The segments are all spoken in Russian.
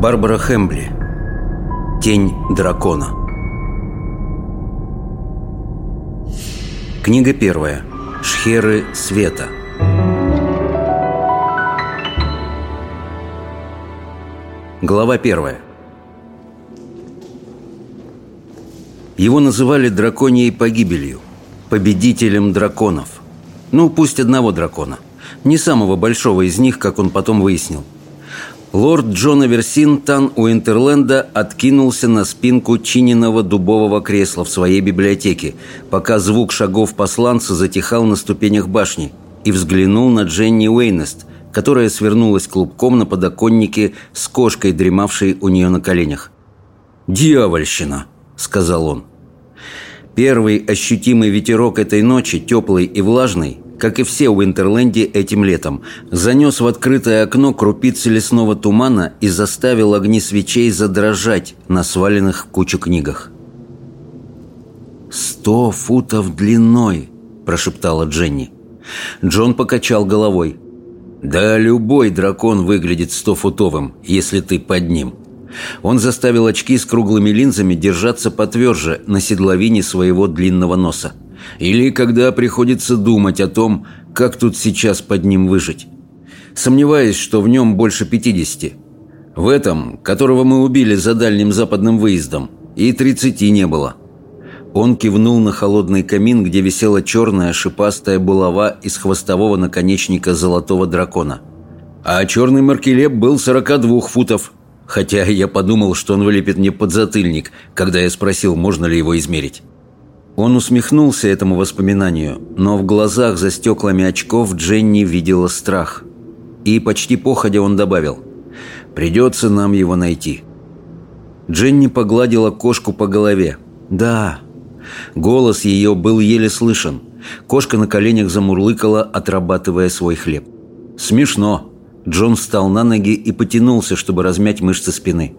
Барбара Хэмбли. Тень дракона Книга первая. Шхеры света Глава первая. Его называли драконьей погибелью Победителем драконов Ну, пусть одного дракона Не самого большого из них, как он потом выяснил – Лорд Джон Аверсин Тан Уинтерленда откинулся на спинку чиненного дубового кресла в своей библиотеке, пока звук шагов посланца затихал на ступенях башни, и взглянул на Дженни Уэйнест, которая свернулась клубком на подоконнике с кошкой, дремавшей у нее на коленях. «Дьявольщина!» — сказал он. Первый ощутимый ветерок этой ночи, теплый и влажный, как и все в Интерленде этим летом, занес в открытое окно крупицы лесного тумана и заставил огни свечей задрожать на сваленных в кучу книгах. «Сто футов длиной!» – прошептала Дженни. Джон покачал головой. «Да любой дракон выглядит стофутовым, если ты под ним». Он заставил очки с круглыми линзами держаться потверже на седловине своего длинного носа. Или когда приходится думать о том, как тут сейчас под ним выжить. Сомневаюсь, что в нем больше 50. В этом, которого мы убили за дальним западным выездом, и 30 не было. Он кивнул на холодный камин, где висела черная шипастая булава из хвостового наконечника золотого дракона. А черный маркелеп был 42 футов, хотя я подумал, что он вылепит мне подзатыльник, когда я спросил, можно ли его измерить. Он усмехнулся этому воспоминанию, но в глазах за стеклами очков Дженни видела страх. И почти походя он добавил «Придется нам его найти». Дженни погладила кошку по голове. «Да». Голос ее был еле слышен. Кошка на коленях замурлыкала, отрабатывая свой хлеб. «Смешно», Джон встал на ноги и потянулся, чтобы размять мышцы спины.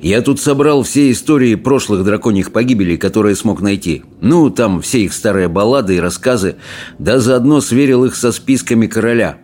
«Я тут собрал все истории прошлых драконьих погибелей, которые смог найти. Ну, там все их старые баллады и рассказы, да заодно сверил их со списками короля».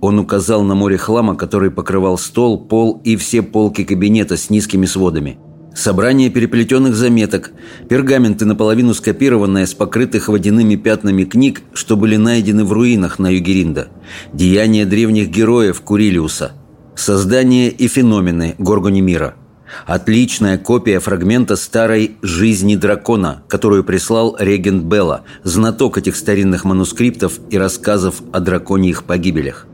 Он указал на море хлама, который покрывал стол, пол и все полки кабинета с низкими сводами – Собрание переплетенных заметок, пергаменты, наполовину скопированные с покрытых водяными пятнами книг, что были найдены в руинах на юге Ринда, деяния древних героев Курилиуса, создание и феномены Горгонимира, отличная копия фрагмента старой «Жизни дракона», которую прислал регент Белла, знаток этих старинных манускриптов и рассказов о драконьих погибелях.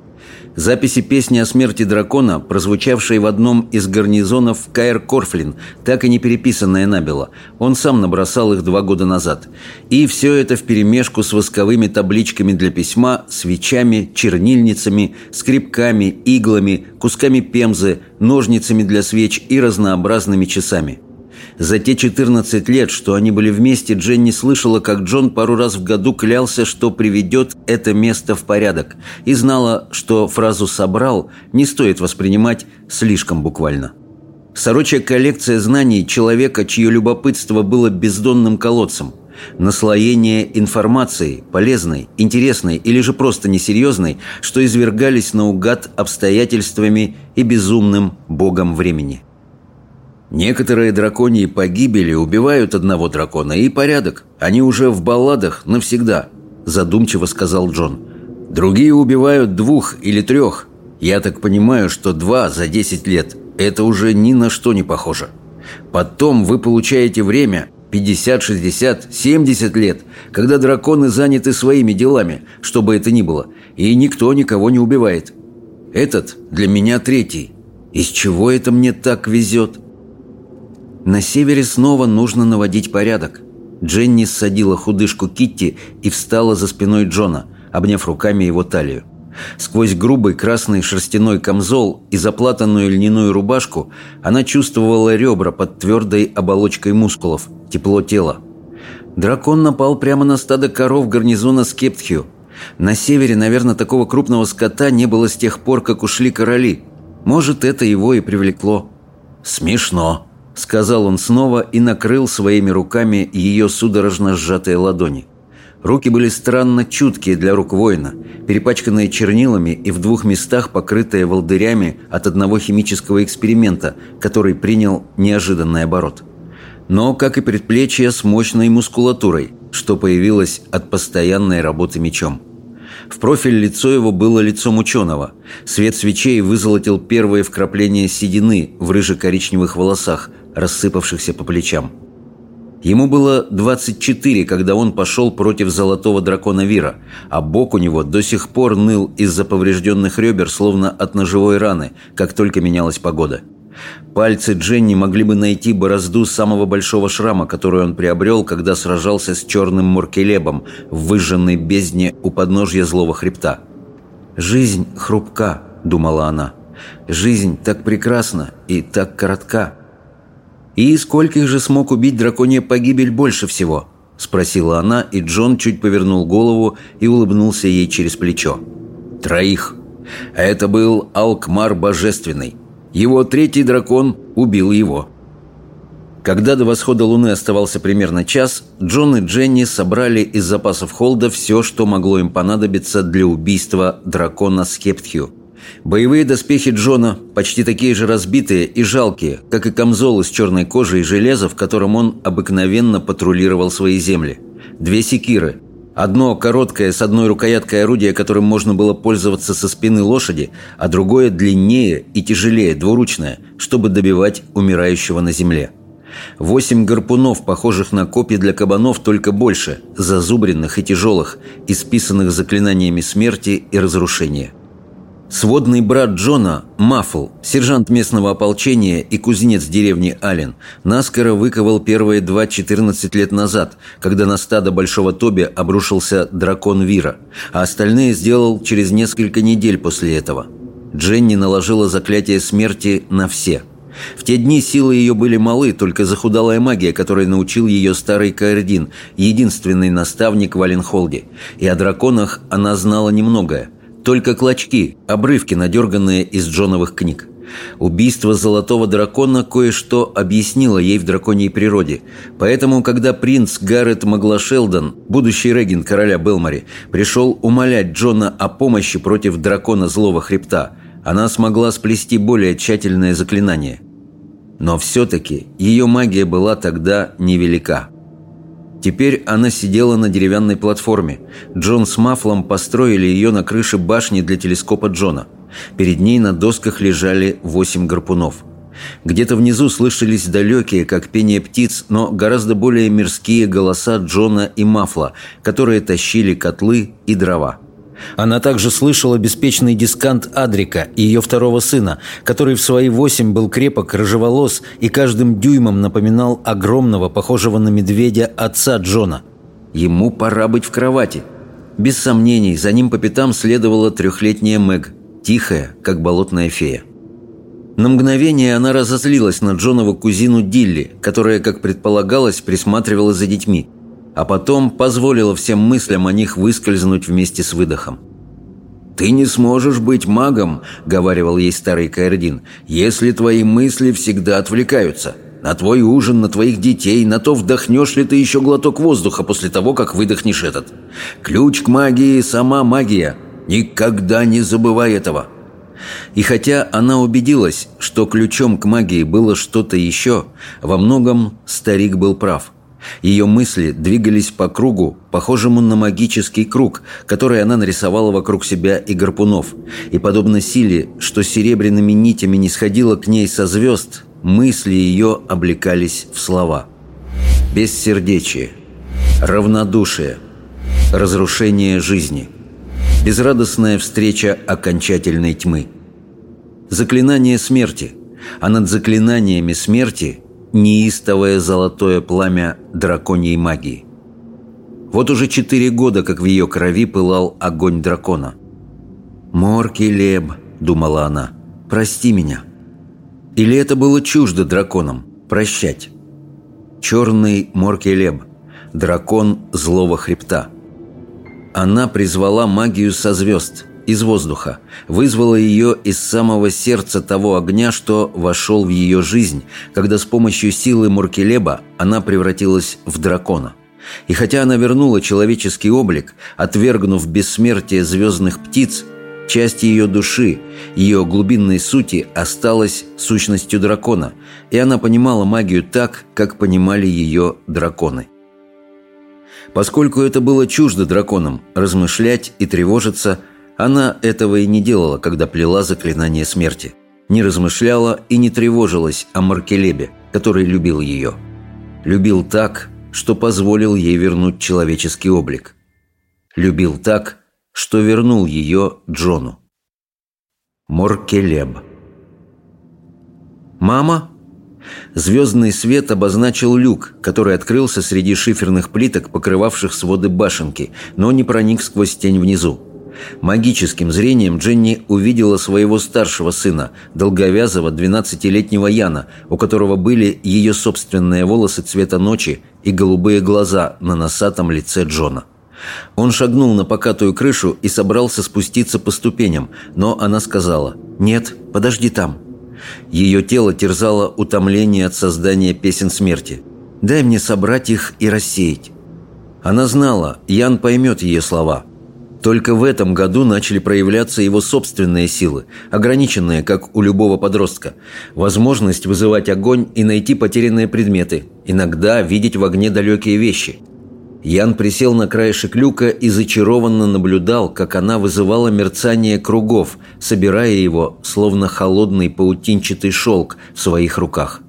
Записи песни о смерти дракона, прозвучавшей в одном из гарнизонов Каэр Корфлин, так и не переписанная набело. Он сам набросал их два года назад. И все это вперемешку с восковыми табличками для письма, свечами, чернильницами, скребками, иглами, кусками пемзы, ножницами для свеч и разнообразными часами – за те 14 лет, что они были вместе, Дженни слышала, как Джон пару раз в году клялся, что приведет это место в порядок, и знала, что фразу «собрал» не стоит воспринимать слишком буквально. Сорочья коллекция знаний человека, чье любопытство было бездонным колодцем, наслоение информации, полезной, интересной или же просто несерьезной, что извергались наугад обстоятельствами и безумным богом времени. Некоторые драконьи погибели убивают одного дракона, и порядок. Они уже в балладах навсегда», – задумчиво сказал Джон. «Другие убивают двух или трех. Я так понимаю, что два за десять лет – это уже ни на что не похоже. Потом вы получаете время – 50, 60, 70 лет, когда драконы заняты своими делами, что бы это ни было, и никто никого не убивает. Этот для меня третий. Из чего это мне так везет?» На севере снова нужно наводить порядок. Дженни ссадила худышку Китти и встала за спиной Джона, обняв руками его талию. Сквозь грубый красный шерстяной камзол и заплатанную льняную рубашку она чувствовала ребра под твердой оболочкой мускулов, тепло тела. Дракон напал прямо на стадо коров гарнизона Скептхью. На севере, наверное, такого крупного скота не было с тех пор, как ушли короли. Может, это его и привлекло. «Смешно», Сказал он снова и накрыл своими руками ее судорожно сжатые ладони. Руки были странно чуткие для рук воина, перепачканные чернилами и в двух местах покрытые волдырями от одного химического эксперимента, который принял неожиданный оборот. Но, как и предплечья, с мощной мускулатурой, что появилось от постоянной работы мечом. В профиль лицо его было лицом ученого. Свет свечей вызолотил первые вкрапления седины в рыже-коричневых волосах, рассыпавшихся по плечам. Ему было 24, когда он пошел против золотого дракона Вира, а бок у него до сих пор ныл из-за поврежденных ребер, словно от ножевой раны, как только менялась погода. Пальцы Дженни могли бы найти борозду самого большого шрама, который он приобрел, когда сражался с черным моркелебом в выжженной бездне у подножья злого хребта. «Жизнь хрупка», — думала она. «Жизнь так прекрасна и так коротка». «И скольких же смог убить драконья погибель больше всего?» – спросила она, и Джон чуть повернул голову и улыбнулся ей через плечо. «Троих. А это был Алкмар Божественный. Его третий дракон убил его». Когда до восхода Луны оставался примерно час, Джон и Дженни собрали из запасов Холда все, что могло им понадобиться для убийства дракона Скептхью – Боевые доспехи Джона почти такие же разбитые и жалкие, как и камзол из черной кожи и железа, в котором он обыкновенно патрулировал свои земли. Две секиры. Одно короткое с одной рукояткой орудия, которым можно было пользоваться со спины лошади, а другое длиннее и тяжелее, двуручное, чтобы добивать умирающего на земле. Восемь гарпунов, похожих на копья для кабанов, только больше, зазубренных и тяжелых, исписанных заклинаниями смерти и разрушения. Сводный брат Джона, Маффл, сержант местного ополчения и кузнец деревни Аллен, наскоро выковал первые два 14 лет назад, когда на стадо Большого Тоби обрушился дракон Вира, а остальные сделал через несколько недель после этого. Дженни наложила заклятие смерти на все. В те дни силы ее были малы, только захудалая магия, которой научил ее старый Каэрдин, единственный наставник в Аленхолде, и о драконах она знала немногое – только клочки, обрывки, надерганные из Джоновых книг. Убийство Золотого Дракона кое-что объяснило ей в драконьей природе. Поэтому, когда принц Гаррет Маглашелдон, будущий регент короля Белмари, пришел умолять Джона о помощи против дракона Злого Хребта, она смогла сплести более тщательное заклинание. Но все-таки ее магия была тогда невелика. Теперь она сидела на деревянной платформе. Джон с Мафлом построили ее на крыше башни для телескопа Джона. Перед ней на досках лежали восемь гарпунов. Где-то внизу слышались далекие, как пение птиц, но гораздо более мирские голоса Джона и Мафла, которые тащили котлы и дрова. Она также слышала беспечный дискант Адрика и ее второго сына, который в свои восемь был крепок, рыжеволос и каждым дюймом напоминал огромного, похожего на медведя, отца Джона. Ему пора быть в кровати. Без сомнений, за ним по пятам следовала трехлетняя Мэг, тихая, как болотная фея. На мгновение она разозлилась на Джонову кузину Дилли, которая, как предполагалось, присматривала за детьми – а потом позволила всем мыслям о них выскользнуть вместе с выдохом. «Ты не сможешь быть магом», — говаривал ей старый Каэрдин, «если твои мысли всегда отвлекаются. На твой ужин, на твоих детей, на то, вдохнешь ли ты еще глоток воздуха после того, как выдохнешь этот. Ключ к магии — сама магия. Никогда не забывай этого». И хотя она убедилась, что ключом к магии было что-то еще, во многом старик был прав — ее мысли двигались по кругу, похожему на магический круг, который она нарисовала вокруг себя и гарпунов. И подобно силе, что серебряными нитями не сходила к ней со звезд, мысли ее облекались в слова. Бессердечие, равнодушие, разрушение жизни, безрадостная встреча окончательной тьмы, заклинание смерти, а над заклинаниями смерти – неистовое золотое пламя драконьей магии. Вот уже четыре года, как в ее крови пылал огонь дракона. «Морки Леб», — думала она, — «прости меня». Или это было чуждо драконам — прощать? Черный Морки Леб, дракон злого хребта. Она призвала магию со звезд — из воздуха, вызвала ее из самого сердца того огня, что вошел в ее жизнь, когда с помощью силы Муркелеба она превратилась в дракона. И хотя она вернула человеческий облик, отвергнув бессмертие звездных птиц, часть ее души, ее глубинной сути осталась сущностью дракона, и она понимала магию так, как понимали ее драконы. Поскольку это было чуждо драконам, размышлять и тревожиться, она этого и не делала, когда плела заклинание смерти. Не размышляла и не тревожилась о Маркелебе, который любил ее. Любил так, что позволил ей вернуть человеческий облик. Любил так, что вернул ее Джону. Моркелеб. «Мама?» Звездный свет обозначил люк, который открылся среди шиферных плиток, покрывавших своды башенки, но не проник сквозь тень внизу. Магическим зрением Дженни увидела своего старшего сына, долговязого 12-летнего Яна, у которого были ее собственные волосы цвета ночи и голубые глаза на носатом лице Джона. Он шагнул на покатую крышу и собрался спуститься по ступеням, но она сказала «Нет, подожди там». Ее тело терзало утомление от создания песен смерти. «Дай мне собрать их и рассеять». Она знала, Ян поймет ее слова – только в этом году начали проявляться его собственные силы, ограниченные, как у любого подростка. Возможность вызывать огонь и найти потерянные предметы, иногда видеть в огне далекие вещи. Ян присел на краешек люка и зачарованно наблюдал, как она вызывала мерцание кругов, собирая его, словно холодный паутинчатый шелк в своих руках.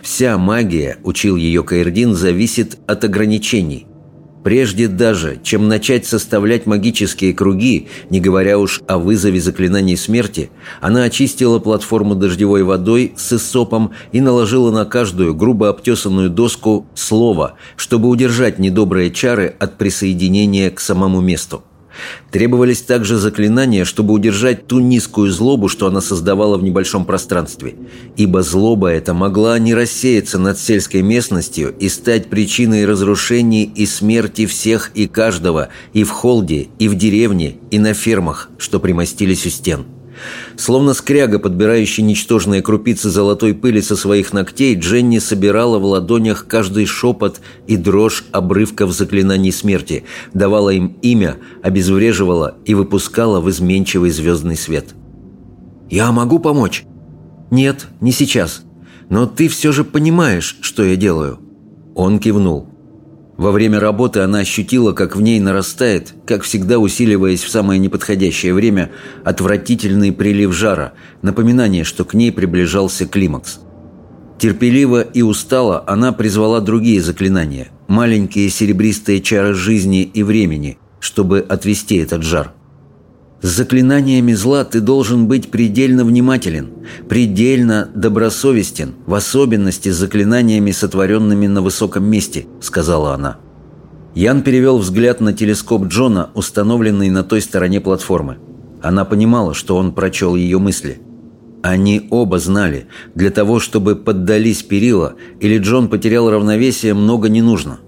Вся магия, учил ее Каирдин, зависит от ограничений – Прежде даже, чем начать составлять магические круги, не говоря уж о вызове заклинаний смерти, она очистила платформу дождевой водой с эссопом и наложила на каждую грубо обтесанную доску слово, чтобы удержать недобрые чары от присоединения к самому месту. Требовались также заклинания, чтобы удержать ту низкую злобу, что она создавала в небольшом пространстве. Ибо злоба эта могла не рассеяться над сельской местностью и стать причиной разрушений и смерти всех и каждого и в холде, и в деревне, и на фермах, что примостились у стен. Словно скряга, подбирающий ничтожные крупицы золотой пыли со своих ногтей, Дженни собирала в ладонях каждый шепот и дрожь обрывков заклинаний смерти, давала им имя, обезвреживала и выпускала в изменчивый звездный свет. «Я могу помочь?» «Нет, не сейчас. Но ты все же понимаешь, что я делаю». Он кивнул. Во время работы она ощутила, как в ней нарастает, как всегда усиливаясь в самое неподходящее время, отвратительный прилив жара, напоминание, что к ней приближался климакс. Терпеливо и устало она призвала другие заклинания, маленькие серебристые чары жизни и времени, чтобы отвести этот жар. С заклинаниями зла ты должен быть предельно внимателен, предельно добросовестен, в особенности с заклинаниями, сотворенными на высоком месте», — сказала она. Ян перевел взгляд на телескоп Джона, установленный на той стороне платформы. Она понимала, что он прочел ее мысли. Они оба знали, для того, чтобы поддались перила, или Джон потерял равновесие, много не нужно.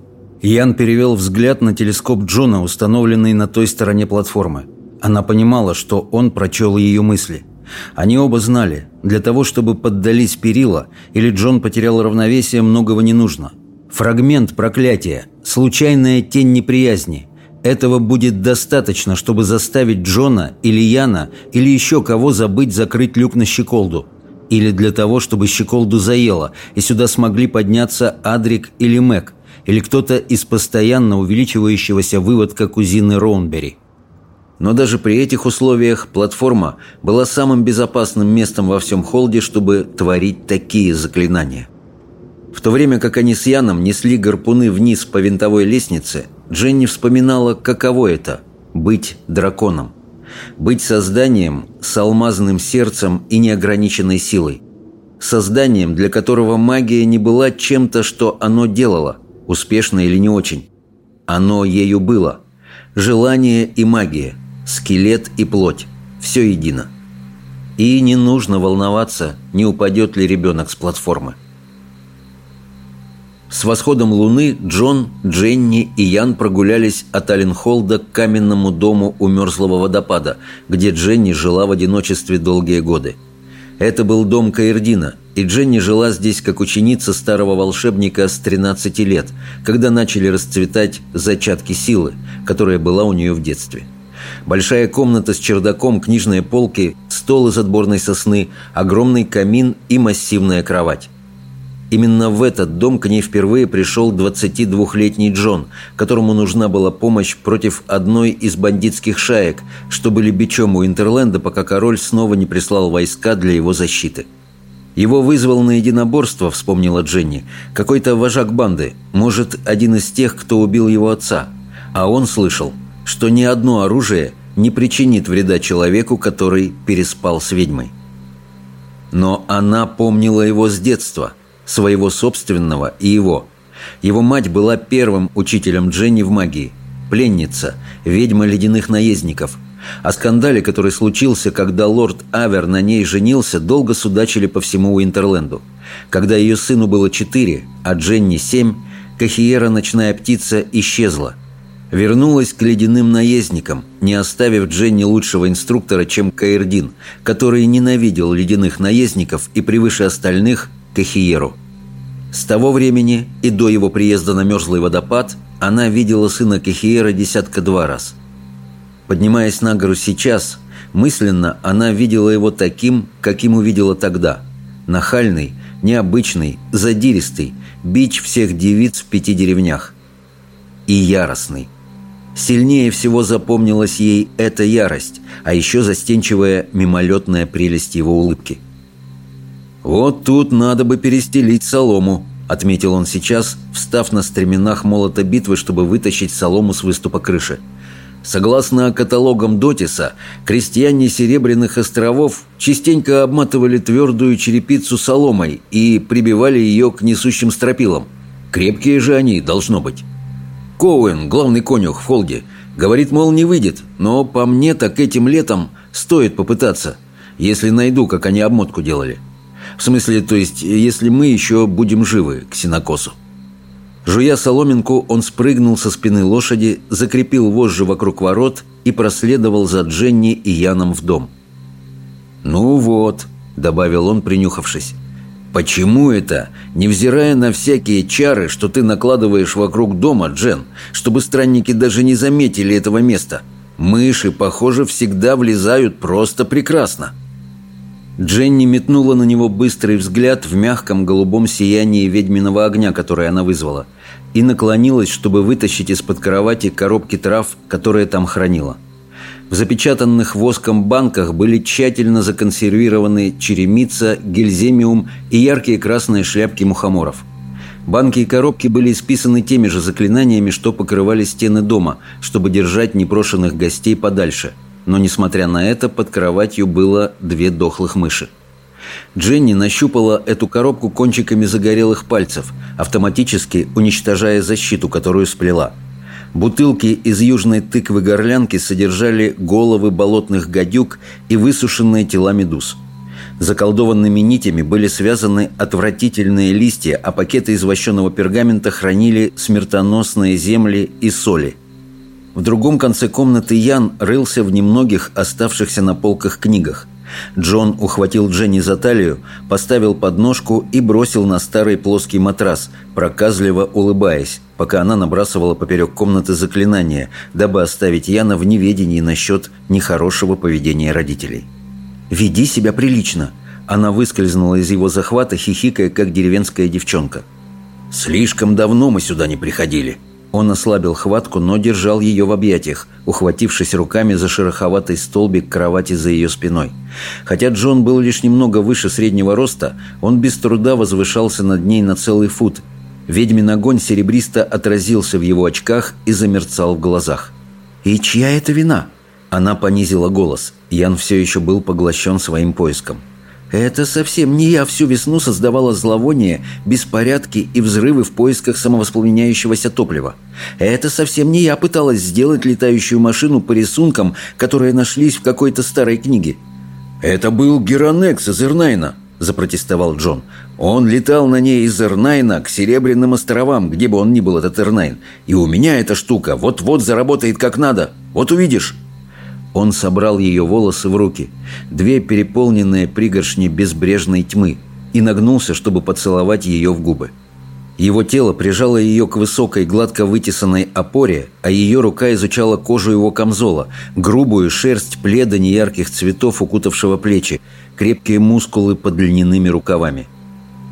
Ян перевел взгляд на телескоп Джона, установленный на той стороне платформы. Она понимала, что он прочел ее мысли. Они оба знали, для того, чтобы поддались перила, или Джон потерял равновесие, многого не нужно. Фрагмент проклятия, случайная тень неприязни. Этого будет достаточно, чтобы заставить Джона или Яна или еще кого забыть закрыть люк на щеколду. Или для того, чтобы щеколду заело, и сюда смогли подняться Адрик или Мэг, или кто-то из постоянно увеличивающегося выводка кузины Роунбери. Но даже при этих условиях платформа была самым безопасным местом во всем холде, чтобы творить такие заклинания. В то время как они с Яном несли гарпуны вниз по винтовой лестнице, Дженни вспоминала, каково это – быть драконом. Быть созданием с алмазным сердцем и неограниченной силой. Созданием, для которого магия не была чем-то, что оно делало, успешно или не очень. Оно ею было. Желание и магия – скелет и плоть. Все едино. И не нужно волноваться, не упадет ли ребенок с платформы. С восходом луны Джон, Дженни и Ян прогулялись от Аленхолда к каменному дому у мерзлого водопада, где Дженни жила в одиночестве долгие годы. Это был дом Каирдина, и Дженни жила здесь как ученица старого волшебника с 13 лет, когда начали расцветать зачатки силы, которая была у нее в детстве. Большая комната с чердаком, книжные полки, стол из отборной сосны, огромный камин и массивная кровать. Именно в этот дом к ней впервые пришел 22-летний Джон, которому нужна была помощь против одной из бандитских шаек, что были бичом у Интерленда, пока король снова не прислал войска для его защиты. Его вызвал на единоборство, вспомнила Дженни, какой-то вожак банды, может, один из тех, кто убил его отца. А он слышал, что ни одно оружие не причинит вреда человеку, который переспал с ведьмой. Но она помнила его с детства – своего собственного и его. Его мать была первым учителем Дженни в магии. Пленница, ведьма ледяных наездников. О скандале, который случился, когда лорд Авер на ней женился, долго судачили по всему Уинтерленду. Когда ее сыну было четыре, а Дженни семь, Кахиера, ночная птица, исчезла. Вернулась к ледяным наездникам, не оставив Дженни лучшего инструктора, чем Каирдин, который ненавидел ледяных наездников и превыше остальных Кахиеру. С того времени и до его приезда на мерзлый водопад она видела сына Кахиера десятка два раз. Поднимаясь на гору сейчас, мысленно она видела его таким, каким увидела тогда. Нахальный, необычный, задиристый, бич всех девиц в пяти деревнях. И яростный. Сильнее всего запомнилась ей эта ярость, а еще застенчивая мимолетная прелесть его улыбки – «Вот тут надо бы перестелить солому», — отметил он сейчас, встав на стременах молота битвы, чтобы вытащить солому с выступа крыши. Согласно каталогам Дотиса, крестьяне Серебряных островов частенько обматывали твердую черепицу соломой и прибивали ее к несущим стропилам. Крепкие же они, должно быть. Коуэн, главный конюх в Холде, говорит, мол, не выйдет, но по мне так этим летом стоит попытаться, если найду, как они обмотку делали. В смысле, то есть, если мы еще будем живы к синокосу. Жуя соломинку, он спрыгнул со спины лошади, закрепил вожжи вокруг ворот и проследовал за Дженни и Яном в дом. «Ну вот», — добавил он, принюхавшись, — «почему это, невзирая на всякие чары, что ты накладываешь вокруг дома, Джен, чтобы странники даже не заметили этого места? Мыши, похоже, всегда влезают просто прекрасно». Дженни метнула на него быстрый взгляд в мягком голубом сиянии ведьминого огня, который она вызвала, и наклонилась, чтобы вытащить из-под кровати коробки трав, которые там хранила. В запечатанных воском банках были тщательно законсервированы черемица, гельземиум и яркие красные шляпки мухоморов. Банки и коробки были исписаны теми же заклинаниями, что покрывали стены дома, чтобы держать непрошенных гостей подальше – но, несмотря на это, под кроватью было две дохлых мыши. Дженни нащупала эту коробку кончиками загорелых пальцев, автоматически уничтожая защиту, которую сплела. Бутылки из южной тыквы-горлянки содержали головы болотных гадюк и высушенные тела медуз. Заколдованными нитями были связаны отвратительные листья, а пакеты из вощеного пергамента хранили смертоносные земли и соли – в другом конце комнаты Ян рылся в немногих оставшихся на полках книгах. Джон ухватил Дженни за талию, поставил подножку и бросил на старый плоский матрас, проказливо улыбаясь, пока она набрасывала поперек комнаты заклинания, дабы оставить Яна в неведении насчет нехорошего поведения родителей. «Веди себя прилично!» Она выскользнула из его захвата, хихикая, как деревенская девчонка. «Слишком давно мы сюда не приходили», он ослабил хватку, но держал ее в объятиях, ухватившись руками за шероховатый столбик кровати за ее спиной. Хотя Джон был лишь немного выше среднего роста, он без труда возвышался над ней на целый фут. Ведьмин огонь серебристо отразился в его очках и замерцал в глазах. «И чья это вина?» Она понизила голос. Ян все еще был поглощен своим поиском. Это совсем не я всю весну создавала зловоние, беспорядки и взрывы в поисках самовоспламеняющегося топлива. Это совсем не я пыталась сделать летающую машину по рисункам, которые нашлись в какой-то старой книге. «Это был Геронекс из Ирнайна», – запротестовал Джон. «Он летал на ней из Ирнайна к Серебряным островам, где бы он ни был, этот Ирнайн. И у меня эта штука вот-вот заработает как надо. Вот увидишь». Он собрал ее волосы в руки, две переполненные пригоршни безбрежной тьмы, и нагнулся, чтобы поцеловать ее в губы. Его тело прижало ее к высокой, гладко вытесанной опоре, а ее рука изучала кожу его камзола, грубую шерсть пледа неярких цветов, укутавшего плечи, крепкие мускулы под льняными рукавами.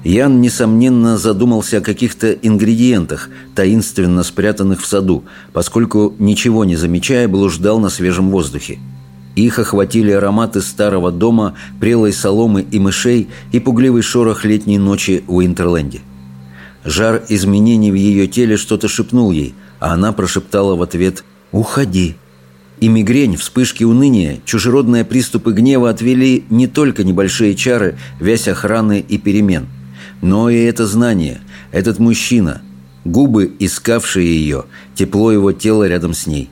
Ян, несомненно, задумался о каких-то ингредиентах, таинственно спрятанных в саду, поскольку, ничего не замечая, блуждал на свежем воздухе. Их охватили ароматы старого дома, прелой соломы и мышей и пугливый шорох летней ночи в Уинтерленде. Жар изменений в ее теле что-то шепнул ей, а она прошептала в ответ «Уходи». И мигрень, вспышки уныния, чужеродные приступы гнева отвели не только небольшие чары, вязь охраны и перемен, но и это знание, этот мужчина, губы, искавшие ее, тепло его тела рядом с ней.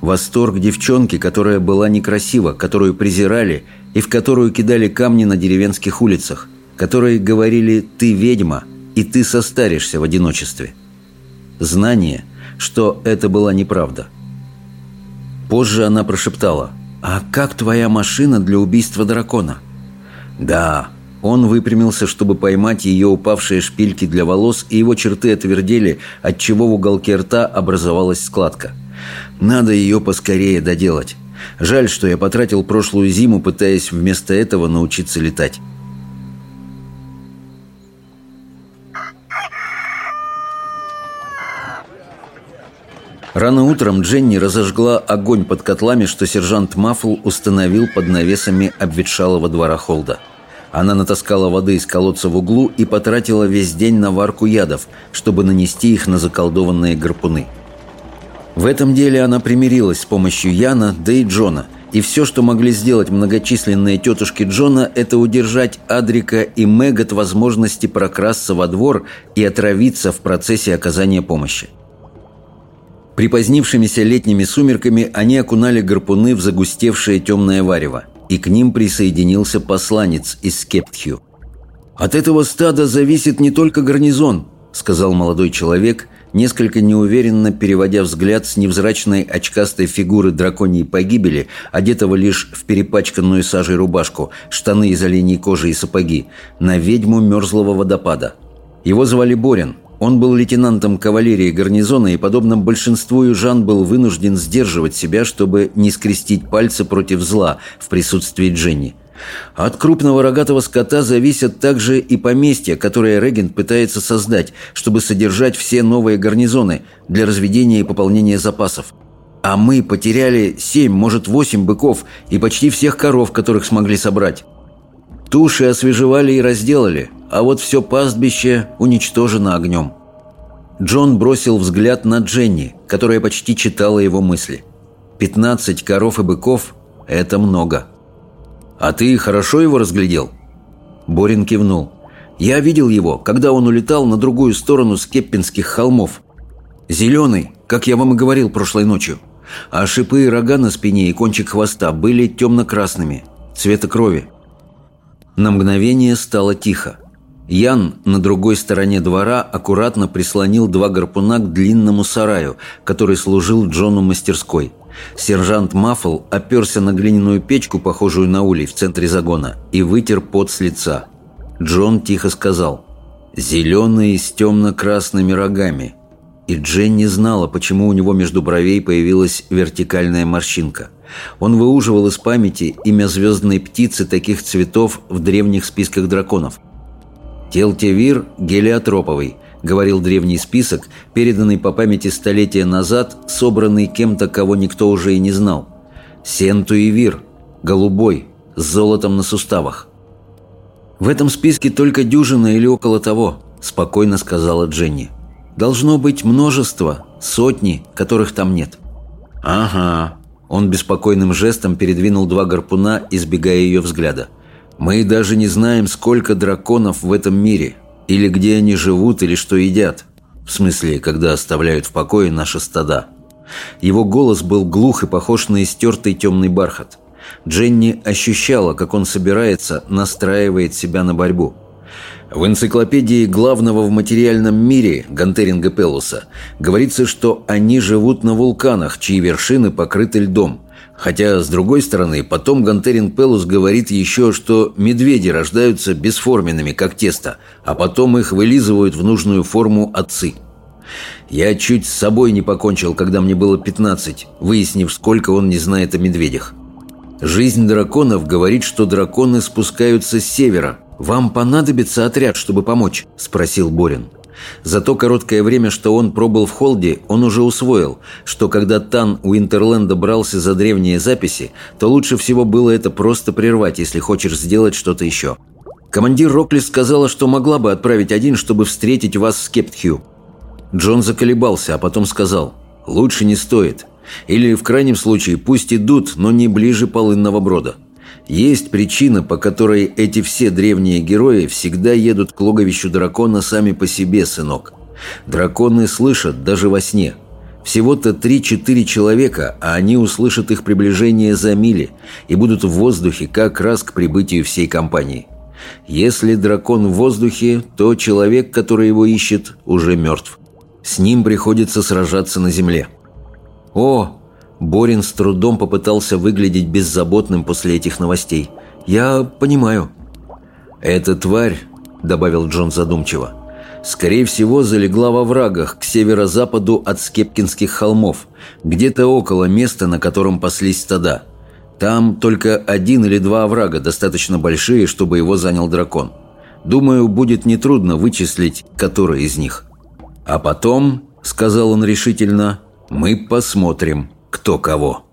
Восторг девчонки, которая была некрасива, которую презирали и в которую кидали камни на деревенских улицах, которые говорили «ты ведьма», и ты состаришься в одиночестве. Знание, что это была неправда. Позже она прошептала «А как твоя машина для убийства дракона?» «Да». Он выпрямился, чтобы поймать ее упавшие шпильки для волос, и его черты отвердели, отчего в уголке рта образовалась складка. «Надо ее поскорее доделать. Жаль, что я потратил прошлую зиму, пытаясь вместо этого научиться летать». Рано утром Дженни разожгла огонь под котлами, что сержант Маффл установил под навесами обветшалого двора Холда. Она натаскала воды из колодца в углу и потратила весь день на варку ядов, чтобы нанести их на заколдованные гарпуны. В этом деле она примирилась с помощью Яна, да и Джона, и все, что могли сделать многочисленные тетушки Джона, это удержать Адрика и Мэг от возможности прокрасться во двор и отравиться в процессе оказания помощи. Припозднившимися летними сумерками они окунали гарпуны в загустевшее темное варево, и к ним присоединился посланец из Скептхью. «От этого стада зависит не только гарнизон», — сказал молодой человек, несколько неуверенно переводя взгляд с невзрачной очкастой фигуры драконьей погибели, одетого лишь в перепачканную сажей рубашку, штаны из оленей кожи и сапоги, на ведьму мерзлого водопада. Его звали Борин — он был лейтенантом кавалерии гарнизона и, подобно большинству южан, был вынужден сдерживать себя, чтобы не скрестить пальцы против зла в присутствии Дженни. От крупного рогатого скота зависят также и поместья, которые Регент пытается создать, чтобы содержать все новые гарнизоны для разведения и пополнения запасов. А мы потеряли семь, может, восемь быков и почти всех коров, которых смогли собрать. Туши освежевали и разделали, а вот все пастбище уничтожено огнем. Джон бросил взгляд на Дженни, которая почти читала его мысли. «Пятнадцать коров и быков – это много». «А ты хорошо его разглядел?» Борин кивнул. «Я видел его, когда он улетал на другую сторону Скеппинских холмов. Зеленый, как я вам и говорил прошлой ночью. А шипы и рога на спине и кончик хвоста были темно-красными, цвета крови. На мгновение стало тихо. Ян на другой стороне двора аккуратно прислонил два гарпуна к длинному сараю, который служил Джону мастерской. Сержант Маффл оперся на глиняную печку, похожую на улей, в центре загона, и вытер пот с лица. Джон тихо сказал «Зеленый с темно-красными рогами». И Дженни знала, почему у него между бровей появилась вертикальная морщинка – он выуживал из памяти имя звездной птицы таких цветов в древних списках драконов. «Телтевир гелиотроповый», — говорил древний список, переданный по памяти столетия назад, собранный кем-то, кого никто уже и не знал. «Сентуивир», голубой, с золотом на суставах. «В этом списке только дюжина или около того», – спокойно сказала Дженни. «Должно быть множество, сотни, которых там нет». «Ага», он беспокойным жестом передвинул два гарпуна, избегая ее взгляда. «Мы даже не знаем, сколько драконов в этом мире, или где они живут, или что едят. В смысле, когда оставляют в покое наши стада». Его голос был глух и похож на истертый темный бархат. Дженни ощущала, как он собирается, настраивает себя на борьбу. В энциклопедии главного в материальном мире Гантеринга Пелуса говорится, что они живут на вулканах, чьи вершины покрыты льдом, Хотя, с другой стороны, потом Гантерин Пелус говорит еще, что медведи рождаются бесформенными, как тесто, а потом их вылизывают в нужную форму отцы. Я чуть с собой не покончил, когда мне было 15, выяснив, сколько он не знает о медведях. Жизнь драконов говорит, что драконы спускаются с севера. «Вам понадобится отряд, чтобы помочь?» – спросил Борин. За то короткое время, что он пробыл в холде, он уже усвоил, что когда Тан у Интерленда брался за древние записи, то лучше всего было это просто прервать, если хочешь сделать что-то еще. Командир Роклис сказала, что могла бы отправить один, чтобы встретить вас с Кептхью. Джон заколебался, а потом сказал, «Лучше не стоит. Или, в крайнем случае, пусть идут, но не ближе полынного брода». Есть причина, по которой эти все древние герои всегда едут к логовищу дракона сами по себе, сынок. Драконы слышат даже во сне. Всего-то 3-4 человека, а они услышат их приближение за мили и будут в воздухе как раз к прибытию всей компании. Если дракон в воздухе, то человек, который его ищет, уже мертв. С ним приходится сражаться на земле. «О, Борин с трудом попытался выглядеть беззаботным после этих новостей. «Я понимаю». «Эта тварь», — добавил Джон задумчиво, «скорее всего, залегла во врагах к северо-западу от Скепкинских холмов, где-то около места, на котором паслись стада. Там только один или два оврага, достаточно большие, чтобы его занял дракон. Думаю, будет нетрудно вычислить, который из них. А потом, — сказал он решительно, — мы посмотрим» кто кого.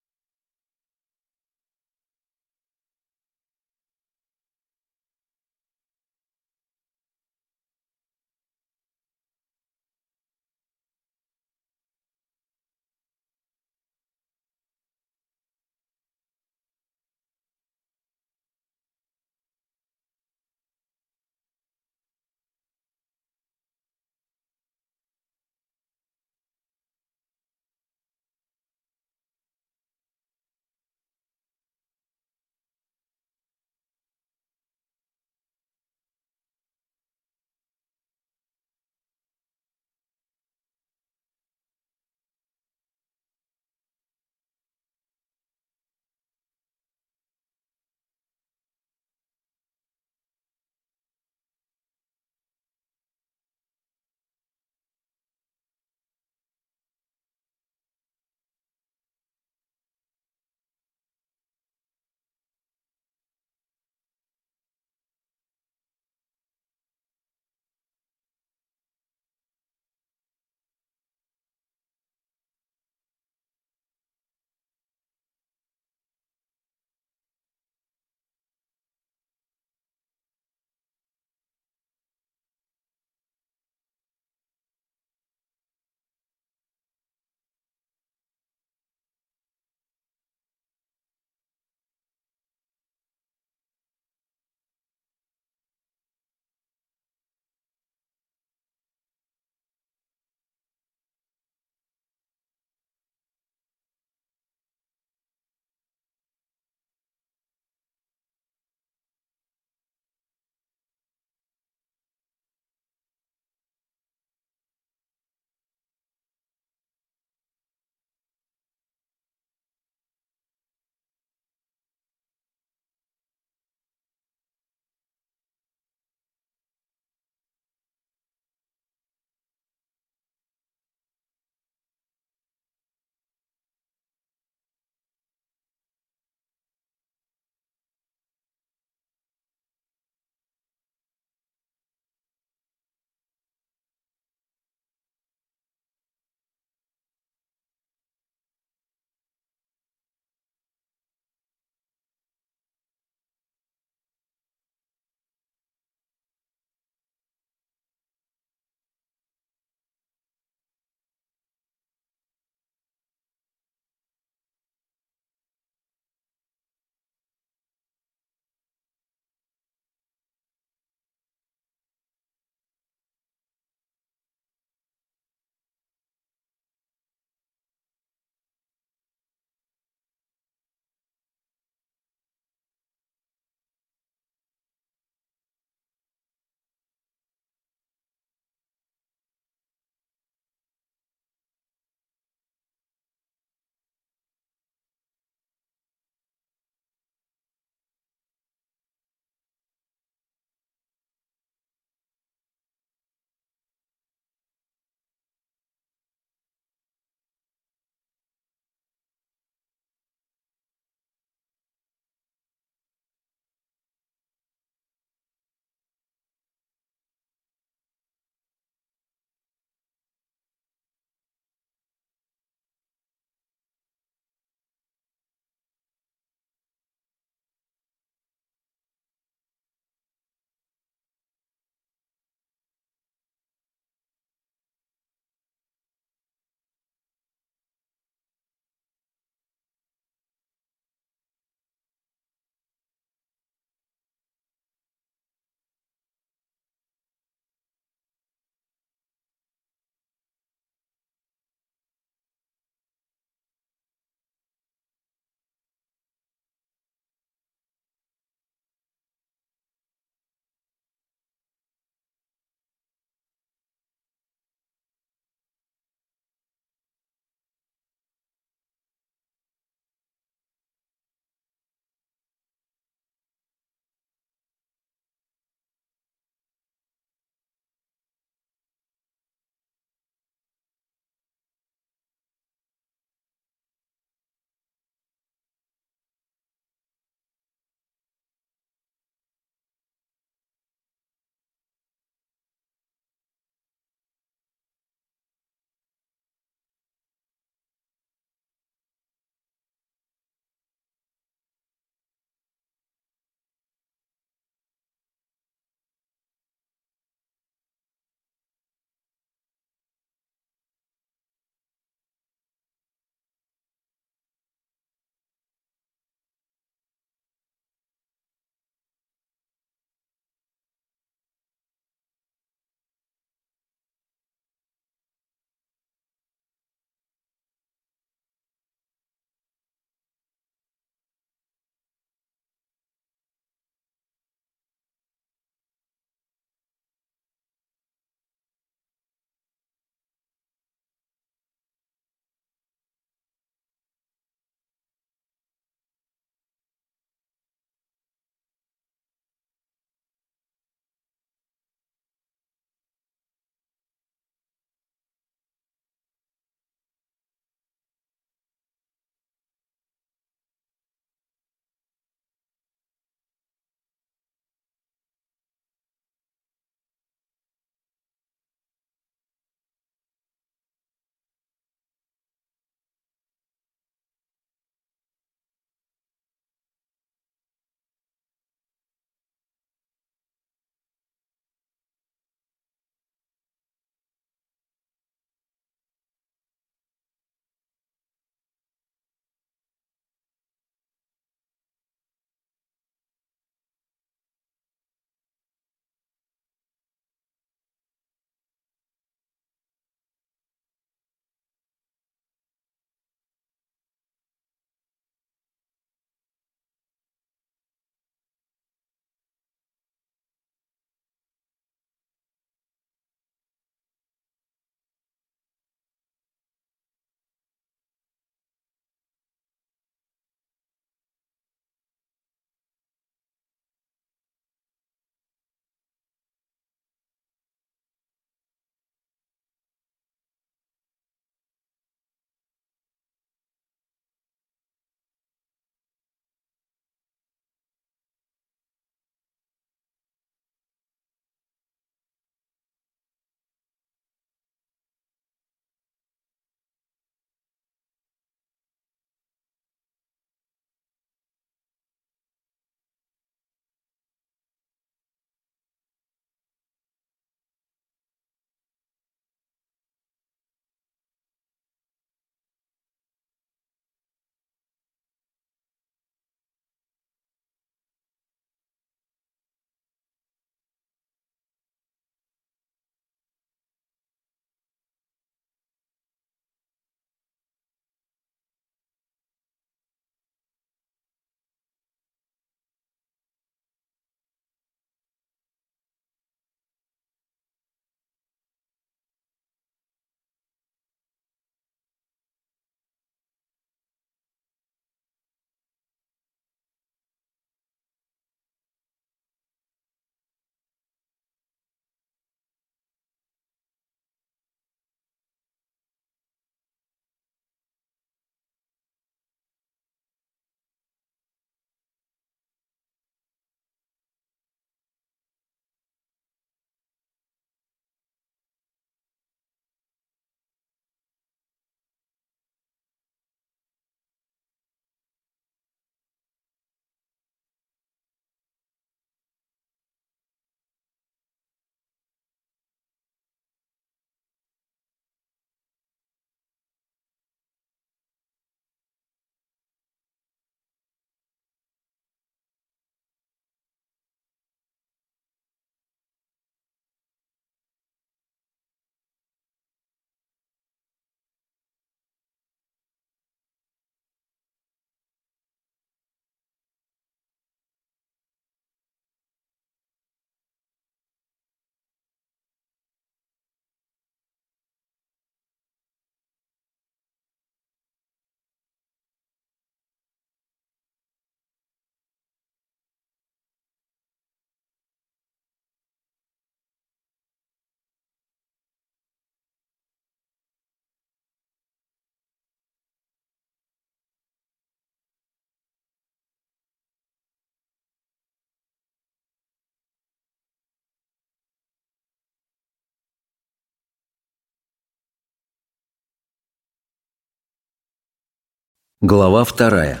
Глава вторая.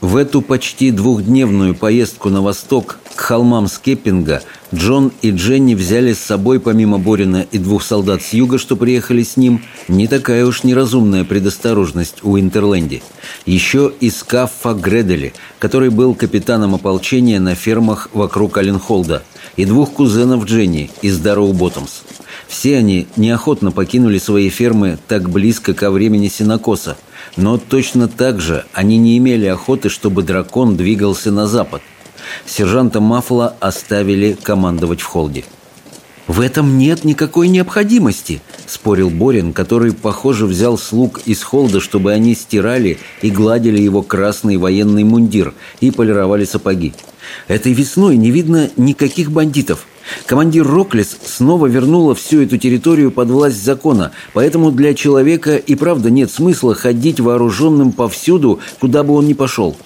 В эту почти двухдневную поездку на восток к холмам Скеппинга Джон и Дженни взяли с собой, помимо Борина и двух солдат с юга, что приехали с ним, не такая уж неразумная предосторожность у Интерленди. Еще и Скаффа Гредели, который был капитаном ополчения на фермах вокруг Аленхолда, и двух кузенов Дженни из Дарроу Боттомс. Все они неохотно покинули свои фермы так близко ко времени синокоса, но точно так же они не имели охоты, чтобы дракон двигался на запад. Сержанта Мафла оставили командовать в холде. «В этом нет никакой необходимости», – спорил Борин, который, похоже, взял слуг из холда, чтобы они стирали и гладили его красный военный мундир и полировали сапоги. «Этой весной не видно никаких бандитов. Командир Роклес снова вернула всю эту территорию под власть закона, поэтому для человека и правда нет смысла ходить вооруженным повсюду, куда бы он ни пошел.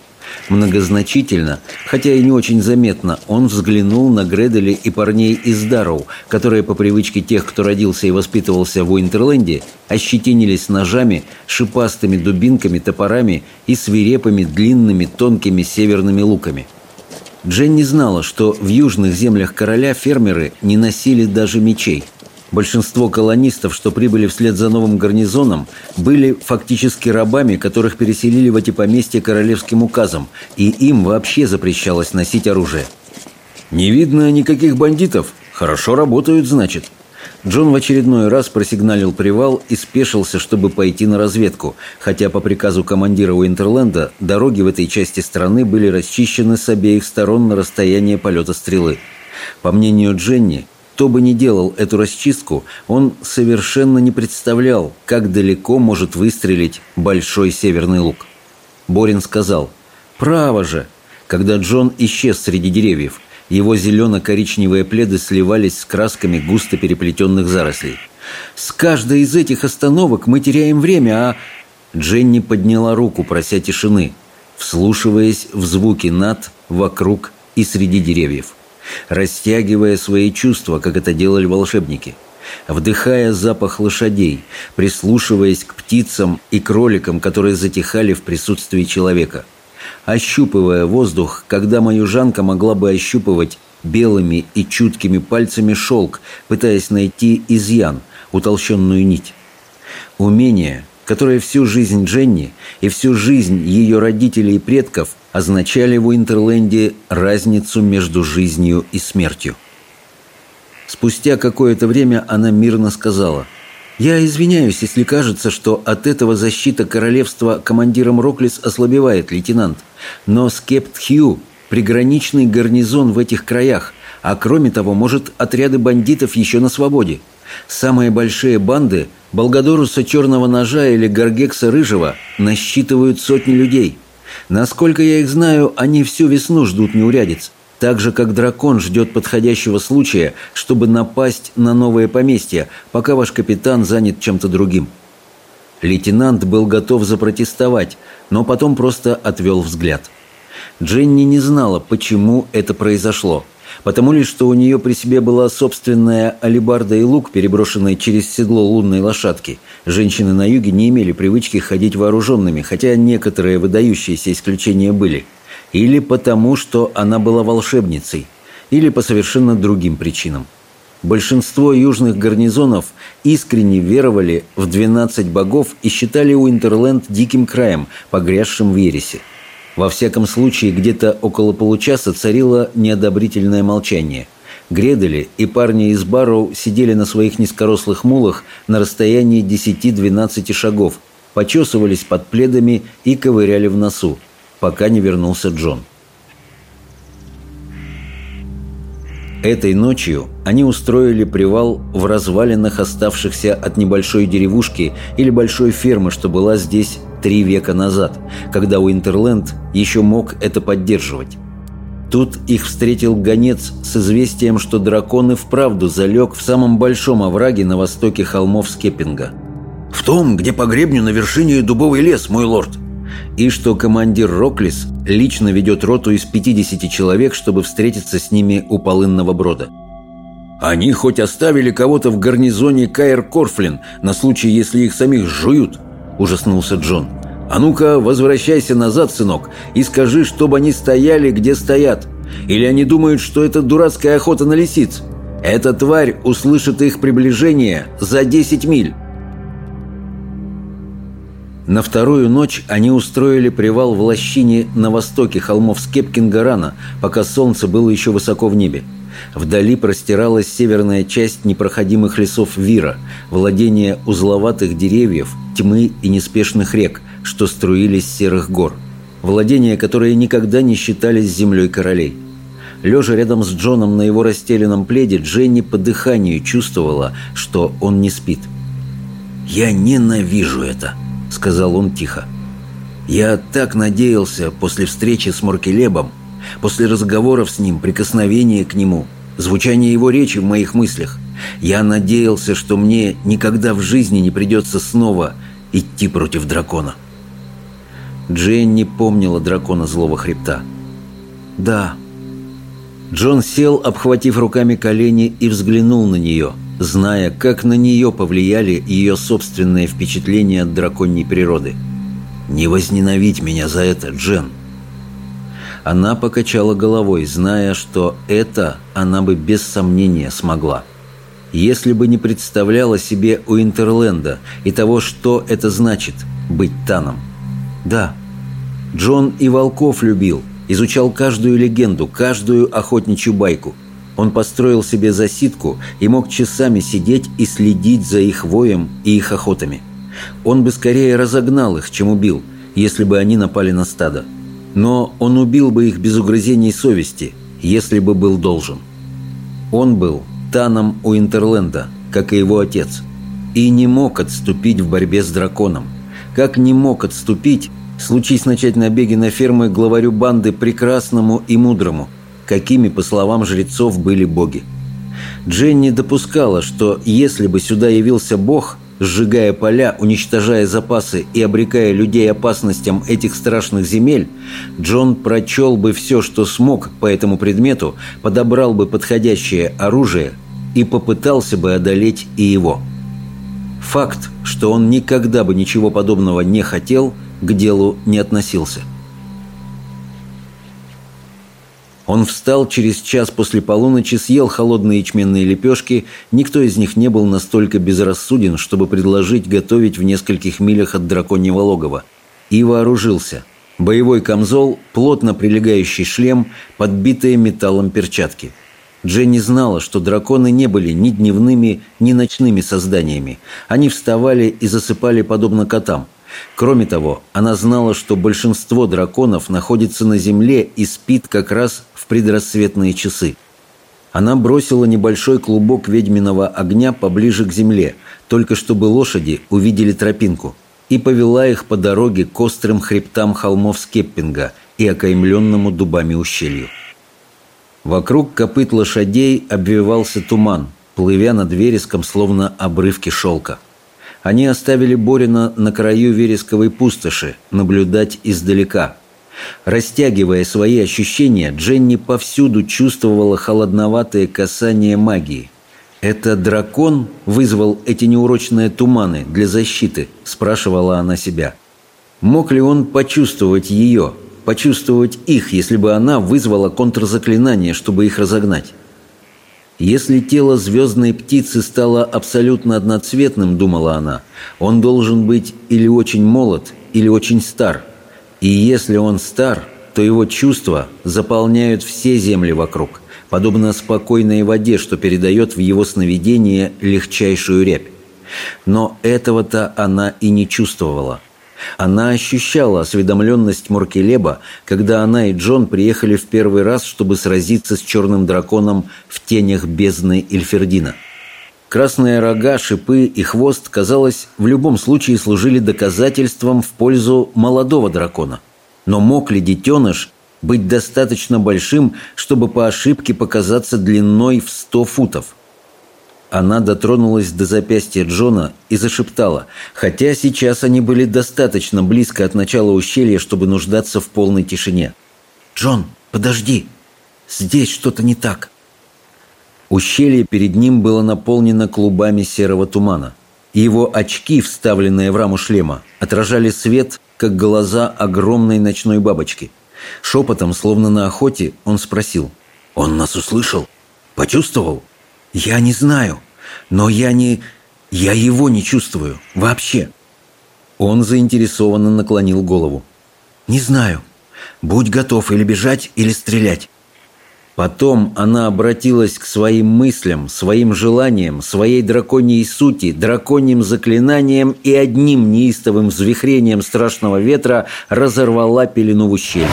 Многозначительно, хотя и не очень заметно, он взглянул на Гредели и парней из Дарроу, которые по привычке тех, кто родился и воспитывался в Уинтерленде, ощетинились ножами, шипастыми дубинками, топорами и свирепыми длинными тонкими северными луками – Дженни знала, что в южных землях короля фермеры не носили даже мечей. Большинство колонистов, что прибыли вслед за новым гарнизоном, были фактически рабами, которых переселили в эти поместья королевским указом, и им вообще запрещалось носить оружие. «Не видно никаких бандитов. Хорошо работают, значит», Джон в очередной раз просигналил привал и спешился, чтобы пойти на разведку, хотя по приказу командира Уинтерленда дороги в этой части страны были расчищены с обеих сторон на расстояние полета стрелы. По мнению Дженни, кто бы ни делал эту расчистку, он совершенно не представлял, как далеко может выстрелить большой северный лук. Борин сказал «Право же!» когда Джон исчез среди деревьев – его зелено-коричневые пледы сливались с красками густо переплетенных зарослей. «С каждой из этих остановок мы теряем время, а...» Дженни подняла руку, прося тишины, вслушиваясь в звуки над, вокруг и среди деревьев, растягивая свои чувства, как это делали волшебники – вдыхая запах лошадей, прислушиваясь к птицам и кроликам, которые затихали в присутствии человека – ощупывая воздух, когда маюжанка могла бы ощупывать белыми и чуткими пальцами шелк, пытаясь найти изъян, утолщенную нить. Умение, которое всю жизнь Дженни и всю жизнь ее родителей и предков означали в Уинтерленде разницу между жизнью и смертью. Спустя какое-то время она мирно сказала – я извиняюсь, если кажется, что от этого защита королевства командиром Роклис ослабевает, лейтенант. Но Скепт Хью – приграничный гарнизон в этих краях, а кроме того, может, отряды бандитов еще на свободе. Самые большие банды – Болгадоруса Черного Ножа или Гаргекса Рыжего – насчитывают сотни людей. Насколько я их знаю, они всю весну ждут неурядиц. Так же, как дракон ждет подходящего случая, чтобы напасть на новое поместье, пока ваш капитан занят чем-то другим. Лейтенант был готов запротестовать, но потом просто отвел взгляд. Дженни не знала, почему это произошло. Потому ли, что у нее при себе была собственная алибарда и лук, переброшенные через седло лунной лошадки. Женщины на юге не имели привычки ходить вооруженными, хотя некоторые выдающиеся исключения были – или потому, что она была волшебницей, или по совершенно другим причинам. Большинство южных гарнизонов искренне веровали в 12 богов и считали Уинтерленд диким краем, погрязшим в ересе. Во всяком случае, где-то около получаса царило неодобрительное молчание. Гредели и парни из Барроу сидели на своих низкорослых мулах на расстоянии 10-12 шагов, почесывались под пледами и ковыряли в носу пока не вернулся Джон. Этой ночью они устроили привал в развалинах оставшихся от небольшой деревушки или большой фермы, что была здесь три века назад, когда Уинтерленд еще мог это поддерживать. Тут их встретил гонец с известием, что дракон и вправду залег в самом большом овраге на востоке холмов Скеппинга. «В том, где по гребню на вершине дубовый лес, мой лорд», и что командир Роклис лично ведет роту из 50 человек, чтобы встретиться с ними у полынного брода. Они хоть оставили кого-то в гарнизоне Каэр Корфлин на случай, если их самих жуют, ужаснулся Джон. «А ну-ка, возвращайся назад, сынок, и скажи, чтобы они стояли, где стоят. Или они думают, что это дурацкая охота на лисиц? Эта тварь услышит их приближение за 10 миль». На вторую ночь они устроили привал в лощине на востоке холмов Скепкинга рано, пока солнце было еще высоко в небе. Вдали простиралась северная часть непроходимых лесов Вира, владение узловатых деревьев, тьмы и неспешных рек, что струились с серых гор. Владения, которые никогда не считались землей королей. Лежа рядом с Джоном на его расстеленном пледе, Дженни по дыханию чувствовала, что он не спит. «Я ненавижу это!» — сказал он тихо. «Я так надеялся после встречи с Моркелебом, после разговоров с ним, прикосновения к нему, звучания его речи в моих мыслях. Я надеялся, что мне никогда в жизни не придется снова идти против дракона». Джейн помнила дракона злого хребта. «Да». Джон сел, обхватив руками колени, и взглянул на нее – зная, как на нее повлияли ее собственные впечатления от драконьей природы. «Не возненавидь меня за это, Джен!» Она покачала головой, зная, что это она бы без сомнения смогла. Если бы не представляла себе у Интерленда и того, что это значит – быть Таном. Да, Джон и волков любил, изучал каждую легенду, каждую охотничью байку – он построил себе засидку и мог часами сидеть и следить за их воем и их охотами. Он бы скорее разогнал их, чем убил, если бы они напали на стадо. Но он убил бы их без угрызений совести, если бы был должен. Он был Таном у Интерленда, как и его отец, и не мог отступить в борьбе с драконом. Как не мог отступить, случись начать набеги на фермы главарю банды прекрасному и мудрому, какими, по словам жрецов, были боги. Дженни допускала, что если бы сюда явился бог, сжигая поля, уничтожая запасы и обрекая людей опасностям этих страшных земель, Джон прочел бы все, что смог по этому предмету, подобрал бы подходящее оружие и попытался бы одолеть и его. Факт, что он никогда бы ничего подобного не хотел, к делу не относился – Он встал через час после полуночи, съел холодные ячменные лепешки. Никто из них не был настолько безрассуден, чтобы предложить готовить в нескольких милях от драконьего логова. И вооружился. Боевой камзол, плотно прилегающий шлем, подбитые металлом перчатки. Дженни знала, что драконы не были ни дневными, ни ночными созданиями. Они вставали и засыпали подобно котам – Кроме того, она знала, что большинство драконов находится на земле и спит как раз в предрассветные часы. Она бросила небольшой клубок ведьминого огня поближе к земле, только чтобы лошади увидели тропинку, и повела их по дороге к острым хребтам холмов Скеппинга и окаймленному дубами ущелью. Вокруг копыт лошадей обвивался туман, плывя над вереском, словно обрывки шелка. Они оставили Борина на краю вересковой пустоши, наблюдать издалека. Растягивая свои ощущения, Дженни повсюду чувствовала холодноватое касание магии. «Это дракон вызвал эти неурочные туманы для защиты?» – спрашивала она себя. Мог ли он почувствовать ее, почувствовать их, если бы она вызвала контрзаклинание, чтобы их разогнать? Если тело звездной птицы стало абсолютно одноцветным, думала она, он должен быть или очень молод, или очень стар. И если он стар, то его чувства заполняют все земли вокруг, подобно спокойной воде, что передает в его сновидение легчайшую рябь. Но этого-то она и не чувствовала. Она ощущала осведомленность Моркелеба, когда она и Джон приехали в первый раз, чтобы сразиться с черным драконом в тенях бездны Эльфердина. Красные рога, шипы и хвост, казалось, в любом случае служили доказательством в пользу молодого дракона. Но мог ли детеныш быть достаточно большим, чтобы по ошибке показаться длиной в сто футов? Она дотронулась до запястья Джона и зашептала, хотя сейчас они были достаточно близко от начала ущелья, чтобы нуждаться в полной тишине. «Джон, подожди! Здесь что-то не так!» Ущелье перед ним было наполнено клубами серого тумана. Его очки, вставленные в раму шлема, отражали свет, как глаза огромной ночной бабочки. Шепотом, словно на охоте, он спросил. «Он нас услышал? Почувствовал?» «Я не знаю, но я не... я его не чувствую. Вообще». Он заинтересованно наклонил голову. «Не знаю. Будь готов или бежать, или стрелять. Потом она обратилась к своим мыслям, своим желаниям, своей драконьей сути, драконьим заклинаниям и одним неистовым взвихрением страшного ветра разорвала пелену в ущелье.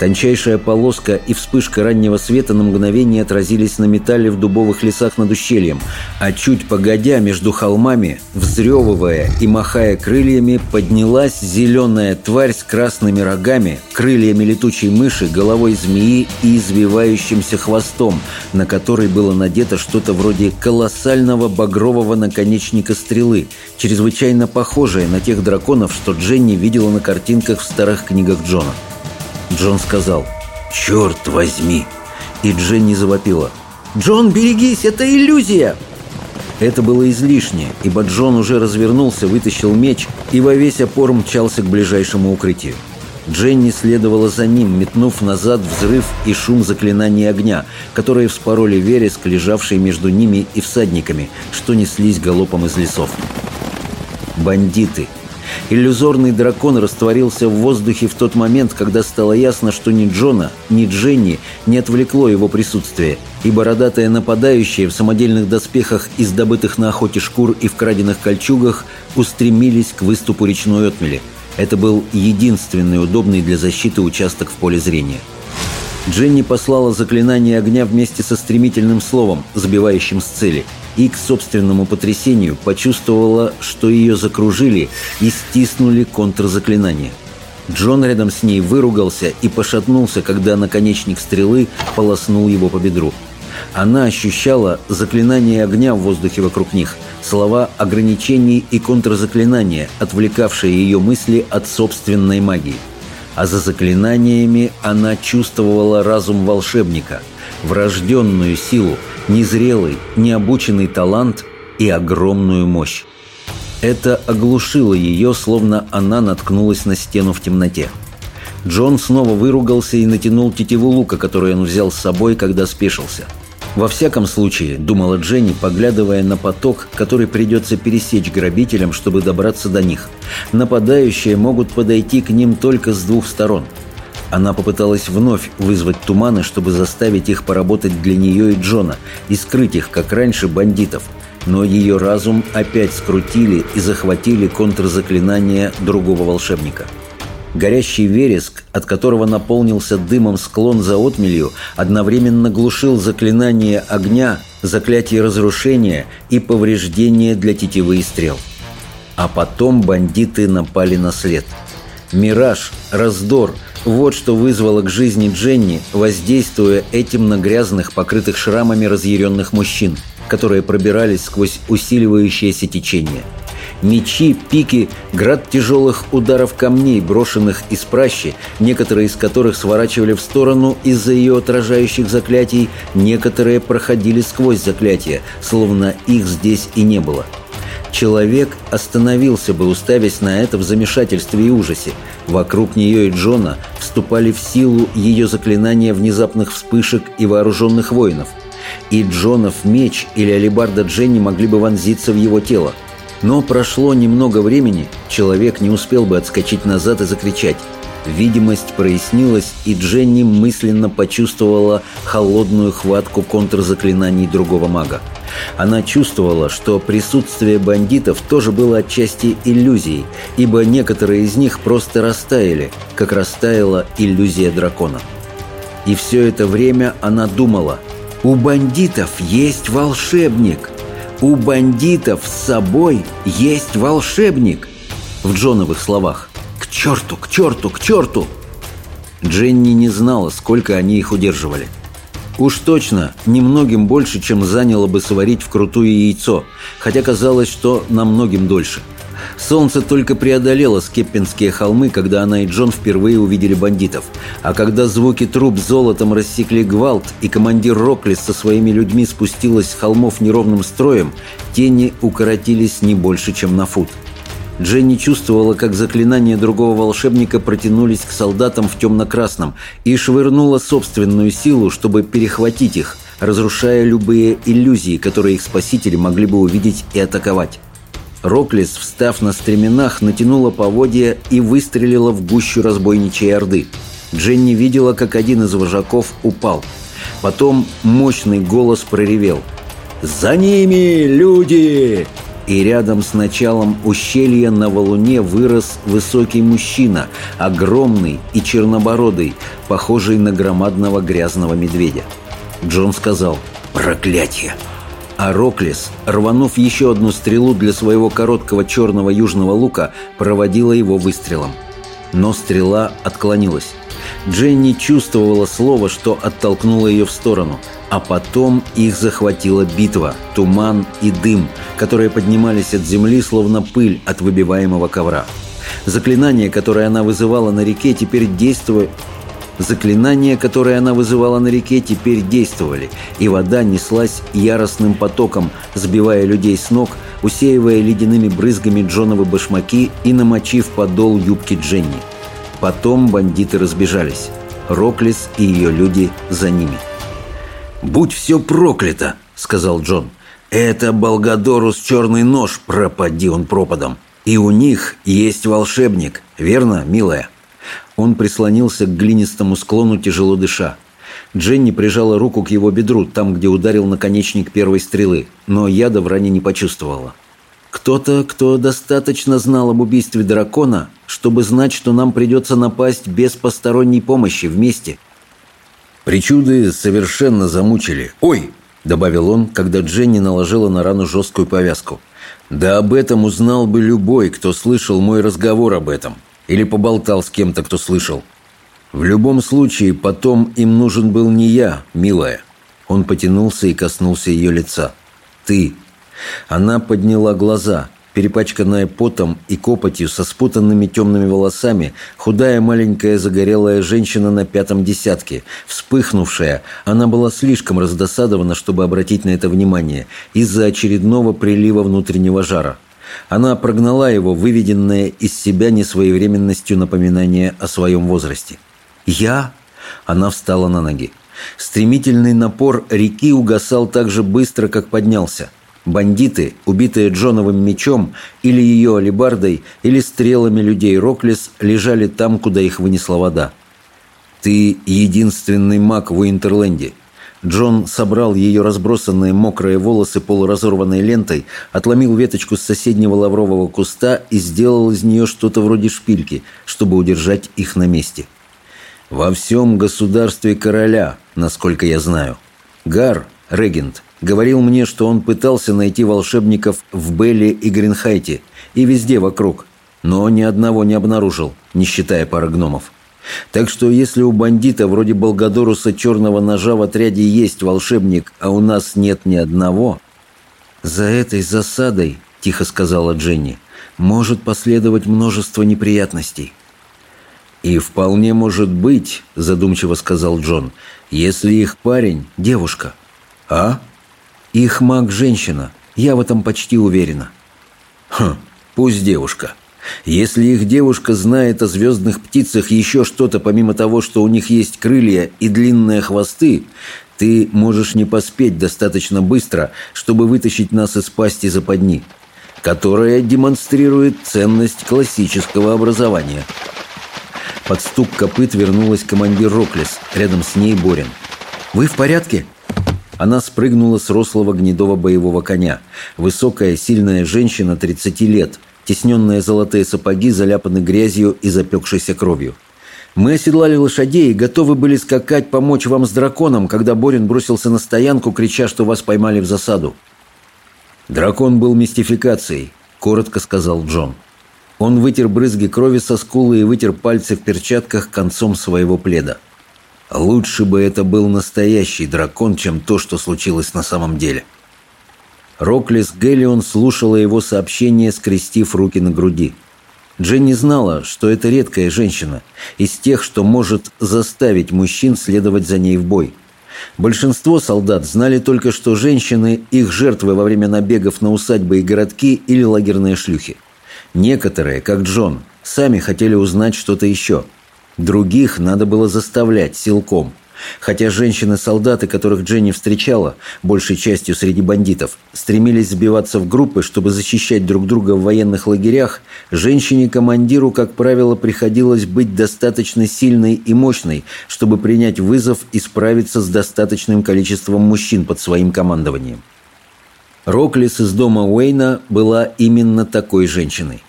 Тончайшая полоска и вспышка раннего света на мгновение отразились на металле в дубовых лесах над ущельем, а чуть погодя между холмами, взрёвывая и махая крыльями, поднялась зеленая тварь с красными рогами, крыльями летучей мыши, головой змеи и извивающимся хвостом, на который было надето что-то вроде колоссального багрового наконечника стрелы, чрезвычайно похожее на тех драконов, что Дженни видела на картинках в старых книгах Джона. Джон сказал «Черт возьми!» И Дженни завопила «Джон, берегись, это иллюзия!» Это было излишне, ибо Джон уже развернулся, вытащил меч и во весь опор мчался к ближайшему укрытию. Дженни следовала за ним, метнув назад взрыв и шум заклинаний огня, которые вспороли вереск, лежавший между ними и всадниками, что неслись галопом из лесов. Бандиты – Иллюзорный дракон растворился в воздухе в тот момент, когда стало ясно, что ни Джона, ни Дженни не отвлекло его присутствие, и бородатые нападающие в самодельных доспехах из добытых на охоте шкур и в краденных кольчугах устремились к выступу речной отмели. Это был единственный удобный для защиты участок в поле зрения. Дженни послала заклинание огня вместе со стремительным словом, забивающим с цели – и к собственному потрясению почувствовала, что ее закружили и стиснули контрзаклинание. Джон рядом с ней выругался и пошатнулся, когда наконечник стрелы полоснул его по бедру. Она ощущала заклинание огня в воздухе вокруг них, слова ограничений и контрзаклинания, отвлекавшие ее мысли от собственной магии. А за заклинаниями она чувствовала разум волшебника, врожденную силу, незрелый, необученный талант и огромную мощь. Это оглушило ее, словно она наткнулась на стену в темноте. Джон снова выругался и натянул тетиву лука, которую он взял с собой, когда спешился. «Во всяком случае», — думала Дженни, поглядывая на поток, который придется пересечь грабителям, чтобы добраться до них. «Нападающие могут подойти к ним только с двух сторон». Она попыталась вновь вызвать туманы, чтобы заставить их поработать для нее и Джона и скрыть их, как раньше, бандитов. Но ее разум опять скрутили и захватили контрзаклинание другого волшебника. Горящий вереск, от которого наполнился дымом склон за отмелью, одновременно глушил заклинание огня, заклятие разрушения и повреждения для тетивы и стрел. А потом бандиты напали на след. Мираж, раздор – вот что вызвало к жизни Дженни, воздействуя этим на грязных, покрытых шрамами разъяренных мужчин, которые пробирались сквозь усиливающееся течение. Мечи, пики, град тяжелых ударов камней, брошенных из пращи, некоторые из которых сворачивали в сторону из-за ее отражающих заклятий, некоторые проходили сквозь заклятия, словно их здесь и не было – Человек остановился бы, уставясь на это в замешательстве и ужасе. Вокруг нее и Джона вступали в силу ее заклинания внезапных вспышек и вооруженных воинов. И Джонов меч или алибарда Дженни могли бы вонзиться в его тело. Но прошло немного времени, человек не успел бы отскочить назад и закричать. Видимость прояснилась, и Дженни мысленно почувствовала холодную хватку контрзаклинаний другого мага. Она чувствовала, что присутствие бандитов тоже было отчасти иллюзией, ибо некоторые из них просто растаяли, как растаяла иллюзия дракона. И все это время она думала, «У бандитов есть волшебник! У бандитов с собой есть волшебник!» В Джоновых словах «К черту, к черту, к черту!» Дженни не знала, сколько они их удерживали – Уж точно, немногим больше, чем заняло бы сварить вкрутую яйцо, хотя казалось, что намногим дольше. Солнце только преодолело Скеппинские холмы, когда она и Джон впервые увидели бандитов. А когда звуки труб золотом рассекли гвалт, и командир Роклис со своими людьми спустилась с холмов неровным строем, тени укоротились не больше, чем на фут. Дженни чувствовала, как заклинания другого волшебника протянулись к солдатам в темно-красном и швырнула собственную силу, чтобы перехватить их, разрушая любые иллюзии, которые их спасители могли бы увидеть и атаковать. Роклис, встав на стременах, натянула поводья и выстрелила в гущу разбойничьей орды. Дженни видела, как один из вожаков упал. Потом мощный голос проревел. «За ними, люди!» И рядом с началом ущелья на валуне вырос высокий мужчина, огромный и чернобородый, похожий на громадного грязного медведя. Джон сказал «Проклятие!» А Роклис, рванув еще одну стрелу для своего короткого черного южного лука, проводила его выстрелом. Но стрела отклонилась. Дженни чувствовала слово, что оттолкнуло ее в сторону, а потом их захватила битва, туман и дым, которые поднимались от земли, словно пыль от выбиваемого ковра. Заклинание, которое она вызывала на реке, теперь действовало Заклинания, которые она вызывала на реке, теперь действовали, и вода неслась яростным потоком, сбивая людей с ног, усеивая ледяными брызгами Джоновы башмаки и намочив подол юбки Дженни. Потом бандиты разбежались. Роклис и ее люди за ними. «Будь все проклято!» — сказал Джон. «Это Болгадорус черный нож, пропади он пропадом. И у них есть волшебник, верно, милая?» Он прислонился к глинистому склону, тяжело дыша. Дженни прижала руку к его бедру, там, где ударил наконечник первой стрелы, но яда в ране не почувствовала. «Кто-то, кто достаточно знал об убийстве дракона, чтобы знать, что нам придется напасть без посторонней помощи вместе». «Причуды совершенно замучили. Ой!» — добавил он, когда Дженни наложила на рану жесткую повязку. «Да об этом узнал бы любой, кто слышал мой разговор об этом. Или поболтал с кем-то, кто слышал. В любом случае, потом им нужен был не я, милая. Он потянулся и коснулся ее лица. Ты. Она подняла глаза, перепачканная потом и копотью, со спутанными темными волосами, худая маленькая загорелая женщина на пятом десятке, вспыхнувшая, она была слишком раздосадована, чтобы обратить на это внимание, из-за очередного прилива внутреннего жара. Она прогнала его, выведенное из себя несвоевременностью напоминание о своем возрасте. «Я?» Она встала на ноги. Стремительный напор реки угасал так же быстро, как поднялся. Бандиты, убитые Джоновым мечом, или ее алебардой, или стрелами людей Роклис, лежали там, куда их вынесла вода. «Ты единственный маг в Уинтерленде. Джон собрал ее разбросанные мокрые волосы полуразорванной лентой, отломил веточку с соседнего лаврового куста и сделал из нее что-то вроде шпильки, чтобы удержать их на месте. «Во всем государстве короля, насколько я знаю. Гар, регент, говорил мне, что он пытался найти волшебников в Белле и Гринхайте и везде вокруг, но ни одного не обнаружил, не считая пары гномов». Так что если у бандита вроде Болгадоруса черного ножа в отряде есть волшебник, а у нас нет ни одного... «За этой засадой, — тихо сказала Дженни, — может последовать множество неприятностей». «И вполне может быть, — задумчиво сказал Джон, — если их парень — девушка». «А?» «Их маг — женщина. Я в этом почти уверена». «Хм, пусть девушка. Если их девушка знает о звездных птицах еще что-то, помимо того, что у них есть крылья и длинные хвосты, ты можешь не поспеть достаточно быстро, чтобы вытащить нас из пасти западни, которая демонстрирует ценность классического образования. Под стук копыт вернулась командир Роклес, рядом с ней Борин. «Вы в порядке?» Она спрыгнула с рослого гнедого боевого коня. Высокая, сильная женщина 30 лет – Тесненные золотые сапоги заляпаны грязью и запекшейся кровью. Мы оседлали лошадей и готовы были скакать помочь вам с драконом, когда Борин бросился на стоянку, крича, что вас поймали в засаду. «Дракон был мистификацией», — коротко сказал Джон. Он вытер брызги крови со скулы и вытер пальцы в перчатках концом своего пледа. Лучше бы это был настоящий дракон, чем то, что случилось на самом деле. Роклис Гелион слушала его сообщение, скрестив руки на груди. Дженни знала, что это редкая женщина, из тех, что может заставить мужчин следовать за ней в бой. Большинство солдат знали только, что женщины – их жертвы во время набегов на усадьбы и городки или лагерные шлюхи. Некоторые, как Джон, сами хотели узнать что-то еще. Других надо было заставлять силком. Хотя женщины-солдаты, которых Дженни встречала, большей частью среди бандитов, стремились сбиваться в группы, чтобы защищать друг друга в военных лагерях, женщине-командиру, как правило, приходилось быть достаточно сильной и мощной, чтобы принять вызов и справиться с достаточным количеством мужчин под своим командованием. Роклис из дома Уэйна была именно такой женщиной.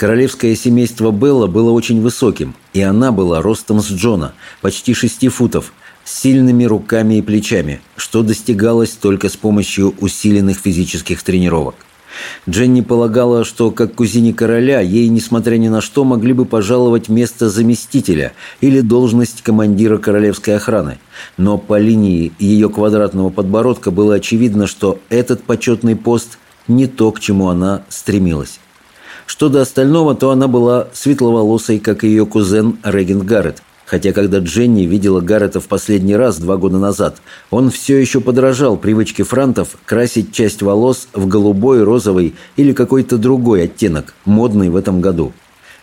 Королевское семейство Белла было очень высоким, и она была ростом с Джона, почти шести футов, с сильными руками и плечами, что достигалось только с помощью усиленных физических тренировок. Дженни полагала, что как кузине короля ей, несмотря ни на что, могли бы пожаловать место заместителя или должность командира королевской охраны. Но по линии ее квадратного подбородка было очевидно, что этот почетный пост не то, к чему она стремилась. Что до остального, то она была светловолосой, как и ее кузен Регент Гаррет, Хотя, когда Дженни видела Гаррета в последний раз два года назад, он все еще подражал привычке франтов красить часть волос в голубой, розовый или какой-то другой оттенок, модный в этом году.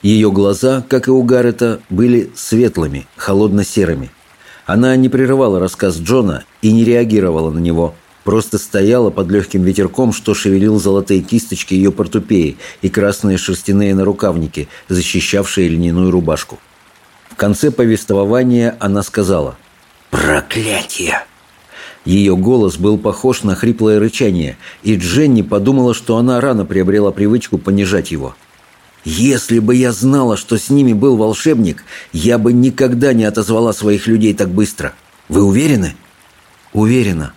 Ее глаза, как и у Гаррета, были светлыми, холодно-серыми. Она не прерывала рассказ Джона и не реагировала на него, просто стояла под легким ветерком, что шевелил золотые кисточки ее портупеи и красные шерстяные нарукавники, защищавшие льняную рубашку. В конце повествования она сказала «Проклятие!». Ее голос был похож на хриплое рычание, и Дженни подумала, что она рано приобрела привычку понижать его. «Если бы я знала, что с ними был волшебник, я бы никогда не отозвала своих людей так быстро. Вы уверены?» «Уверена».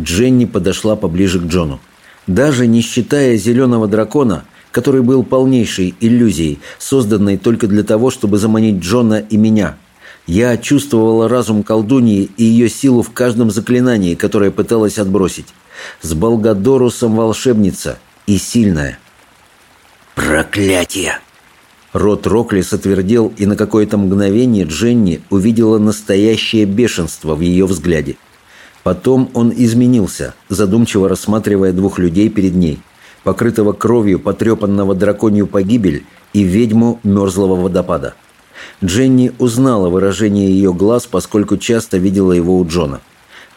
Дженни подошла поближе к Джону. Даже не считая зеленого дракона – который был полнейшей иллюзией, созданной только для того, чтобы заманить Джона и меня. Я чувствовала разум колдуньи и ее силу в каждом заклинании, которое пыталась отбросить. С Болгадорусом волшебница и сильная. «Проклятие!» Рот Роклис отвердел, и на какое-то мгновение Дженни увидела настоящее бешенство в ее взгляде. Потом он изменился, задумчиво рассматривая двух людей перед ней – покрытого кровью потрепанного драконью погибель и ведьму мерзлого водопада. Дженни узнала выражение ее глаз, поскольку часто видела его у Джона.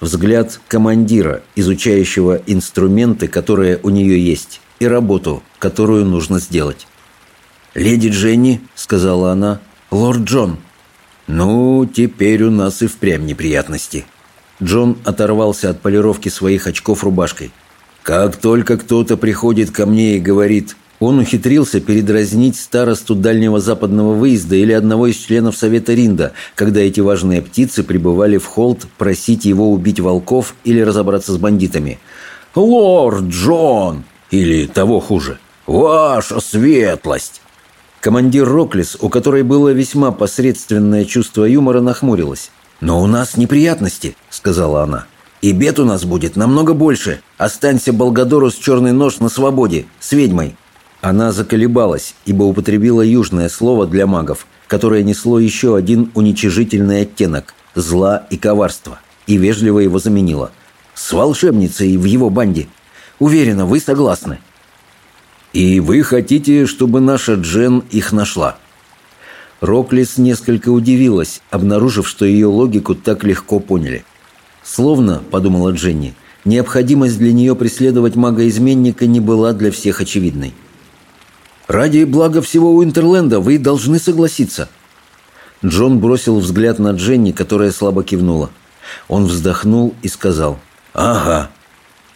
Взгляд командира, изучающего инструменты, которые у нее есть, и работу, которую нужно сделать. «Леди Дженни», — сказала она, — «лорд Джон». «Ну, теперь у нас и впрямь неприятности». Джон оторвался от полировки своих очков рубашкой. Как только кто-то приходит ко мне и говорит, он ухитрился передразнить старосту дальнего западного выезда или одного из членов Совета Ринда, когда эти важные птицы прибывали в холд просить его убить волков или разобраться с бандитами. «Лорд Джон!» или того хуже «Ваша светлость!» Командир Роклис, у которой было весьма посредственное чувство юмора, нахмурилась. «Но у нас неприятности», — сказала она. И бед у нас будет намного больше. Останься Болгадору с черный нож на свободе, с ведьмой». Она заколебалась, ибо употребила южное слово для магов, которое несло еще один уничижительный оттенок – зла и коварства, и вежливо его заменила. «С волшебницей в его банде. Уверена, вы согласны». «И вы хотите, чтобы наша Джен их нашла?» Роклис несколько удивилась, обнаружив, что ее логику так легко поняли – Словно, подумала Дженни, необходимость для нее преследовать мага-изменника не была для всех очевидной. «Ради блага всего Уинтерленда вы должны согласиться». Джон бросил взгляд на Дженни, которая слабо кивнула. Он вздохнул и сказал «Ага».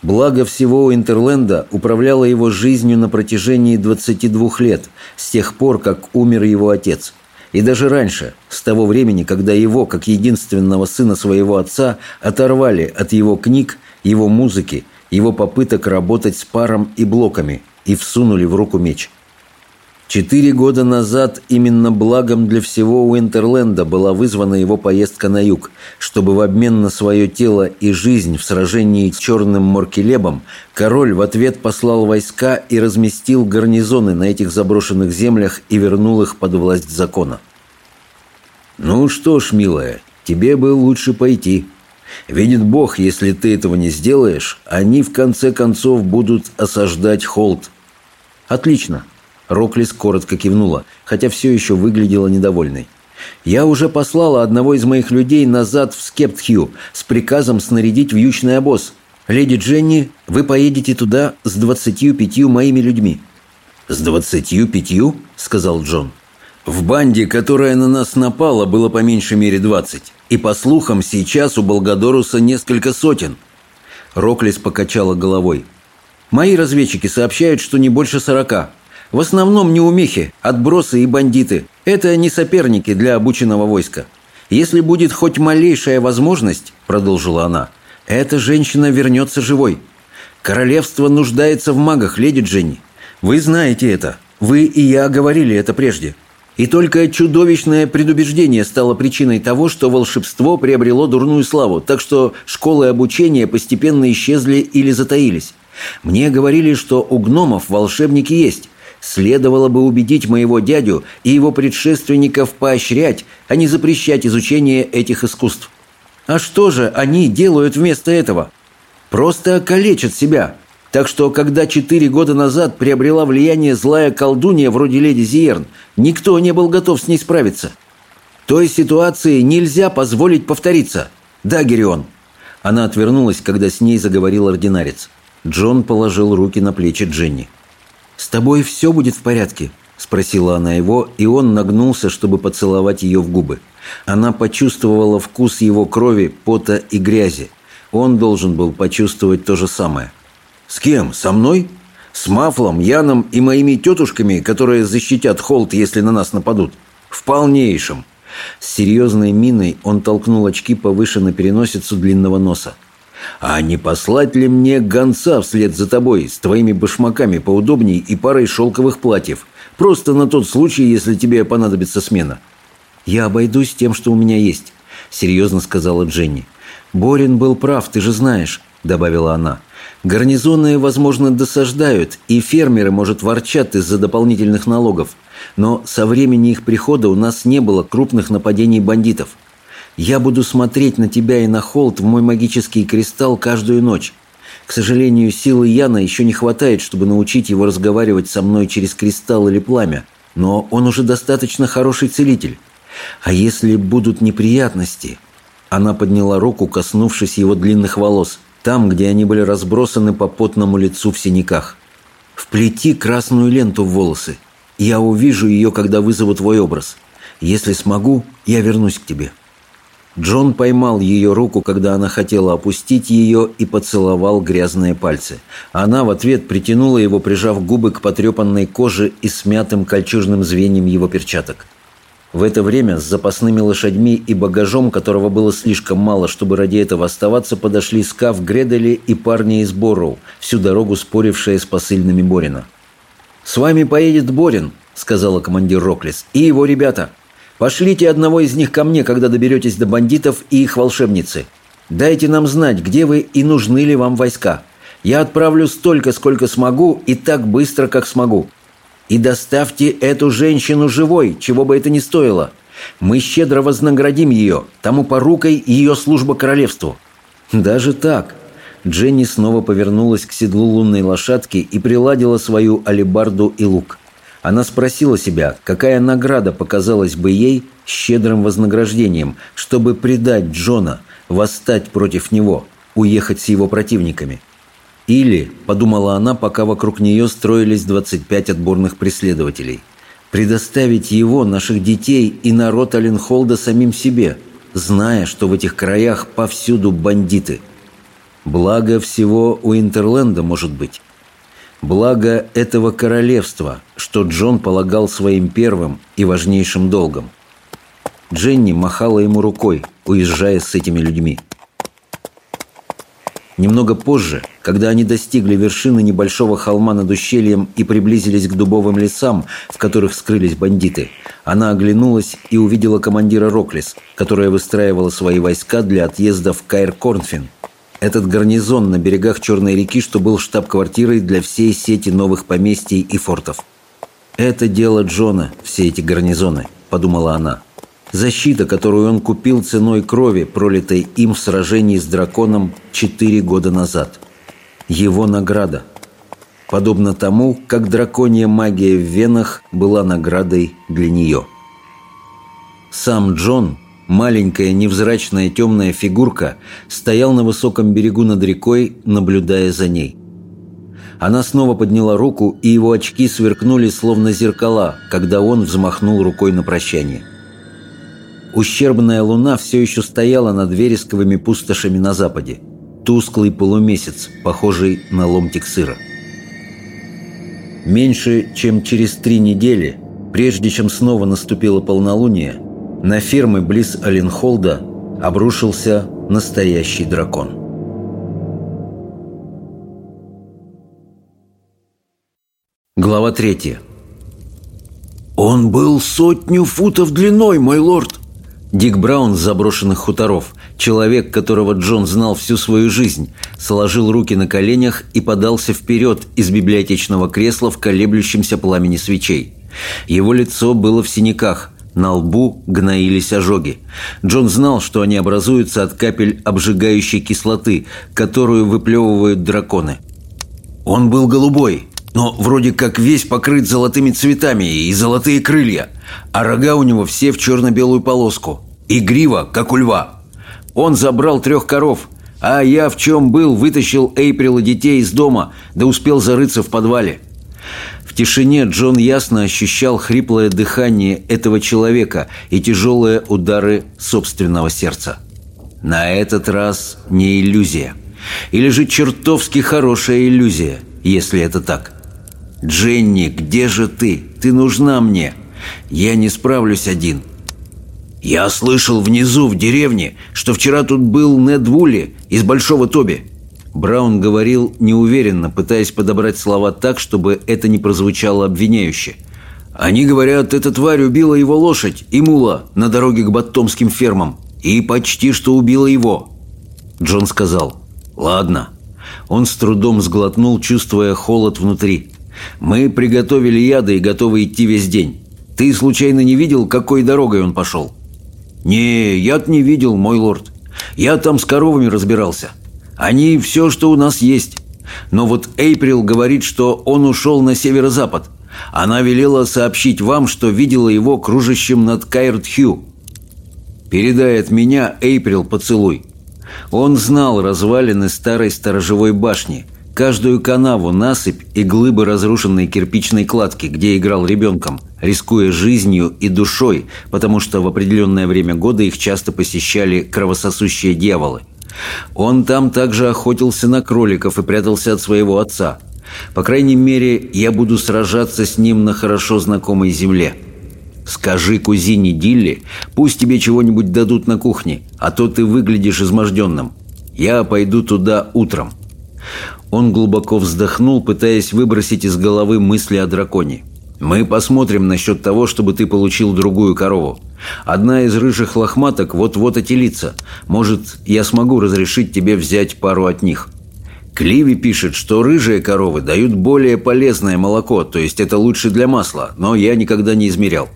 Благо всего Уинтерленда управляло его жизнью на протяжении 22 лет, с тех пор, как умер его отец – и даже раньше, с того времени, когда его, как единственного сына своего отца, оторвали от его книг, его музыки, его попыток работать с паром и блоками и всунули в руку меч. Четыре года назад именно благом для всего Уинтерленда была вызвана его поездка на юг, чтобы в обмен на свое тело и жизнь в сражении с черным Моркелебом король в ответ послал войска и разместил гарнизоны на этих заброшенных землях и вернул их под власть закона. «Ну что ж, милая, тебе бы лучше пойти. Видит Бог, если ты этого не сделаешь, они в конце концов будут осаждать Холд». «Отлично», Роклис коротко кивнула, хотя все еще выглядела недовольной. «Я уже послала одного из моих людей назад в Скептхью с приказом снарядить вьючный обоз. Леди Дженни, вы поедете туда с двадцатью пятью моими людьми». «С двадцатью пятью?» — сказал Джон. «В банде, которая на нас напала, было по меньшей мере двадцать. И, по слухам, сейчас у Болгадоруса несколько сотен». Роклис покачала головой. «Мои разведчики сообщают, что не больше сорока. В основном неумехи, отбросы и бандиты. Это не соперники для обученного войска. Если будет хоть малейшая возможность, — продолжила она, — эта женщина вернется живой. Королевство нуждается в магах, леди Дженни. Вы знаете это. Вы и я говорили это прежде. И только чудовищное предубеждение стало причиной того, что волшебство приобрело дурную славу, так что школы обучения постепенно исчезли или затаились. Мне говорили, что у гномов волшебники есть, Следовало бы убедить моего дядю и его предшественников поощрять, а не запрещать изучение этих искусств. А что же они делают вместо этого? Просто калечат себя. Так что, когда четыре года назад приобрела влияние злая колдунья вроде леди Зиерн, никто не был готов с ней справиться. Той ситуации нельзя позволить повториться. Да, Герион. Она отвернулась, когда с ней заговорил ординарец. Джон положил руки на плечи Дженни. «С тобой все будет в порядке?» – спросила она его, и он нагнулся, чтобы поцеловать ее в губы. Она почувствовала вкус его крови, пота и грязи. Он должен был почувствовать то же самое. «С кем? Со мной? С Мафлом, Яном и моими тетушками, которые защитят Холт, если на нас нападут? В полнейшем!» С серьезной миной он толкнул очки повыше на переносицу длинного носа. А не послать ли мне гонца вслед за тобой с твоими башмаками поудобней и парой шелковых платьев? Просто на тот случай, если тебе понадобится смена». «Я обойдусь тем, что у меня есть», — серьезно сказала Дженни. «Борин был прав, ты же знаешь», — добавила она. «Гарнизоны, возможно, досаждают, и фермеры, может, ворчат из-за дополнительных налогов. Но со времени их прихода у нас не было крупных нападений бандитов. Я буду смотреть на тебя и на Холт в мой магический кристалл каждую ночь. К сожалению, силы Яна еще не хватает, чтобы научить его разговаривать со мной через кристалл или пламя, но он уже достаточно хороший целитель. А если будут неприятности...» Она подняла руку, коснувшись его длинных волос, там, где они были разбросаны по потному лицу в синяках. «Вплети красную ленту в волосы. Я увижу ее, когда вызову твой образ. Если смогу, я вернусь к тебе». Джон поймал ее руку, когда она хотела опустить ее, и поцеловал грязные пальцы. Она в ответ притянула его, прижав губы к потрепанной коже и смятым кольчужным звеньям его перчаток. В это время с запасными лошадьми и багажом, которого было слишком мало, чтобы ради этого оставаться, подошли Скаф Гредели и парни из Борроу, всю дорогу спорившие с посыльными Борина. «С вами поедет Борин», — сказала командир Роклис, — «и его ребята». Пошлите одного из них ко мне, когда доберетесь до бандитов и их волшебницы. Дайте нам знать, где вы и нужны ли вам войска. Я отправлю столько, сколько смогу, и так быстро, как смогу. И доставьте эту женщину живой, чего бы это ни стоило. Мы щедро вознаградим ее, тому порукой ее служба королевству». Даже так. Дженни снова повернулась к седлу лунной лошадки и приладила свою алебарду и лук. Она спросила себя, какая награда показалась бы ей щедрым вознаграждением, чтобы предать Джона, восстать против него, уехать с его противниками. Или, подумала она, пока вокруг нее строились 25 отборных преследователей, предоставить его, наших детей и народ Аленхолда самим себе, зная, что в этих краях повсюду бандиты. Благо всего у Интерленда, может быть. Благо этого королевства, что Джон полагал своим первым и важнейшим долгом. Дженни махала ему рукой, уезжая с этими людьми. Немного позже, когда они достигли вершины небольшого холма над ущельем и приблизились к дубовым лесам, в которых скрылись бандиты, она оглянулась и увидела командира Роклис, которая выстраивала свои войска для отъезда в Кайр-Корнфин – этот гарнизон на берегах Черной реки, что был штаб-квартирой для всей сети новых поместий и фортов. «Это дело Джона, все эти гарнизоны», – подумала она. «Защита, которую он купил ценой крови, пролитой им в сражении с драконом четыре года назад. Его награда». подобно тому, как драконья магия в венах была наградой для нее. Сам Джон, маленькая невзрачная темная фигурка, стоял на высоком берегу над рекой, наблюдая за ней. Она снова подняла руку, и его очки сверкнули, словно зеркала, когда он взмахнул рукой на прощание. Ущербная луна все еще стояла над вересковыми пустошами на западе. Тусклый полумесяц, похожий на ломтик сыра. Меньше чем через три недели, прежде чем снова наступило полнолуние, на фермы близ Оленхолда обрушился настоящий дракон. Глава третья. «Он был сотню футов длиной, мой лорд!» Дик Браун с заброшенных хуторов, человек, которого Джон знал всю свою жизнь, сложил руки на коленях и подался вперед из библиотечного кресла в колеблющемся пламени свечей. Его лицо было в синяках, на лбу гноились ожоги. Джон знал, что они образуются от капель обжигающей кислоты, которую выплевывают драконы. Он был голубой, но вроде как весь покрыт золотыми цветами и золотые крылья, а рога у него все в черно-белую полоску, и грива, как у льва. Он забрал трех коров, а я в чем был, вытащил Эйприл и детей из дома, да успел зарыться в подвале. В тишине Джон ясно ощущал хриплое дыхание этого человека и тяжелые удары собственного сердца. На этот раз не иллюзия. Или же чертовски хорошая иллюзия, если это так. «Дженни, где же ты? Ты нужна мне. Я не справлюсь один». «Я слышал внизу, в деревне, что вчера тут был Нед Вулли из Большого Тоби». Браун говорил неуверенно, пытаясь подобрать слова так, чтобы это не прозвучало обвиняюще. «Они говорят, эта тварь убила его лошадь и мула на дороге к Баттомским фермам. И почти что убила его». Джон сказал «Ладно». Он с трудом сглотнул, чувствуя холод внутри. Мы приготовили яды и готовы идти весь день. Ты случайно не видел, какой дорогой он пошел?» «Не, я не видел, мой лорд. Я там с коровами разбирался. Они все, что у нас есть. Но вот Эйприл говорит, что он ушел на северо-запад. Она велела сообщить вам, что видела его кружащим над Кайрт-Хью. Передай от меня Эйприл поцелуй. Он знал развалины старой сторожевой башни, Каждую канаву, насыпь и глыбы разрушенной кирпичной кладки, где играл ребенком, рискуя жизнью и душой, потому что в определенное время года их часто посещали кровососущие дьяволы. Он там также охотился на кроликов и прятался от своего отца. По крайней мере, я буду сражаться с ним на хорошо знакомой земле. Скажи кузине Дилли, пусть тебе чего-нибудь дадут на кухне, а то ты выглядишь изможденным. Я пойду туда утром. Он глубоко вздохнул, пытаясь выбросить из головы мысли о драконе. «Мы посмотрим насчет того, чтобы ты получил другую корову. Одна из рыжих лохматок вот-вот отелится. Может, я смогу разрешить тебе взять пару от них». Кливи пишет, что рыжие коровы дают более полезное молоко, то есть это лучше для масла, но я никогда не измерял.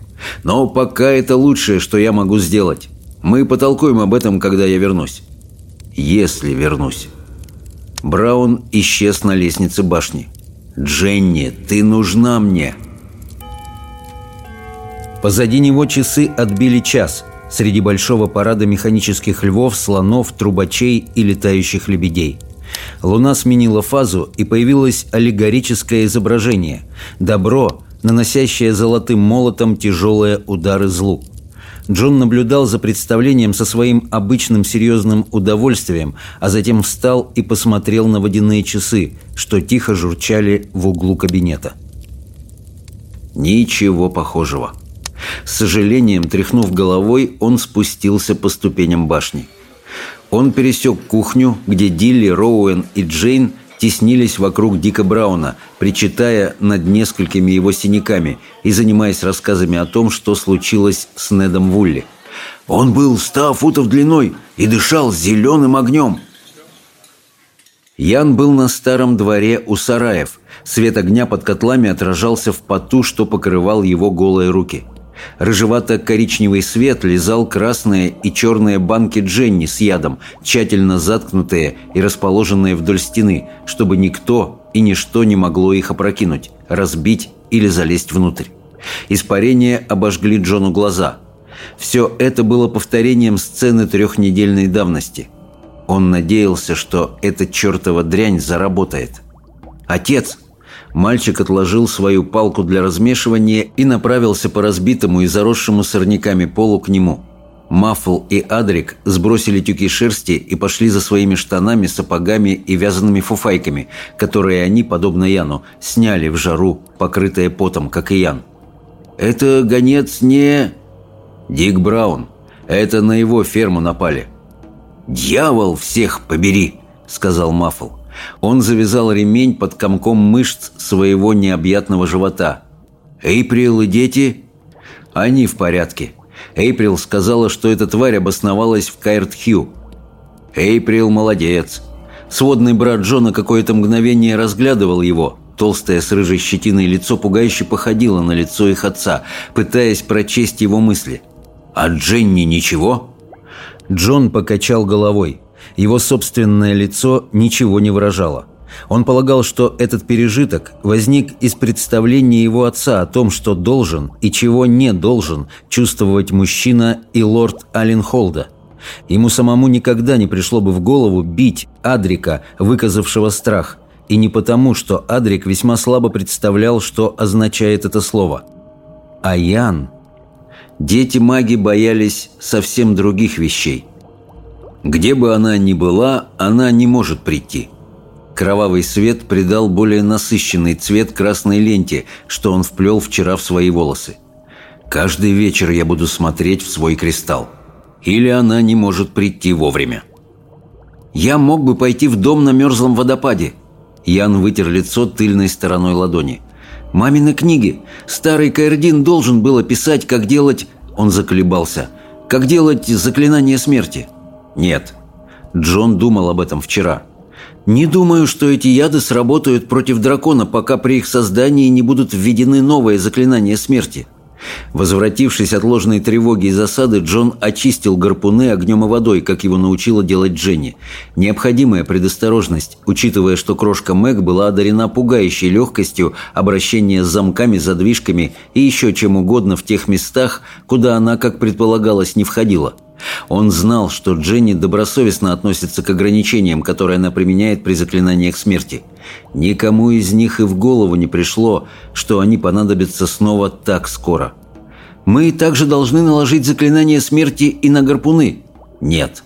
Но пока это лучшее, что я могу сделать. Мы потолкуем об этом, когда я вернусь. Если вернусь. Браун исчез на лестнице башни. «Дженни, ты нужна мне!» Позади него часы отбили час среди большого парада механических львов, слонов, трубачей и летающих лебедей. Луна сменила фазу, и появилось аллегорическое изображение – добро, наносящее золотым молотом тяжелые удары злу – Джон наблюдал за представлением со своим обычным серьезным удовольствием, а затем встал и посмотрел на водяные часы, что тихо журчали в углу кабинета. Ничего похожего. С сожалением, тряхнув головой, он спустился по ступеням башни. Он пересек кухню, где Дилли, Роуэн и Джейн теснились вокруг Дика Брауна, причитая над несколькими его синяками и занимаясь рассказами о том, что случилось с Недом Вулли. «Он был ста футов длиной и дышал зеленым огнем!» Ян был на старом дворе у сараев. Свет огня под котлами отражался в поту, что покрывал его голые руки. Рыжевато-коричневый свет лизал красные и черные банки Дженни с ядом, тщательно заткнутые и расположенные вдоль стены, чтобы никто и ничто не могло их опрокинуть, разбить или залезть внутрь. Испарения обожгли Джону глаза. Все это было повторением сцены трехнедельной давности. Он надеялся, что эта чертова дрянь заработает. «Отец!» Мальчик отложил свою палку для размешивания и направился по разбитому и заросшему сорняками полу к нему. Маффл и Адрик сбросили тюки шерсти и пошли за своими штанами, сапогами и вязаными фуфайками, которые они, подобно Яну, сняли в жару, покрытые потом, как и Ян. «Это гонец не...» «Дик Браун. Это на его ферму напали». «Дьявол всех побери!» — сказал Маффл. Он завязал ремень под комком мышц своего необъятного живота. «Эйприл и дети?» «Они в порядке». Эйприл сказала, что эта тварь обосновалась в Кайрт-Хью. Эйприл молодец. Сводный брат Джона какое-то мгновение разглядывал его. Толстое с рыжей щетиной лицо пугающе походило на лицо их отца, пытаясь прочесть его мысли. «А Дженни ничего?» Джон покачал головой. Его собственное лицо ничего не выражало. Он полагал, что этот пережиток возник из представления его отца о том, что должен и чего не должен чувствовать мужчина и лорд Алленхолда. Ему самому никогда не пришло бы в голову бить Адрика, выказавшего страх, и не потому, что Адрик весьма слабо представлял, что означает это слово. А Ян... Дети-маги боялись совсем других вещей. Где бы она ни была, она не может прийти. Кровавый свет придал более насыщенный цвет красной ленте, что он вплел вчера в свои волосы. Каждый вечер я буду смотреть в свой кристалл. Или она не может прийти вовремя. Я мог бы пойти в дом на мерзлом водопаде. Ян вытер лицо тыльной стороной ладони. «Мамины книги. Старый Каэрдин должен был описать, как делать...» Он заколебался. «Как делать заклинание смерти?» Нет. Джон думал об этом вчера. Не думаю, что эти яды сработают против дракона, пока при их создании не будут введены новые заклинания смерти. Возвратившись от ложной тревоги и засады, Джон очистил гарпуны огнем и водой, как его научила делать Дженни. Необходимая предосторожность, учитывая, что крошка Мэг была одарена пугающей легкостью обращения с замками, задвижками и еще чем угодно в тех местах, куда она, как предполагалось, не входила – он знал, что Дженни добросовестно относится к ограничениям, которые она применяет при заклинаниях смерти. Никому из них и в голову не пришло, что они понадобятся снова так скоро. «Мы также должны наложить заклинание смерти и на гарпуны». «Нет».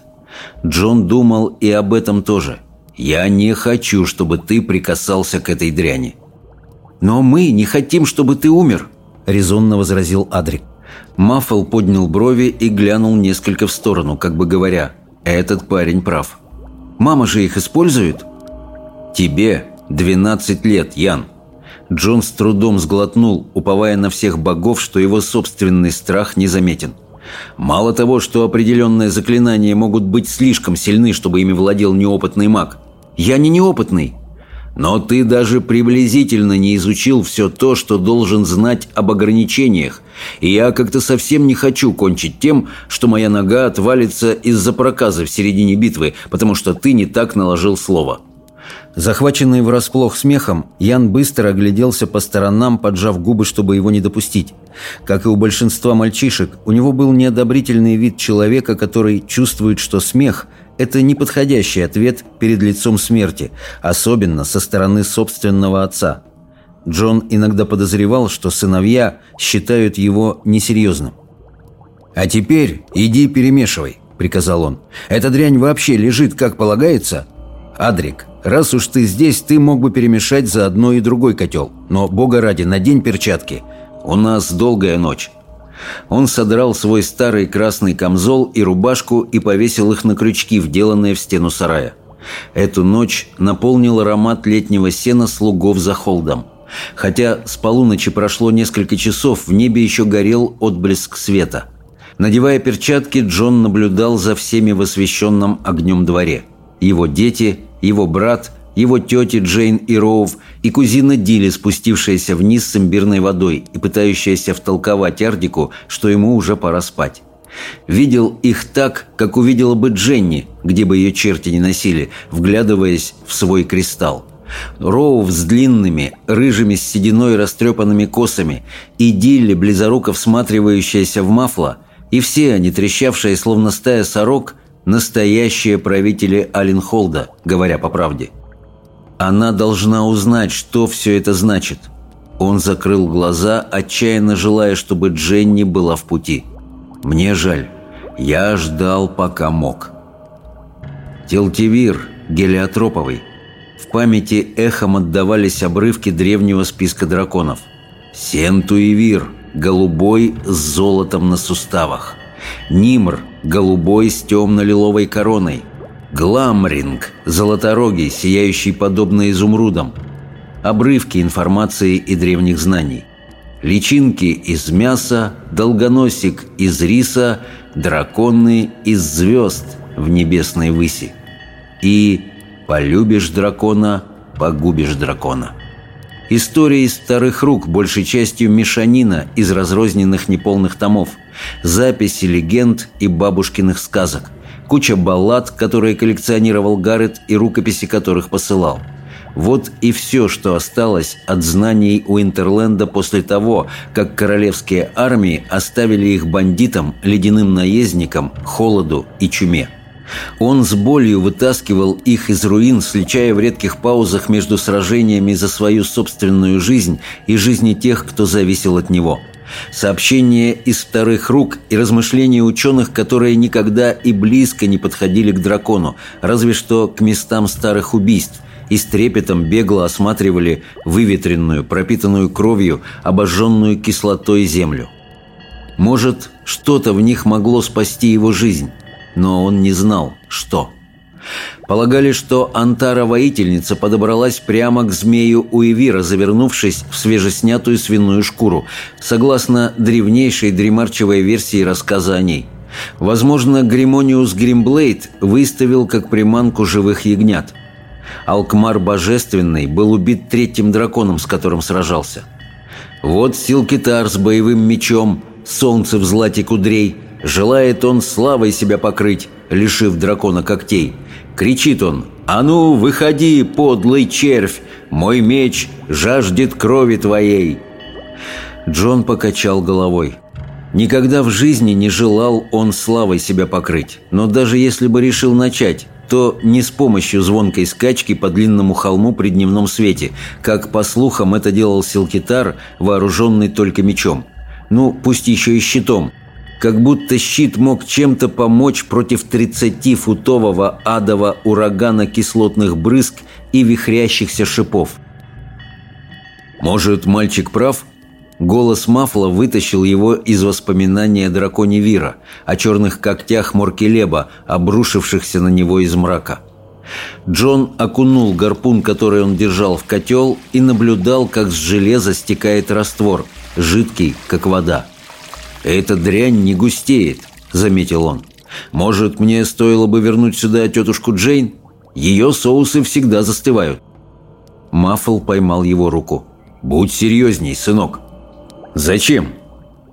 Джон думал и об этом тоже. «Я не хочу, чтобы ты прикасался к этой дряни». «Но мы не хотим, чтобы ты умер», — резонно возразил Адрик. Маффл поднял брови и глянул несколько в сторону, как бы говоря, «Этот парень прав». «Мама же их использует?» «Тебе 12 лет, Ян». Джон с трудом сглотнул, уповая на всех богов, что его собственный страх не заметен. Мало того, что определенные заклинания могут быть слишком сильны, чтобы ими владел неопытный маг. «Я не неопытный», но ты даже приблизительно не изучил все то, что должен знать об ограничениях, и я как-то совсем не хочу кончить тем, что моя нога отвалится из-за проказа в середине битвы, потому что ты не так наложил слово». Захваченный врасплох смехом, Ян быстро огляделся по сторонам, поджав губы, чтобы его не допустить. Как и у большинства мальчишек, у него был неодобрительный вид человека, который чувствует, что смех – это неподходящий ответ перед лицом смерти, особенно со стороны собственного отца. Джон иногда подозревал, что сыновья считают его несерьезным. «А теперь иди перемешивай», — приказал он. «Эта дрянь вообще лежит, как полагается?» «Адрик, раз уж ты здесь, ты мог бы перемешать за одной и другой котел. Но, бога ради, надень перчатки. У нас долгая ночь». Он содрал свой старый красный камзол и рубашку и повесил их на крючки, вделанные в стену сарая. Эту ночь наполнил аромат летнего сена слугов за холдом. Хотя с полуночи прошло несколько часов, в небе еще горел отблеск света. Надевая перчатки, Джон наблюдал за всеми в освещенном огнем дворе. Его дети, его брат, его тети Джейн и Роув, и кузина Дили, спустившаяся вниз с имбирной водой и пытающаяся втолковать Ардику, что ему уже пора спать. Видел их так, как увидела бы Дженни, где бы ее черти не носили, вглядываясь в свой кристалл. Роув с длинными, рыжими с сединой растрепанными косами, и Дилли, близоруко всматривающаяся в мафла, и все они, трещавшие, словно стая сорок, настоящие правители Аленхолда, говоря по правде. Она должна узнать, что все это значит. Он закрыл глаза, отчаянно желая, чтобы Дженни была в пути. «Мне жаль. Я ждал, пока мог». Телтивир, гелиотроповый – в памяти эхом отдавались обрывки древнего списка драконов. Сентуевир, голубой с золотом на суставах. Нимр, голубой с темно-лиловой короной. Гламринг, золоторогий, сияющий подобно изумрудам. Обрывки информации и древних знаний. Личинки из мяса, долгоносик из риса, драконы из звезд в небесной выси. И Полюбишь дракона, погубишь дракона. История из старых рук, большей частью мешанина из разрозненных неполных томов, записи легенд и бабушкиных сказок, куча баллад, которые коллекционировал Гаррет и рукописи которых посылал. Вот и все, что осталось от знаний у Интерленда после того, как королевские армии оставили их бандитам, ледяным наездникам, холоду и чуме. Он с болью вытаскивал их из руин, сличая в редких паузах между сражениями за свою собственную жизнь и жизни тех, кто зависел от него. Сообщения из вторых рук и размышления ученых, которые никогда и близко не подходили к дракону, разве что к местам старых убийств, и с трепетом бегло осматривали выветренную, пропитанную кровью, обожженную кислотой землю. Может, что-то в них могло спасти его жизнь но он не знал, что. Полагали, что Антара-воительница подобралась прямо к змею Уэвира, завернувшись в свежеснятую свиную шкуру, согласно древнейшей дремарчевой версии рассказа о ней. Возможно, Гримониус Гримблейд выставил как приманку живых ягнят. Алкмар Божественный был убит третьим драконом, с которым сражался. Вот Силкитар с боевым мечом, солнце в злате кудрей – Желает он славой себя покрыть, лишив дракона когтей. Кричит он «А ну, выходи, подлый червь! Мой меч жаждет крови твоей!» Джон покачал головой. Никогда в жизни не желал он славой себя покрыть, но даже если бы решил начать, то не с помощью звонкой скачки по длинному холму при дневном свете, как, по слухам, это делал Силкитар, вооруженный только мечом. Ну, пусть еще и щитом, как будто щит мог чем-то помочь против 30-футового адового урагана кислотных брызг и вихрящихся шипов. «Может, мальчик прав?» Голос Мафла вытащил его из воспоминания драконе Вира о черных когтях Моркелеба, обрушившихся на него из мрака. Джон окунул гарпун, который он держал в котел, и наблюдал, как с железа стекает раствор, жидкий, как вода. «Эта дрянь не густеет», — заметил он. «Может, мне стоило бы вернуть сюда тетушку Джейн? Ее соусы всегда застывают». Маффл поймал его руку. «Будь серьезней, сынок». «Зачем?»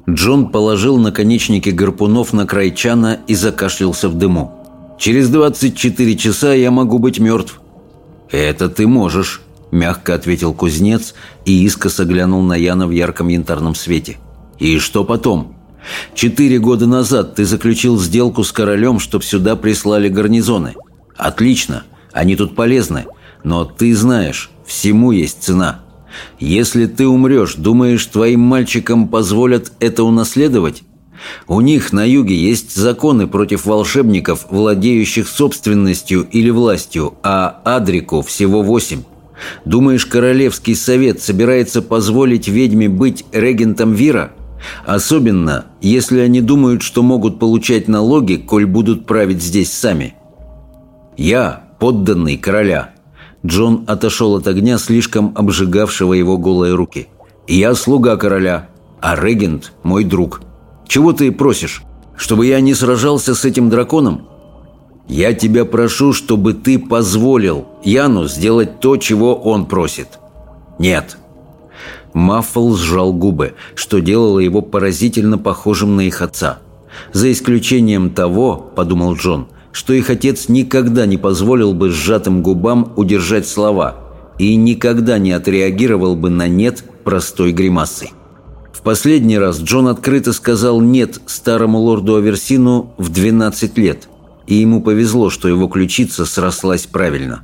Джон положил наконечники гарпунов на край чана и закашлялся в дыму. «Через 24 часа я могу быть мертв». «Это ты можешь», – мягко ответил кузнец и искоса глянул на Яна в ярком янтарном свете. «И что потом?» Четыре года назад ты заключил сделку с королем, чтобы сюда прислали гарнизоны. Отлично, они тут полезны. Но ты знаешь, всему есть цена. Если ты умрешь, думаешь, твоим мальчикам позволят это унаследовать? У них на юге есть законы против волшебников, владеющих собственностью или властью, а Адрику всего восемь. Думаешь, Королевский совет собирается позволить ведьме быть регентом Вира? Особенно, если они думают, что могут получать налоги, коль будут править здесь сами. Я подданный короля. Джон отошел от огня, слишком обжигавшего его голые руки. Я слуга короля, а регент мой друг. Чего ты просишь? Чтобы я не сражался с этим драконом? Я тебя прошу, чтобы ты позволил Яну сделать то, чего он просит. Нет. Маффл сжал губы, что делало его поразительно похожим на их отца. За исключением того, подумал Джон, что их отец никогда не позволил бы сжатым губам удержать слова и никогда не отреагировал бы на «нет» простой гримасой. В последний раз Джон открыто сказал «нет» старому лорду Аверсину в 12 лет, и ему повезло, что его ключица срослась правильно.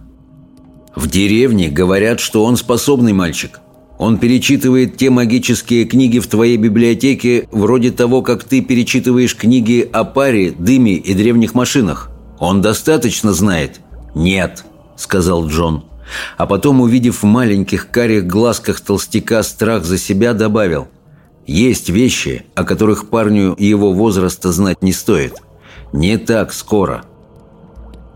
В деревне говорят, что он способный мальчик. Он перечитывает те магические книги в твоей библиотеке, вроде того, как ты перечитываешь книги о паре, дыме и древних машинах. Он достаточно знает. «Нет», — сказал Джон. А потом, увидев в маленьких карих глазках толстяка страх за себя, добавил. Есть вещи, о которых парню его возраста знать не стоит. Не так скоро.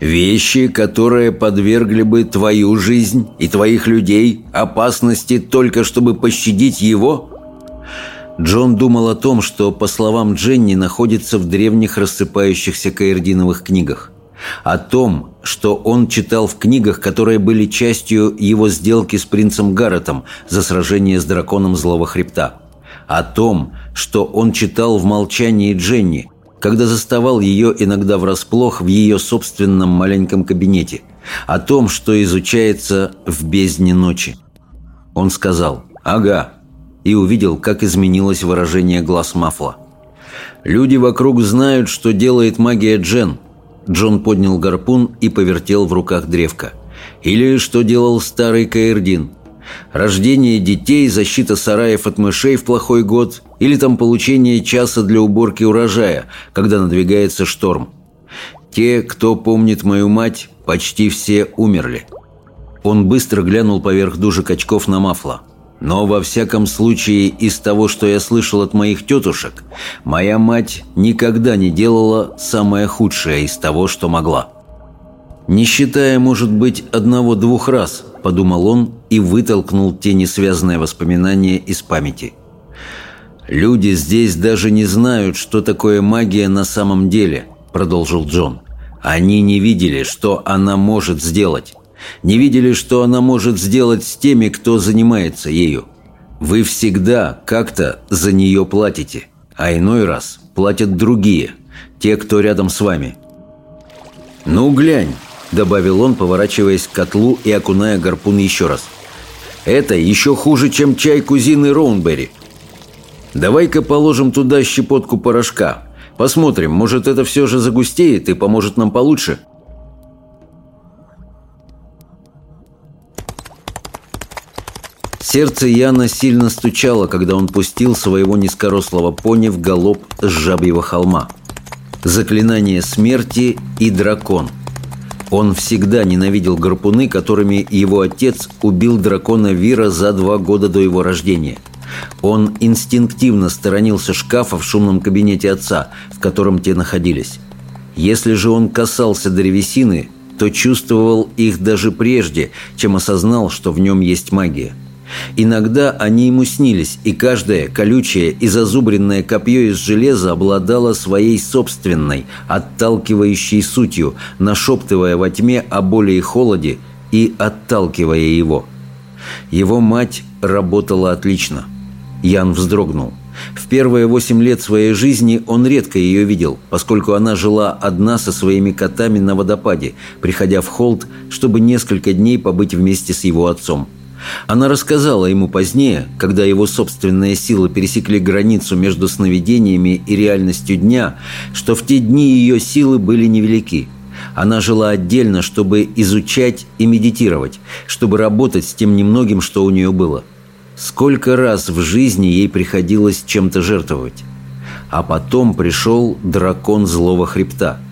Вещи, которые подвергли бы твою жизнь и твоих людей опасности только чтобы пощадить его? Джон думал о том, что, по словам Дженни, находится в древних рассыпающихся каэрдиновых книгах. О том, что он читал в книгах, которые были частью его сделки с принцем Гарретом за сражение с драконом Злого Хребта о том, что он читал в молчании Дженни, когда заставал ее иногда врасплох в ее собственном маленьком кабинете, о том, что изучается в бездне ночи. Он сказал «Ага» и увидел, как изменилось выражение глаз Мафла. «Люди вокруг знают, что делает магия Джен». Джон поднял гарпун и повертел в руках древко. «Или что делал старый Каэрдин. Рождение детей, защита сараев от мышей в плохой год или там получение часа для уборки урожая, когда надвигается шторм. Те, кто помнит мою мать, почти все умерли. Он быстро глянул поверх дужек очков на Мафла. Но во всяком случае из того, что я слышал от моих тетушек, моя мать никогда не делала самое худшее из того, что могла. Не считая, может быть, одного-двух раз –— подумал он и вытолкнул те несвязанные воспоминания из памяти. «Люди здесь даже не знают, что такое магия на самом деле», — продолжил Джон. «Они не видели, что она может сделать. Не видели, что она может сделать с теми, кто занимается ею. Вы всегда как-то за нее платите, а иной раз платят другие, те, кто рядом с вами». «Ну, глянь, – добавил он, поворачиваясь к котлу и окуная гарпун еще раз. «Это еще хуже, чем чай кузины Роунберри. Давай-ка положим туда щепотку порошка. Посмотрим, может, это все же загустеет и поможет нам получше». Сердце Яна сильно стучало, когда он пустил своего низкорослого пони в галоп с жабьего холма. Заклинание смерти и дракон – он всегда ненавидел гарпуны, которыми его отец убил дракона Вира за два года до его рождения. Он инстинктивно сторонился шкафа в шумном кабинете отца, в котором те находились. Если же он касался древесины, то чувствовал их даже прежде, чем осознал, что в нем есть магия – Иногда они ему снились, и каждое колючее и зазубренное копье из железа обладало своей собственной, отталкивающей сутью, нашептывая во тьме о боли и холоде и отталкивая его. Его мать работала отлично. Ян вздрогнул. В первые восемь лет своей жизни он редко ее видел, поскольку она жила одна со своими котами на водопаде, приходя в холд, чтобы несколько дней побыть вместе с его отцом – она рассказала ему позднее, когда его собственные силы пересекли границу между сновидениями и реальностью дня, что в те дни ее силы были невелики. Она жила отдельно, чтобы изучать и медитировать, чтобы работать с тем немногим, что у нее было. Сколько раз в жизни ей приходилось чем-то жертвовать. А потом пришел дракон злого хребта –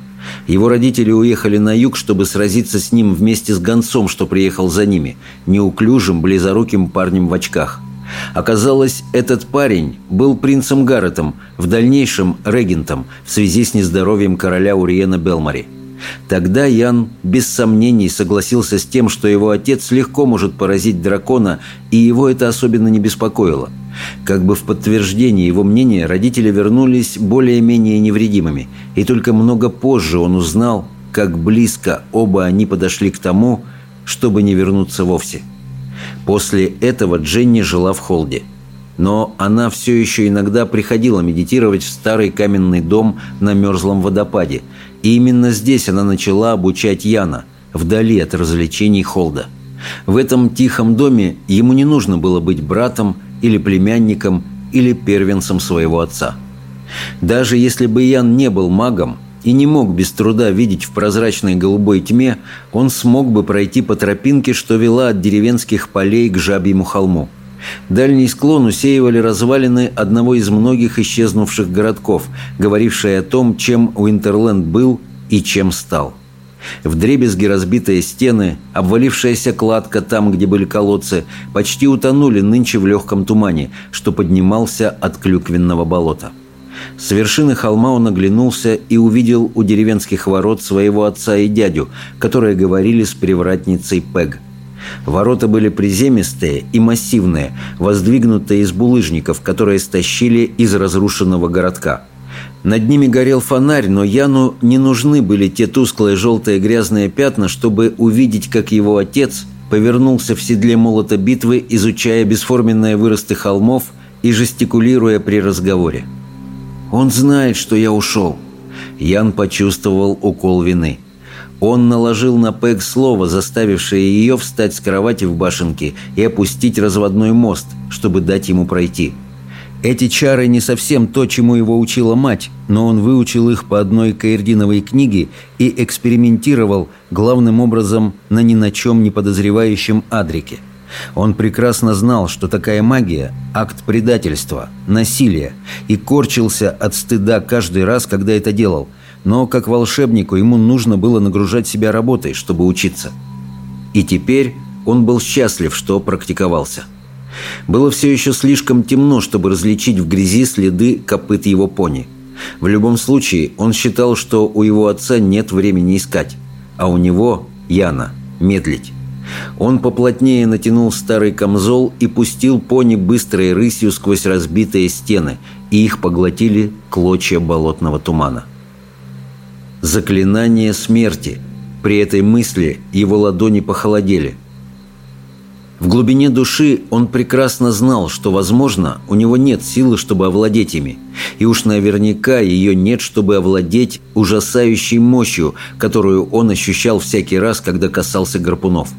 его родители уехали на юг, чтобы сразиться с ним вместе с гонцом, что приехал за ними, неуклюжим, близоруким парнем в очках. Оказалось, этот парень был принцем Гарретом, в дальнейшем регентом, в связи с нездоровьем короля Уриена Белмари. Тогда Ян без сомнений согласился с тем, что его отец легко может поразить дракона, и его это особенно не беспокоило – как бы в подтверждение его мнения родители вернулись более-менее невредимыми, и только много позже он узнал, как близко оба они подошли к тому, чтобы не вернуться вовсе. После этого Дженни жила в холде. Но она все еще иногда приходила медитировать в старый каменный дом на мерзлом водопаде. И именно здесь она начала обучать Яна, вдали от развлечений холда. В этом тихом доме ему не нужно было быть братом или племянником или первенцем своего отца. Даже если бы Ян не был магом, и не мог без труда видеть в прозрачной голубой тьме, он смог бы пройти по тропинке, что вела от деревенских полей к жабьему холму. Дальний склон усеивали развалины одного из многих исчезнувших городков, говорившие о том, чем Уинтерленд был и чем стал. В дребезги разбитые стены, обвалившаяся кладка там, где были колодцы, почти утонули нынче в легком тумане, что поднимался от клюквенного болота. С вершины холма он оглянулся и увидел у деревенских ворот своего отца и дядю, которые говорили с привратницей Пег. Ворота были приземистые и массивные, воздвигнутые из булыжников, которые стащили из разрушенного городка. Над ними горел фонарь, но Яну не нужны были те тусклые желтые грязные пятна, чтобы увидеть, как его отец повернулся в седле молота битвы, изучая бесформенные выросты холмов и жестикулируя при разговоре. Он знает, что я ушел». Ян почувствовал укол вины. Он наложил на Пэг слово, заставившее ее встать с кровати в башенке и опустить разводной мост, чтобы дать ему пройти. Эти чары не совсем то, чему его учила мать, но он выучил их по одной каирдиновой книге и экспериментировал главным образом на ни на чем не подозревающем Адрике – он прекрасно знал, что такая магия – акт предательства, насилия, и корчился от стыда каждый раз, когда это делал. Но как волшебнику ему нужно было нагружать себя работой, чтобы учиться. И теперь он был счастлив, что практиковался. Было все еще слишком темно, чтобы различить в грязи следы копыт его пони. В любом случае, он считал, что у его отца нет времени искать, а у него, Яна, медлить. Он поплотнее натянул старый камзол и пустил пони быстрой рысью сквозь разбитые стены, и их поглотили клочья болотного тумана. Заклинание смерти. При этой мысли его ладони похолодели. В глубине души он прекрасно знал, что, возможно, у него нет силы, чтобы овладеть ими, и уж наверняка ее нет, чтобы овладеть ужасающей мощью, которую он ощущал всякий раз, когда касался гарпунов –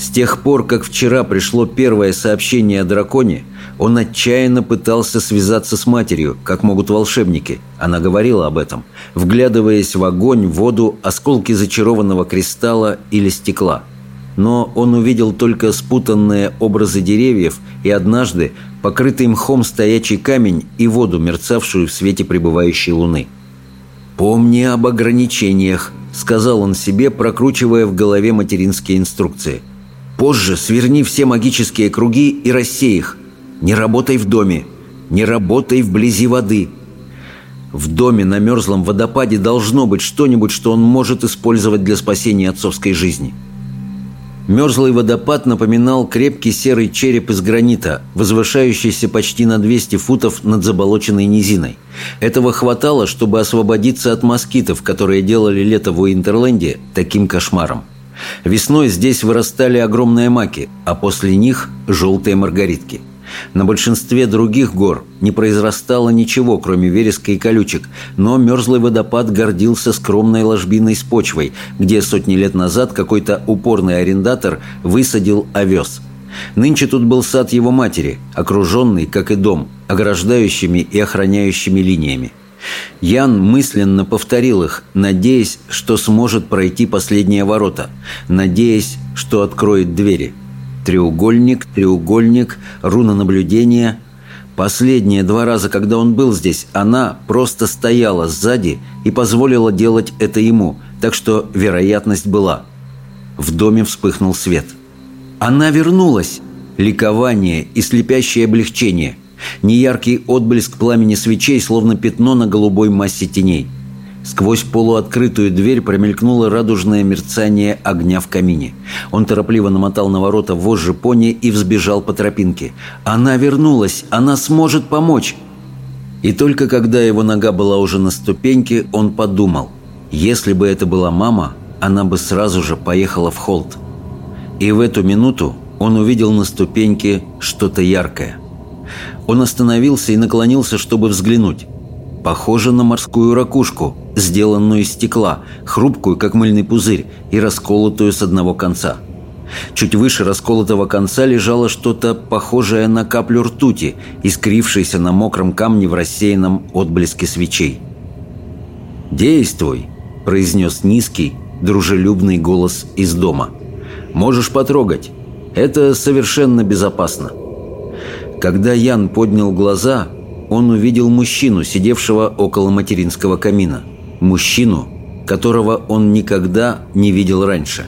с тех пор, как вчера пришло первое сообщение о драконе, он отчаянно пытался связаться с матерью, как могут волшебники. Она говорила об этом, вглядываясь в огонь, воду, осколки зачарованного кристалла или стекла. Но он увидел только спутанные образы деревьев и однажды покрытый мхом стоячий камень и воду, мерцавшую в свете пребывающей луны. «Помни об ограничениях», — сказал он себе, прокручивая в голове материнские инструкции – Позже сверни все магические круги и рассей их. Не работай в доме. Не работай вблизи воды. В доме на мерзлом водопаде должно быть что-нибудь, что он может использовать для спасения отцовской жизни. Мерзлый водопад напоминал крепкий серый череп из гранита, возвышающийся почти на 200 футов над заболоченной низиной. Этого хватало, чтобы освободиться от москитов, которые делали лето в Уинтерленде таким кошмаром. Весной здесь вырастали огромные маки, а после них – желтые маргаритки. На большинстве других гор не произрастало ничего, кроме вереска и колючек, но мерзлый водопад гордился скромной ложбиной с почвой, где сотни лет назад какой-то упорный арендатор высадил овес. Нынче тут был сад его матери, окруженный, как и дом, ограждающими и охраняющими линиями. Ян мысленно повторил их, надеясь, что сможет пройти последние ворота, надеясь, что откроет двери. Треугольник, треугольник, руна наблюдения. Последние два раза, когда он был здесь, она просто стояла сзади и позволила делать это ему, так что вероятность была. В доме вспыхнул свет. Она вернулась! Ликование и слепящее облегчение – Неяркий отблеск пламени свечей, словно пятно на голубой массе теней. Сквозь полуоткрытую дверь промелькнуло радужное мерцание огня в камине. Он торопливо намотал на ворота вожжи пони и взбежал по тропинке. «Она вернулась! Она сможет помочь!» И только когда его нога была уже на ступеньке, он подумал. Если бы это была мама, она бы сразу же поехала в холд. И в эту минуту он увидел на ступеньке что-то яркое. Он остановился и наклонился, чтобы взглянуть. Похоже на морскую ракушку, сделанную из стекла, хрупкую, как мыльный пузырь, и расколотую с одного конца. Чуть выше расколотого конца лежало что-то похожее на каплю ртути, искрившееся на мокром камне в рассеянном отблеске свечей. «Действуй!» – произнес низкий, дружелюбный голос из дома. «Можешь потрогать. Это совершенно безопасно». Когда Ян поднял глаза, он увидел мужчину, сидевшего около материнского камина. Мужчину, которого он никогда не видел раньше.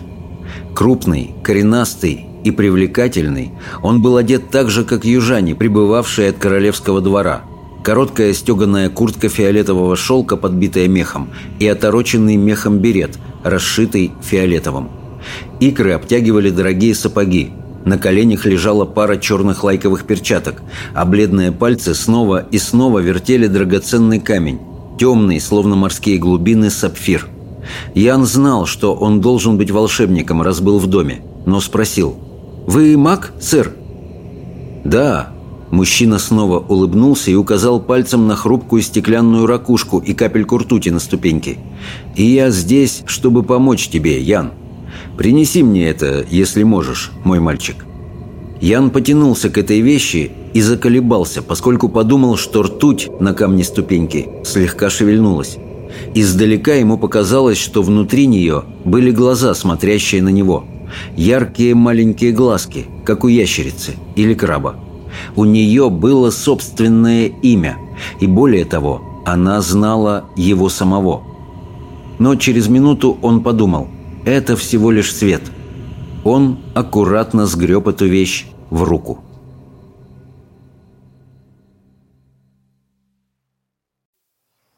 Крупный, коренастый и привлекательный, он был одет так же, как южане, прибывавшие от королевского двора. Короткая стеганая куртка фиолетового шелка, подбитая мехом, и отороченный мехом берет, расшитый фиолетовым. Икры обтягивали дорогие сапоги, на коленях лежала пара черных лайковых перчаток, а бледные пальцы снова и снова вертели драгоценный камень, темный, словно морские глубины, сапфир. Ян знал, что он должен быть волшебником, раз был в доме, но спросил «Вы маг, сэр?» «Да». Мужчина снова улыбнулся и указал пальцем на хрупкую стеклянную ракушку и капельку ртути на ступеньке. «И я здесь, чтобы помочь тебе, Ян». Принеси мне это, если можешь, мой мальчик». Ян потянулся к этой вещи и заколебался, поскольку подумал, что ртуть на камне ступеньки слегка шевельнулась. Издалека ему показалось, что внутри нее были глаза, смотрящие на него. Яркие маленькие глазки, как у ящерицы или краба. У нее было собственное имя, и более того, она знала его самого. Но через минуту он подумал – это всего лишь свет. Он аккуратно сгреб эту вещь в руку.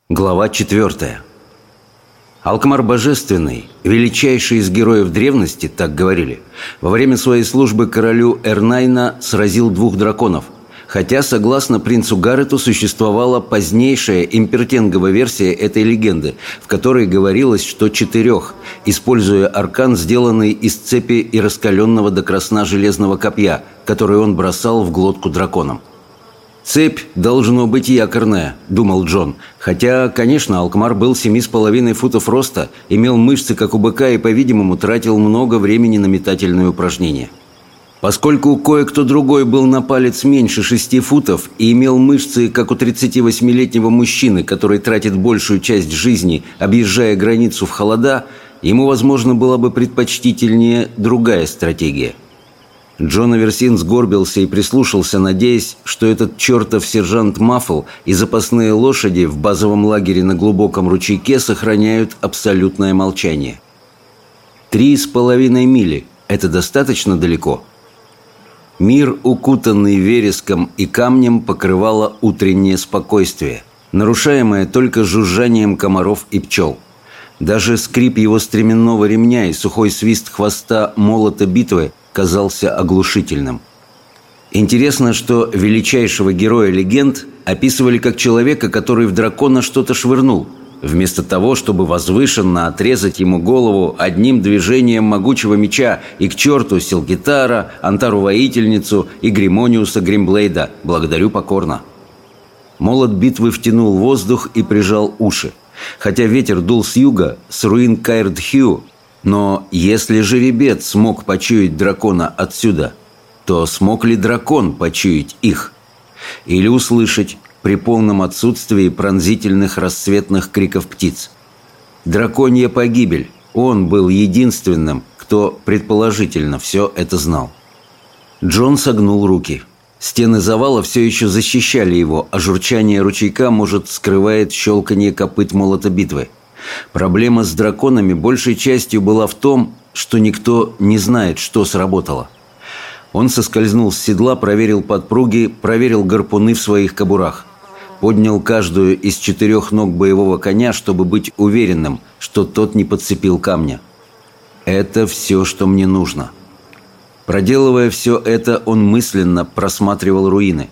Глава четвертая. Алкмар Божественный, величайший из героев древности, так говорили, во время своей службы королю Эрнайна сразил двух драконов – Хотя, согласно принцу Гаррету, существовала позднейшая импертенговая версия этой легенды, в которой говорилось, что четырех, используя аркан, сделанный из цепи и раскаленного до красна железного копья, который он бросал в глотку драконам. «Цепь должно быть якорная», — думал Джон. Хотя, конечно, Алкмар был семи с половиной футов роста, имел мышцы, как у быка, и, по-видимому, тратил много времени на метательные упражнения. Поскольку кое-кто другой был на палец меньше шести футов и имел мышцы, как у 38-летнего мужчины, который тратит большую часть жизни, объезжая границу в холода, ему, возможно, была бы предпочтительнее другая стратегия. Джон Аверсин сгорбился и прислушался, надеясь, что этот чертов сержант Маффл и запасные лошади в базовом лагере на глубоком ручейке сохраняют абсолютное молчание. Три с половиной мили – это достаточно далеко – Мир, укутанный вереском и камнем, покрывало утреннее спокойствие, нарушаемое только жужжанием комаров и пчел. Даже скрип его стременного ремня и сухой свист хвоста молота битвы казался оглушительным. Интересно, что величайшего героя легенд описывали как человека, который в дракона что-то швырнул – вместо того, чтобы возвышенно отрезать ему голову одним движением могучего меча и к черту Силгитара, Антару-воительницу и Гримониуса Гримблейда. Благодарю покорно. Молот битвы втянул воздух и прижал уши. Хотя ветер дул с юга, с руин Кайрдхью, но если жеребец смог почуять дракона отсюда, то смог ли дракон почуять их? Или услышать при полном отсутствии пронзительных расцветных криков птиц. Драконья погибель. Он был единственным, кто предположительно все это знал. Джон согнул руки. Стены завала все еще защищали его, а журчание ручейка, может, скрывает щелканье копыт молота битвы. Проблема с драконами большей частью была в том, что никто не знает, что сработало. Он соскользнул с седла, проверил подпруги, проверил гарпуны в своих кобурах – поднял каждую из четырех ног боевого коня, чтобы быть уверенным, что тот не подцепил камня. Это все, что мне нужно. Проделывая все это, он мысленно просматривал руины.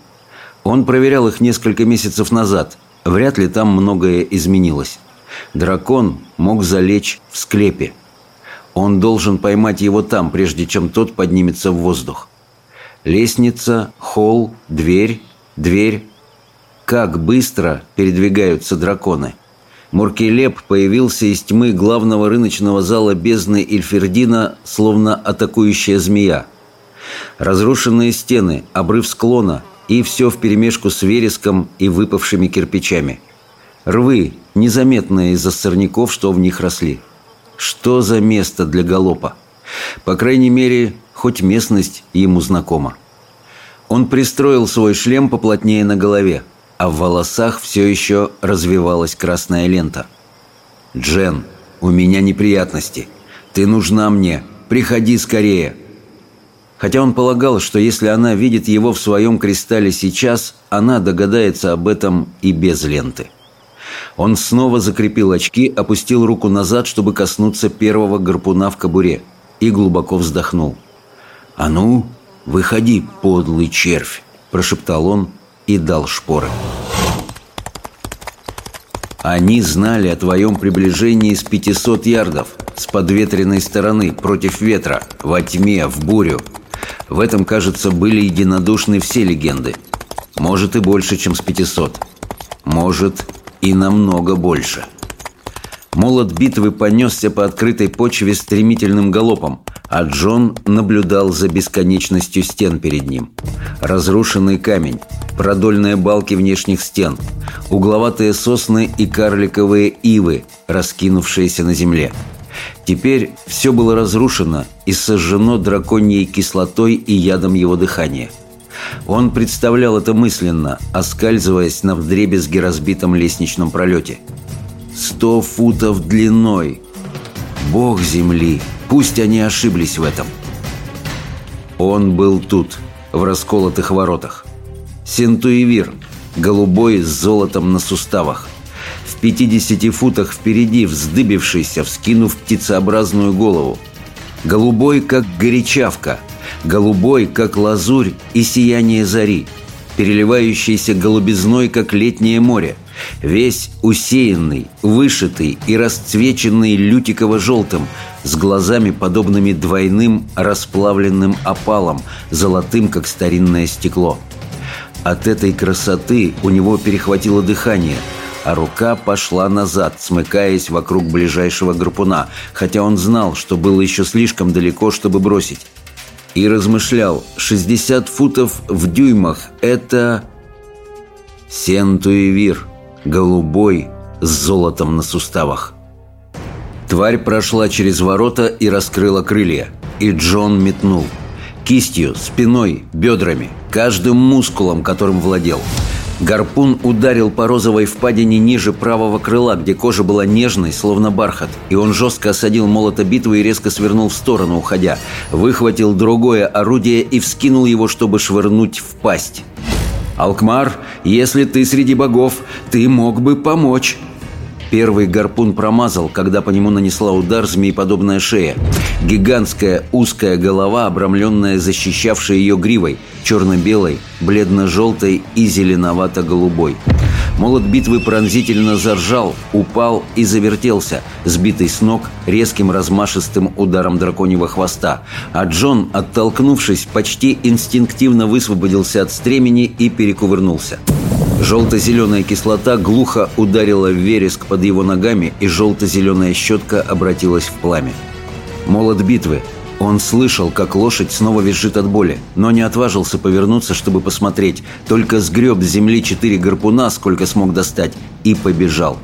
Он проверял их несколько месяцев назад. Вряд ли там многое изменилось. Дракон мог залечь в склепе. Он должен поймать его там, прежде чем тот поднимется в воздух. Лестница, холл, дверь, дверь. Как быстро передвигаются драконы. Муркелеп появился из тьмы главного рыночного зала бездны Ильфердина, словно атакующая змея. Разрушенные стены, обрыв склона и все вперемешку с вереском и выпавшими кирпичами. Рвы, незаметные из-за сорняков, что в них росли. Что за место для галопа? По крайней мере, хоть местность ему знакома. Он пристроил свой шлем поплотнее на голове, а в волосах все еще развивалась красная лента. «Джен, у меня неприятности. Ты нужна мне. Приходи скорее!» Хотя он полагал, что если она видит его в своем кристалле сейчас, она догадается об этом и без ленты. Он снова закрепил очки, опустил руку назад, чтобы коснуться первого гарпуна в кобуре, и глубоко вздохнул. «А ну, выходи, подлый червь!» – прошептал он и дал шпоры. Они знали о твоем приближении с 500 ярдов, с подветренной стороны, против ветра, во тьме, в бурю. В этом, кажется, были единодушны все легенды. Может и больше, чем с 500. Может и намного больше. Молот битвы понесся по открытой почве стремительным галопом, а Джон наблюдал за бесконечностью стен перед ним. Разрушенный камень, продольные балки внешних стен, угловатые сосны и карликовые ивы, раскинувшиеся на земле. Теперь все было разрушено и сожжено драконьей кислотой и ядом его дыхания – он представлял это мысленно, оскальзываясь на вдребезги разбитом лестничном пролете. Сто футов длиной. Бог земли, пусть они ошиблись в этом. Он был тут, в расколотых воротах. Сентуевир, голубой с золотом на суставах. В 50 футах впереди вздыбившийся, вскинув птицеобразную голову. Голубой, как горячавка – голубой, как лазурь и сияние зари, переливающийся голубизной, как летнее море, весь усеянный, вышитый и расцвеченный лютиково-желтым, с глазами, подобными двойным расплавленным опалам, золотым, как старинное стекло. От этой красоты у него перехватило дыхание, а рука пошла назад, смыкаясь вокруг ближайшего гарпуна, хотя он знал, что было еще слишком далеко, чтобы бросить и размышлял, 60 футов в дюймах – это... Сентуевир, голубой, с золотом на суставах. Тварь прошла через ворота и раскрыла крылья, и Джон метнул. Кистью, спиной, бедрами, каждым мускулом, которым владел – Гарпун ударил по розовой впадине ниже правого крыла, где кожа была нежной, словно бархат, и он жестко осадил молота битвы и резко свернул в сторону, уходя. Выхватил другое орудие и вскинул его, чтобы швырнуть в пасть. «Алкмар, если ты среди богов, ты мог бы помочь!» Первый гарпун промазал, когда по нему нанесла удар змееподобная шея. Гигантская узкая голова, обрамленная защищавшей ее гривой, черно-белой, бледно-желтой и зеленовато-голубой. Молот битвы пронзительно заржал, упал и завертелся, сбитый с ног резким размашистым ударом драконьего хвоста. А Джон, оттолкнувшись, почти инстинктивно высвободился от стремени и перекувырнулся. Желто-зеленая кислота глухо ударила в вереск под его ногами, и желто-зеленая щетка обратилась в пламя. Молот битвы. Он слышал, как лошадь снова визжит от боли, но не отважился повернуться, чтобы посмотреть, только сгреб с земли четыре гарпуна, сколько смог достать, и побежал.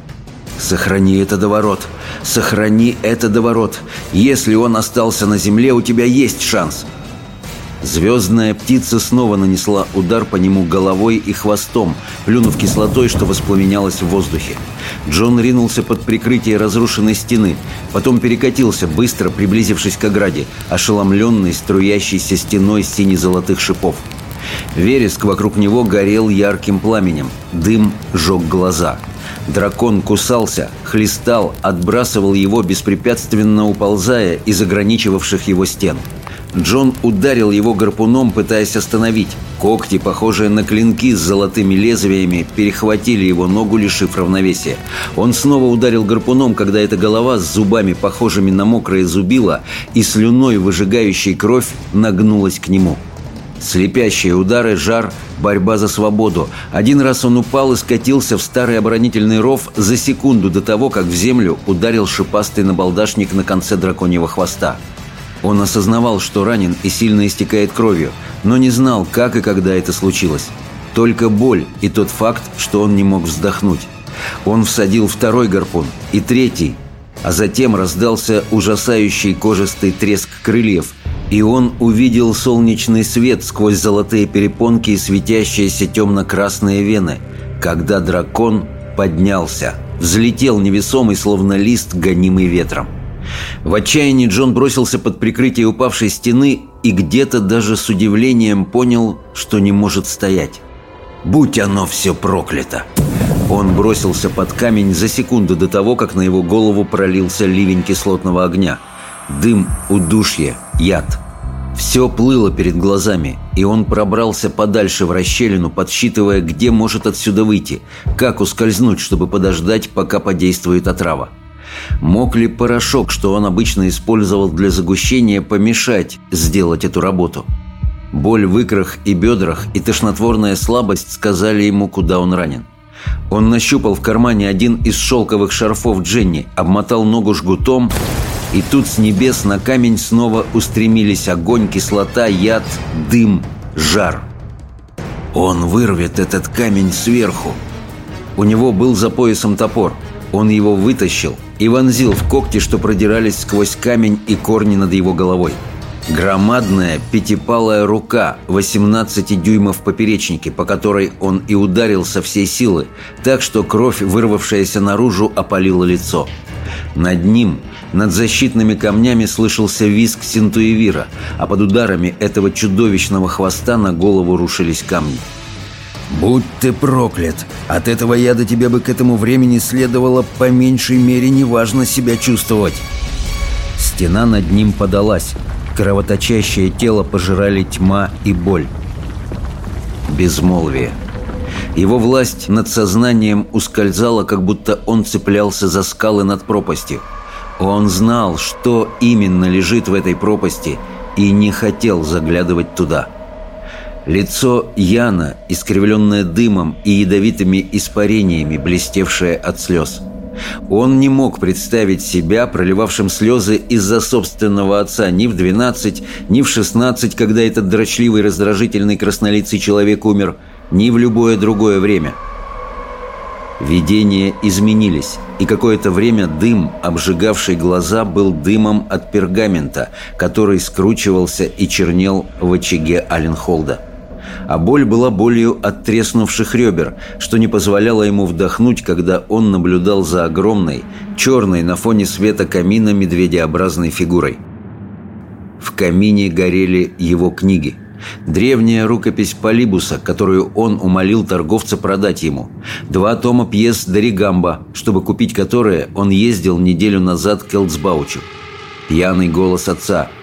«Сохрани это до ворот! Сохрани это до ворот! Если он остался на земле, у тебя есть шанс!» Звездная птица снова нанесла удар по нему головой и хвостом, плюнув кислотой, что воспламенялось в воздухе. Джон ринулся под прикрытие разрушенной стены, потом перекатился, быстро приблизившись к ограде, ошеломленный струящейся стеной сине-золотых шипов. Вереск вокруг него горел ярким пламенем, дым жег глаза. Дракон кусался, хлестал, отбрасывал его, беспрепятственно уползая из ограничивавших его стен – Джон ударил его гарпуном, пытаясь остановить. Когти, похожие на клинки с золотыми лезвиями, перехватили его ногу, лишив равновесия. Он снова ударил гарпуном, когда эта голова с зубами, похожими на мокрые зубила, и слюной, выжигающей кровь, нагнулась к нему. Слепящие удары, жар, борьба за свободу. Один раз он упал и скатился в старый оборонительный ров за секунду до того, как в землю ударил шипастый набалдашник на конце драконьего хвоста. Он осознавал, что ранен и сильно истекает кровью, но не знал, как и когда это случилось. Только боль и тот факт, что он не мог вздохнуть. Он всадил второй гарпун и третий, а затем раздался ужасающий кожистый треск крыльев, и он увидел солнечный свет сквозь золотые перепонки и светящиеся темно-красные вены, когда дракон поднялся, взлетел невесомый, словно лист, гонимый ветром. В отчаянии Джон бросился под прикрытие упавшей стены и где-то даже с удивлением понял, что не может стоять. «Будь оно все проклято!» Он бросился под камень за секунду до того, как на его голову пролился ливень кислотного огня. Дым, удушье, яд. Все плыло перед глазами, и он пробрался подальше в расщелину, подсчитывая, где может отсюда выйти, как ускользнуть, чтобы подождать, пока подействует отрава. Мог ли порошок, что он обычно использовал для загущения, помешать сделать эту работу? Боль в икрах и бедрах и тошнотворная слабость сказали ему, куда он ранен. Он нащупал в кармане один из шелковых шарфов Дженни, обмотал ногу жгутом, и тут с небес на камень снова устремились огонь, кислота, яд, дым, жар. Он вырвет этот камень сверху. У него был за поясом топор. Он его вытащил – и вонзил в когти, что продирались сквозь камень и корни над его головой. Громадная пятипалая рука 18 дюймов в поперечнике, по которой он и ударил со всей силы, так что кровь, вырвавшаяся наружу, опалила лицо. Над ним, над защитными камнями, слышался визг синтуевира, а под ударами этого чудовищного хвоста на голову рушились камни. «Будь ты проклят! От этого яда тебе бы к этому времени следовало по меньшей мере неважно себя чувствовать!» Стена над ним подалась. Кровоточащее тело пожирали тьма и боль. Безмолвие. Его власть над сознанием ускользала, как будто он цеплялся за скалы над пропастью. Он знал, что именно лежит в этой пропасти, и не хотел заглядывать туда. Лицо Яна, искривленное дымом и ядовитыми испарениями, блестевшее от слез. Он не мог представить себя проливавшим слезы из-за собственного отца ни в 12, ни в 16, когда этот дрочливый раздражительный краснолицый человек умер, ни в любое другое время. Видения изменились, и какое-то время дым, обжигавший глаза, был дымом от пергамента, который скручивался и чернел в очаге Аленхолда а боль была болью от треснувших ребер, что не позволяло ему вдохнуть, когда он наблюдал за огромной, черной на фоне света камина медведеобразной фигурой. В камине горели его книги. Древняя рукопись Полибуса, которую он умолил торговца продать ему. Два тома пьес Доригамба, чтобы купить которые он ездил неделю назад к Элцбаучу. Пьяный голос отца –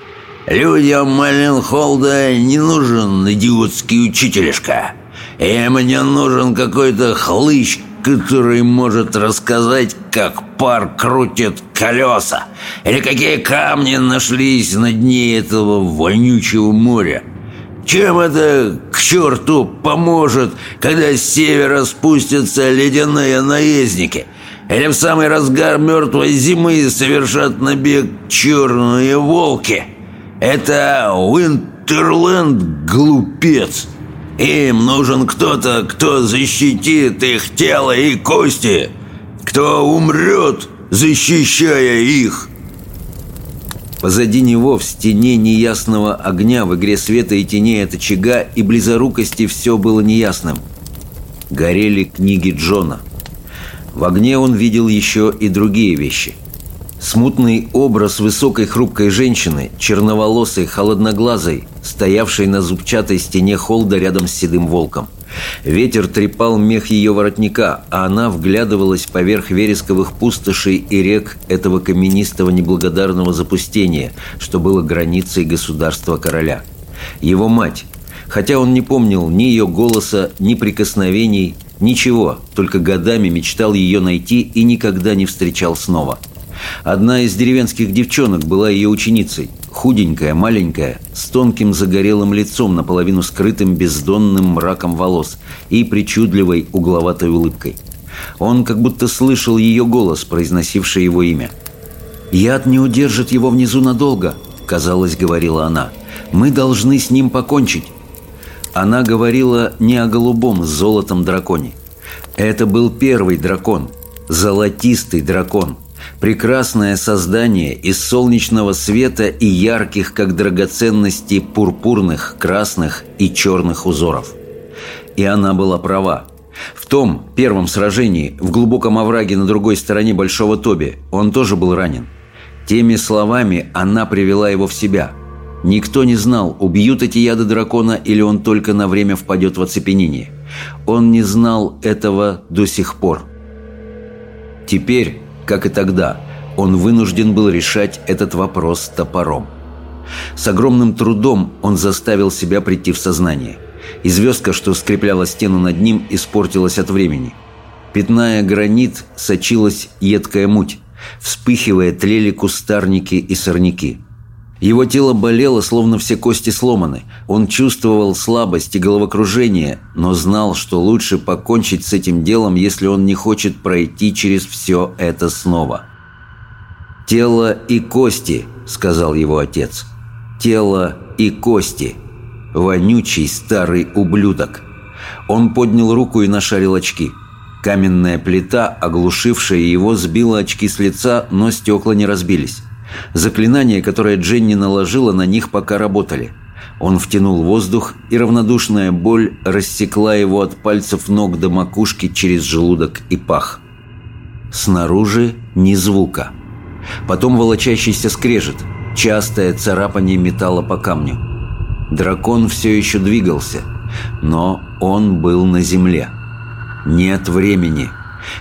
Людям Маленхолда не нужен идиотский учителешка. Им мне нужен какой-то хлыщ, который может рассказать, как пар крутит колеса, или какие камни нашлись на дне этого вонючего моря. Чем это к черту поможет, когда с севера спустятся ледяные наездники? Или в самый разгар мертвой зимы совершат набег черные волки?» Это Уинтерленд глупец. Им нужен кто-то, кто защитит их тело и кости, кто умрет, защищая их. Позади него в стене неясного огня в игре света и теней от очага и близорукости все было неясным. Горели книги Джона. В огне он видел еще и другие вещи – Смутный образ высокой хрупкой женщины, черноволосой, холодноглазой, стоявшей на зубчатой стене холда рядом с седым волком. Ветер трепал мех ее воротника, а она вглядывалась поверх вересковых пустошей и рек этого каменистого неблагодарного запустения, что было границей государства короля. Его мать, хотя он не помнил ни ее голоса, ни прикосновений, ничего, только годами мечтал ее найти и никогда не встречал снова. Одна из деревенских девчонок была ее ученицей – Худенькая, маленькая, с тонким загорелым лицом, наполовину скрытым бездонным мраком волос и причудливой угловатой улыбкой. Он как будто слышал ее голос, произносивший его имя. «Яд не удержит его внизу надолго», — казалось, говорила она. «Мы должны с ним покончить». Она говорила не о голубом с золотом драконе. Это был первый дракон, золотистый дракон — Прекрасное создание из солнечного света и ярких, как драгоценности, пурпурных, красных и черных узоров. И она была права. В том первом сражении, в глубоком овраге на другой стороне Большого Тоби, он тоже был ранен. Теми словами она привела его в себя. Никто не знал, убьют эти яды дракона или он только на время впадет в оцепенение. Он не знал этого до сих пор. Теперь как и тогда, он вынужден был решать этот вопрос топором. С огромным трудом он заставил себя прийти в сознание. И звездка, что скрепляла стену над ним, испортилась от времени. Пятная гранит, сочилась едкая муть. Вспыхивая, тлели кустарники и сорняки. Его тело болело, словно все кости сломаны. Он чувствовал слабость и головокружение, но знал, что лучше покончить с этим делом, если он не хочет пройти через все это снова. «Тело и кости», — сказал его отец. «Тело и кости». Вонючий старый ублюдок. Он поднял руку и нашарил очки. Каменная плита, оглушившая его, сбила очки с лица, но стекла не разбились. Заклинания, которое Дженни наложила на них, пока работали. Он втянул воздух, и равнодушная боль рассекла его от пальцев ног до макушки через желудок и пах. Снаружи ни звука. Потом волочащийся скрежет, частое царапание металла по камню. Дракон все еще двигался, но он был на земле. Нет времени.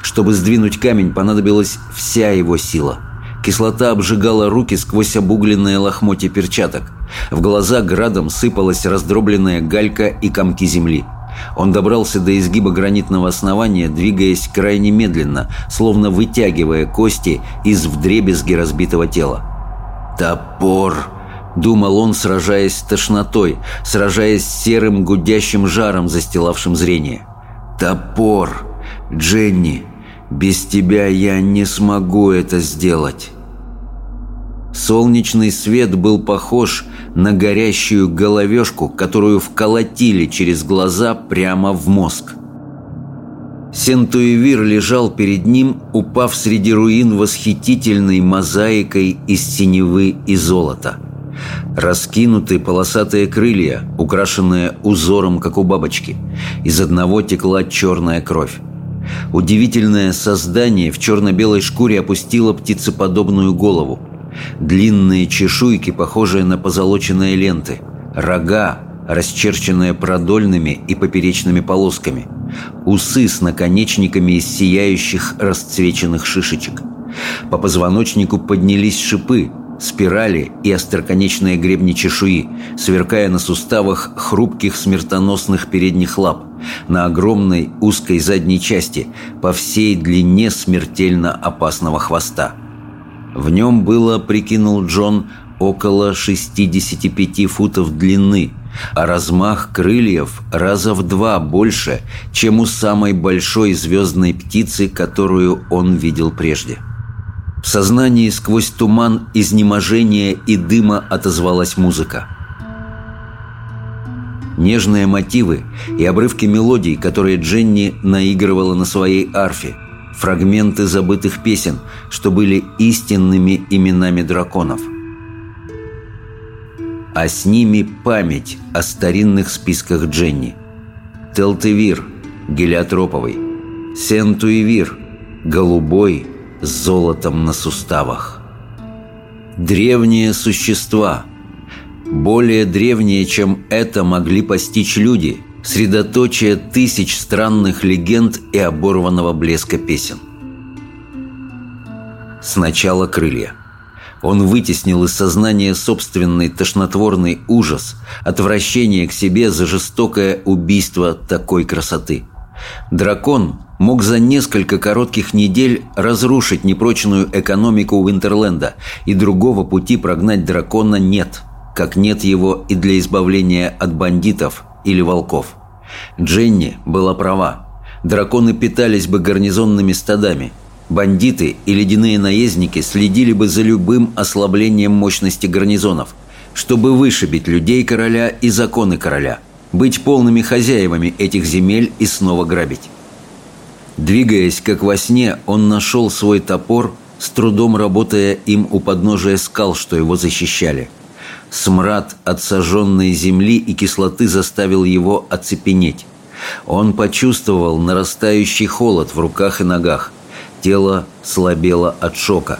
Чтобы сдвинуть камень, понадобилась вся его сила – Кислота обжигала руки сквозь обугленные лохмотья перчаток. В глаза градом сыпалась раздробленная галька и комки земли. Он добрался до изгиба гранитного основания, двигаясь крайне медленно, словно вытягивая кости из вдребезги разбитого тела. «Топор!» — думал он, сражаясь с тошнотой, сражаясь с серым гудящим жаром, застилавшим зрение. «Топор! Дженни! Без тебя я не смогу это сделать!» Солнечный свет был похож на горящую головешку, которую вколотили через глаза прямо в мозг. Сентуевир лежал перед ним, упав среди руин восхитительной мозаикой из синевы и золота. Раскинутые полосатые крылья, украшенные узором, как у бабочки. Из одного текла черная кровь. Удивительное создание в черно-белой шкуре опустило птицеподобную голову – Длинные чешуйки, похожие на позолоченные ленты. Рога, расчерченные продольными и поперечными полосками. Усы с наконечниками из сияющих расцвеченных шишечек. По позвоночнику поднялись шипы, спирали и остроконечные гребни чешуи, сверкая на суставах хрупких смертоносных передних лап, на огромной узкой задней части, по всей длине смертельно опасного хвоста – в нем было, прикинул Джон, около 65 футов длины, а размах крыльев раза в два больше, чем у самой большой звездной птицы, которую он видел прежде. В сознании сквозь туман изнеможения и дыма отозвалась музыка. Нежные мотивы и обрывки мелодий, которые Дженни наигрывала на своей арфе – фрагменты забытых песен, что были истинными именами драконов. А с ними память о старинных списках Дженни. Телтевир, гелиотроповый. Сентуевир, голубой, с золотом на суставах. Древние существа. Более древние, чем это, могли постичь люди – средоточие тысяч странных легенд и оборванного блеска песен. Сначала крылья. Он вытеснил из сознания собственный тошнотворный ужас, отвращение к себе за жестокое убийство такой красоты. Дракон мог за несколько коротких недель разрушить непрочную экономику Уинтерленда, и другого пути прогнать дракона нет, как нет его и для избавления от бандитов или волков. Дженни была права. Драконы питались бы гарнизонными стадами – Бандиты и ледяные наездники следили бы за любым ослаблением мощности гарнизонов, чтобы вышибить людей короля и законы короля, быть полными хозяевами этих земель и снова грабить. Двигаясь, как во сне, он нашел свой топор, с трудом работая им у подножия скал, что его защищали. Смрад от сожженной земли и кислоты заставил его оцепенеть. Он почувствовал нарастающий холод в руках и ногах, Тело слабело от шока.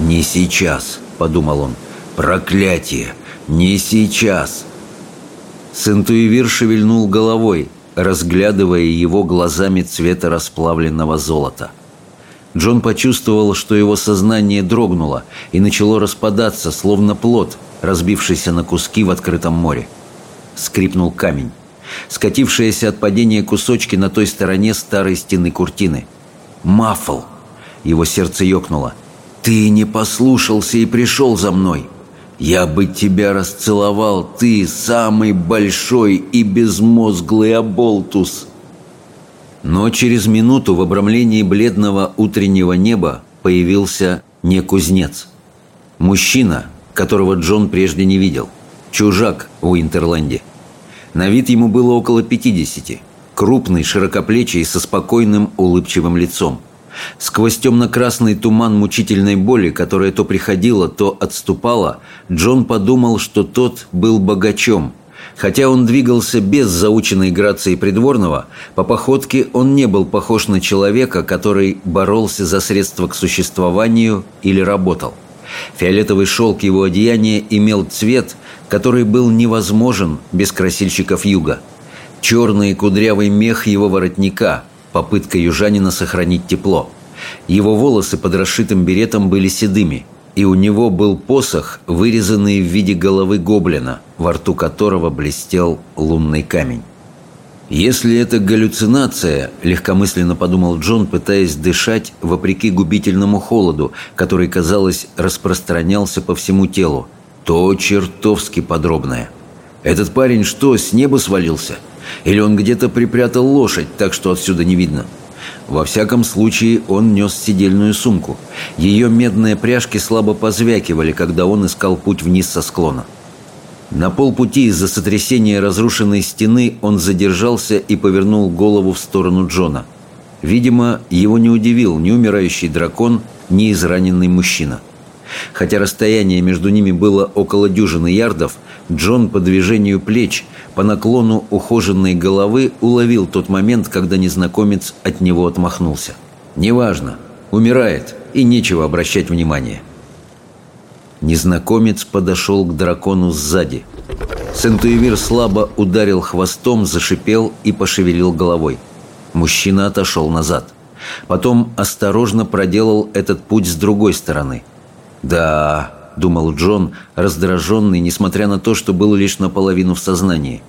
«Не сейчас», — подумал он. «Проклятие! Не сейчас!» Сентуевир шевельнул головой, разглядывая его глазами цвета расплавленного золота. Джон почувствовал, что его сознание дрогнуло и начало распадаться, словно плод, разбившийся на куски в открытом море. Скрипнул камень. Скатившиеся от падения кусочки на той стороне старой стены куртины. «Маффл!» Его сердце ёкнуло. «Ты не послушался и пришел за мной. Я бы тебя расцеловал, ты самый большой и безмозглый оболтус!» Но через минуту в обрамлении бледного утреннего неба появился не кузнец. Мужчина, которого Джон прежде не видел. Чужак в Интерленде. На вид ему было около пятидесяти. Крупный, широкоплечий, со спокойным, улыбчивым лицом. Сквозь темно-красный туман мучительной боли, которая то приходила, то отступала, Джон подумал, что тот был богачом. Хотя он двигался без заученной грации придворного, по походке он не был похож на человека, который боролся за средства к существованию или работал. Фиолетовый шелк его одеяния имел цвет, который был невозможен без красильщиков юга. Черный кудрявый мех его воротника – попытка южанина сохранить тепло. Его волосы под расшитым беретом были седыми, и у него был посох, вырезанный в виде головы гоблина, во рту которого блестел лунный камень. «Если это галлюцинация», – легкомысленно подумал Джон, пытаясь дышать вопреки губительному холоду, который, казалось, распространялся по всему телу, то чертовски подробное. «Этот парень что, с неба свалился?» Или он где-то припрятал лошадь, так что отсюда не видно? Во всяком случае, он нес сидельную сумку. Ее медные пряжки слабо позвякивали, когда он искал путь вниз со склона. На полпути из-за сотрясения разрушенной стены он задержался и повернул голову в сторону Джона. Видимо, его не удивил ни умирающий дракон, ни израненный мужчина. Хотя расстояние между ними было около дюжины ярдов, Джон по движению плеч по наклону ухоженной головы уловил тот момент, когда незнакомец от него отмахнулся. «Неважно. Умирает, и нечего обращать внимание». Незнакомец подошел к дракону сзади. Сентуевир слабо ударил хвостом, зашипел и пошевелил головой. Мужчина отошел назад. Потом осторожно проделал этот путь с другой стороны. «Да, — думал Джон, раздраженный, несмотря на то, что был лишь наполовину в сознании.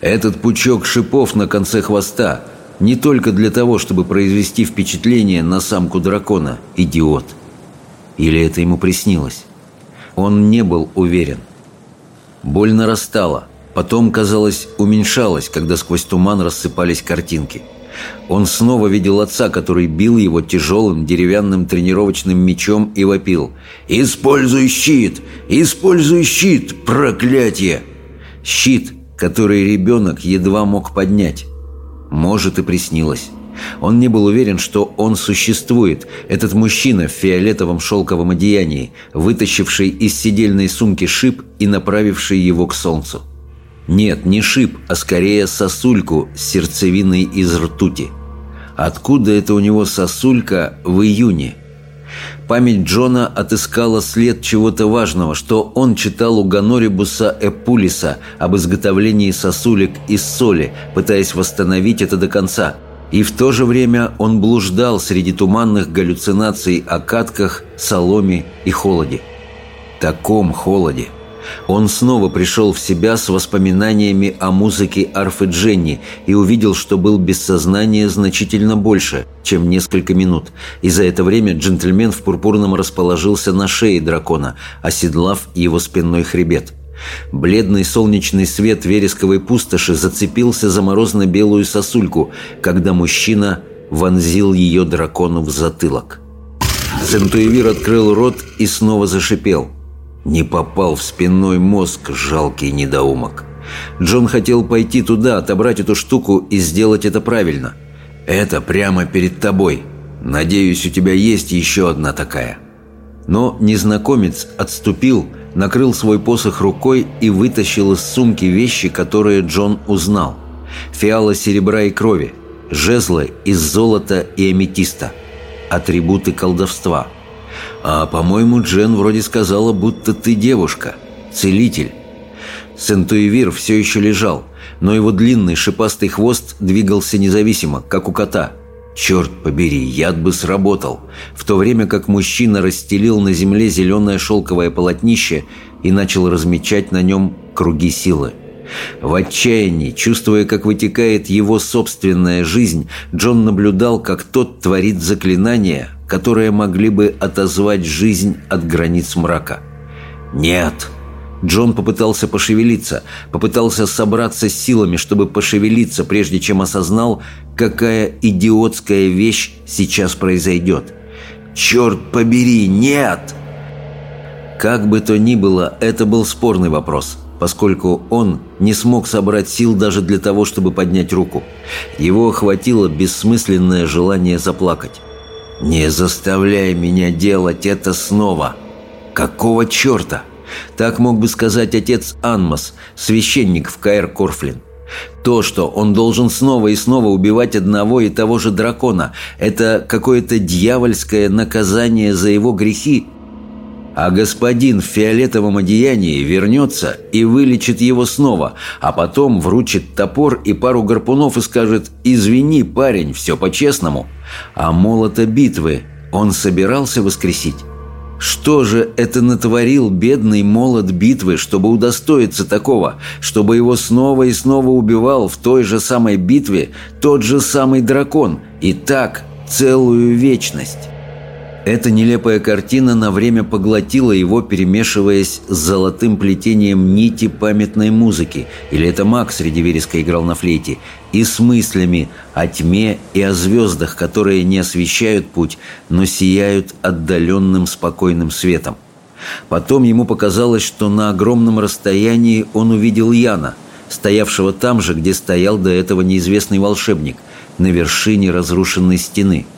«Этот пучок шипов на конце хвоста не только для того, чтобы произвести впечатление на самку дракона, идиот. Или это ему приснилось? Он не был уверен. Боль нарастала, потом, казалось, уменьшалась, когда сквозь туман рассыпались картинки — он снова видел отца, который бил его тяжелым деревянным тренировочным мечом и вопил. «Используй щит! Используй щит! Проклятие!» Щит, который ребенок едва мог поднять. Может, и приснилось. Он не был уверен, что он существует, этот мужчина в фиолетовом шелковом одеянии, вытащивший из сидельной сумки шип и направивший его к солнцу. Нет, не шип, а скорее сосульку с сердцевиной из ртути. Откуда это у него сосулька в июне? Память Джона отыскала след чего-то важного, что он читал у Ганорибуса Эпулиса об изготовлении сосулек из соли, пытаясь восстановить это до конца. И в то же время он блуждал среди туманных галлюцинаций о катках, соломе и холоде. Таком холоде – он снова пришел в себя с воспоминаниями о музыке арфы Дженни и увидел, что был без сознания значительно больше, чем несколько минут. И за это время джентльмен в пурпурном расположился на шее дракона, оседлав его спинной хребет. Бледный солнечный свет вересковой пустоши зацепился за морозно-белую сосульку, когда мужчина вонзил ее дракону в затылок. Центуевир открыл рот и снова зашипел – не попал в спинной мозг, жалкий недоумок. Джон хотел пойти туда, отобрать эту штуку и сделать это правильно. Это прямо перед тобой. Надеюсь, у тебя есть еще одна такая. Но незнакомец отступил, накрыл свой посох рукой и вытащил из сумки вещи, которые Джон узнал. Фиала серебра и крови, жезлы из золота и аметиста, атрибуты колдовства – а, по-моему, Джен вроде сказала, будто ты девушка, целитель. Сентуевир все еще лежал, но его длинный шипастый хвост двигался независимо, как у кота. Черт побери, яд бы сработал. В то время как мужчина расстелил на земле зеленое шелковое полотнище и начал размечать на нем круги силы. В отчаянии, чувствуя, как вытекает его собственная жизнь, Джон наблюдал, как тот творит заклинания, которые могли бы отозвать жизнь от границ мрака. «Нет!» Джон попытался пошевелиться, попытался собраться с силами, чтобы пошевелиться, прежде чем осознал, какая идиотская вещь сейчас произойдет. «Черт побери, нет!» Как бы то ни было, это был спорный вопрос, поскольку он не смог собрать сил даже для того, чтобы поднять руку. Его охватило бессмысленное желание заплакать. «Не заставляй меня делать это снова!» «Какого черта?» Так мог бы сказать отец Анмас, священник в Каэр Корфлин. То, что он должен снова и снова убивать одного и того же дракона, это какое-то дьявольское наказание за его грехи. А господин в фиолетовом одеянии вернется и вылечит его снова, а потом вручит топор и пару гарпунов и скажет «Извини, парень, все по-честному». А молота битвы он собирался воскресить? Что же это натворил бедный молот битвы, чтобы удостоиться такого, чтобы его снова и снова убивал в той же самой битве тот же самый дракон, и так целую вечность? Эта нелепая картина на время поглотила его, перемешиваясь с золотым плетением нити памятной музыки, или это маг среди вереска играл на флейте, и с мыслями о тьме и о звездах, которые не освещают путь, но сияют отдаленным спокойным светом. Потом ему показалось, что на огромном расстоянии он увидел Яна, стоявшего там же, где стоял до этого неизвестный волшебник, на вершине разрушенной стены –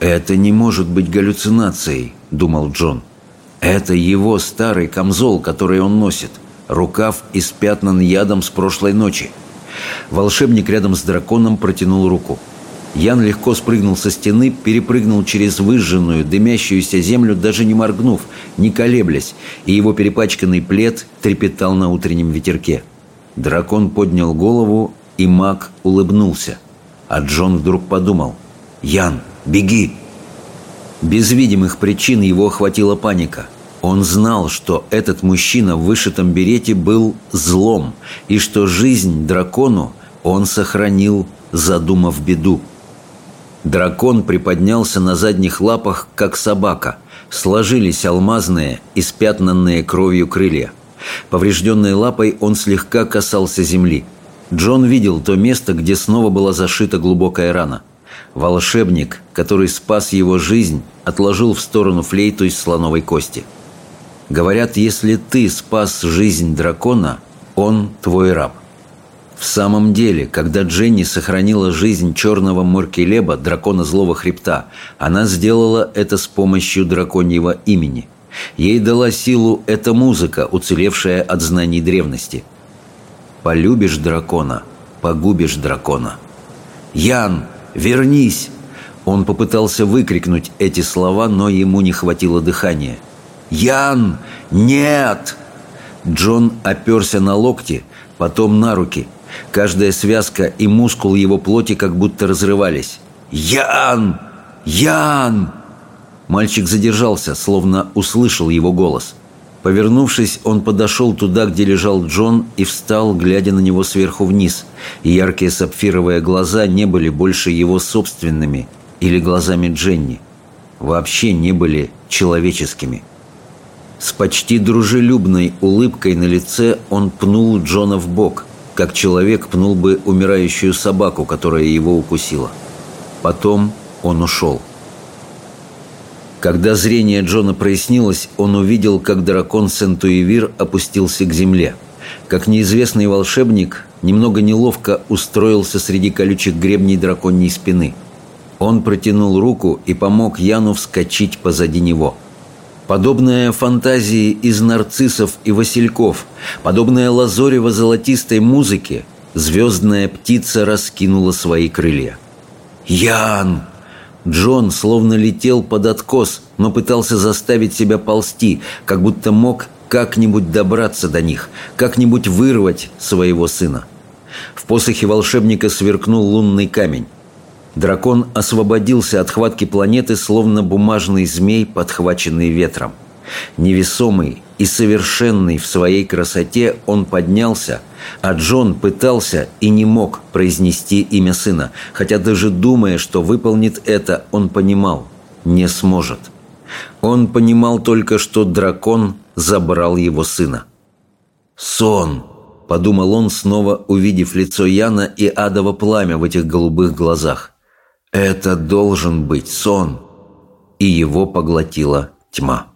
«Это не может быть галлюцинацией», — думал Джон. «Это его старый камзол, который он носит. Рукав испятнан ядом с прошлой ночи». Волшебник рядом с драконом протянул руку. Ян легко спрыгнул со стены, перепрыгнул через выжженную, дымящуюся землю, даже не моргнув, не колеблясь, и его перепачканный плед трепетал на утреннем ветерке. Дракон поднял голову, и маг улыбнулся. А Джон вдруг подумал. «Ян, Беги!» Без видимых причин его охватила паника. Он знал, что этот мужчина в вышитом берете был злом, и что жизнь дракону он сохранил, задумав беду. Дракон приподнялся на задних лапах, как собака. Сложились алмазные, испятнанные кровью крылья. Поврежденной лапой он слегка касался земли. Джон видел то место, где снова была зашита глубокая рана. Волшебник, который спас его жизнь, отложил в сторону флейту из слоновой кости. Говорят, если ты спас жизнь дракона, он твой раб. В самом деле, когда Дженни сохранила жизнь черного Моркелеба, дракона злого хребта, она сделала это с помощью драконьего имени. Ей дала силу эта музыка, уцелевшая от знаний древности. «Полюбишь дракона, погубишь дракона». «Ян!» Вернись!» Он попытался выкрикнуть эти слова, но ему не хватило дыхания. «Ян! Нет!» Джон оперся на локти, потом на руки. Каждая связка и мускул его плоти как будто разрывались. «Ян! Ян!» Мальчик задержался, словно услышал его голос. Повернувшись, он подошел туда, где лежал Джон, и встал, глядя на него сверху вниз. Яркие сапфировые глаза не были больше его собственными или глазами Дженни. Вообще не были человеческими. С почти дружелюбной улыбкой на лице он пнул Джона в бок, как человек пнул бы умирающую собаку, которая его укусила. Потом он ушел. Когда зрение Джона прояснилось, он увидел, как дракон Сентуевир опустился к земле. Как неизвестный волшебник, немного неловко устроился среди колючих гребней драконьей спины. Он протянул руку и помог Яну вскочить позади него. Подобная фантазии из нарциссов и васильков, подобная лазорево-золотистой музыке, звездная птица раскинула свои крылья. «Ян!» Джон словно летел под откос, но пытался заставить себя ползти, как будто мог как-нибудь добраться до них, как-нибудь вырвать своего сына. В посохе волшебника сверкнул лунный камень. Дракон освободился от хватки планеты, словно бумажный змей, подхваченный ветром. Невесомый и совершенный в своей красоте он поднялся, а Джон пытался и не мог произнести имя сына, хотя даже думая, что выполнит это, он понимал – не сможет. Он понимал только, что дракон забрал его сына. «Сон!» – подумал он, снова увидев лицо Яна и адово пламя в этих голубых глазах. «Это должен быть сон!» И его поглотила тьма.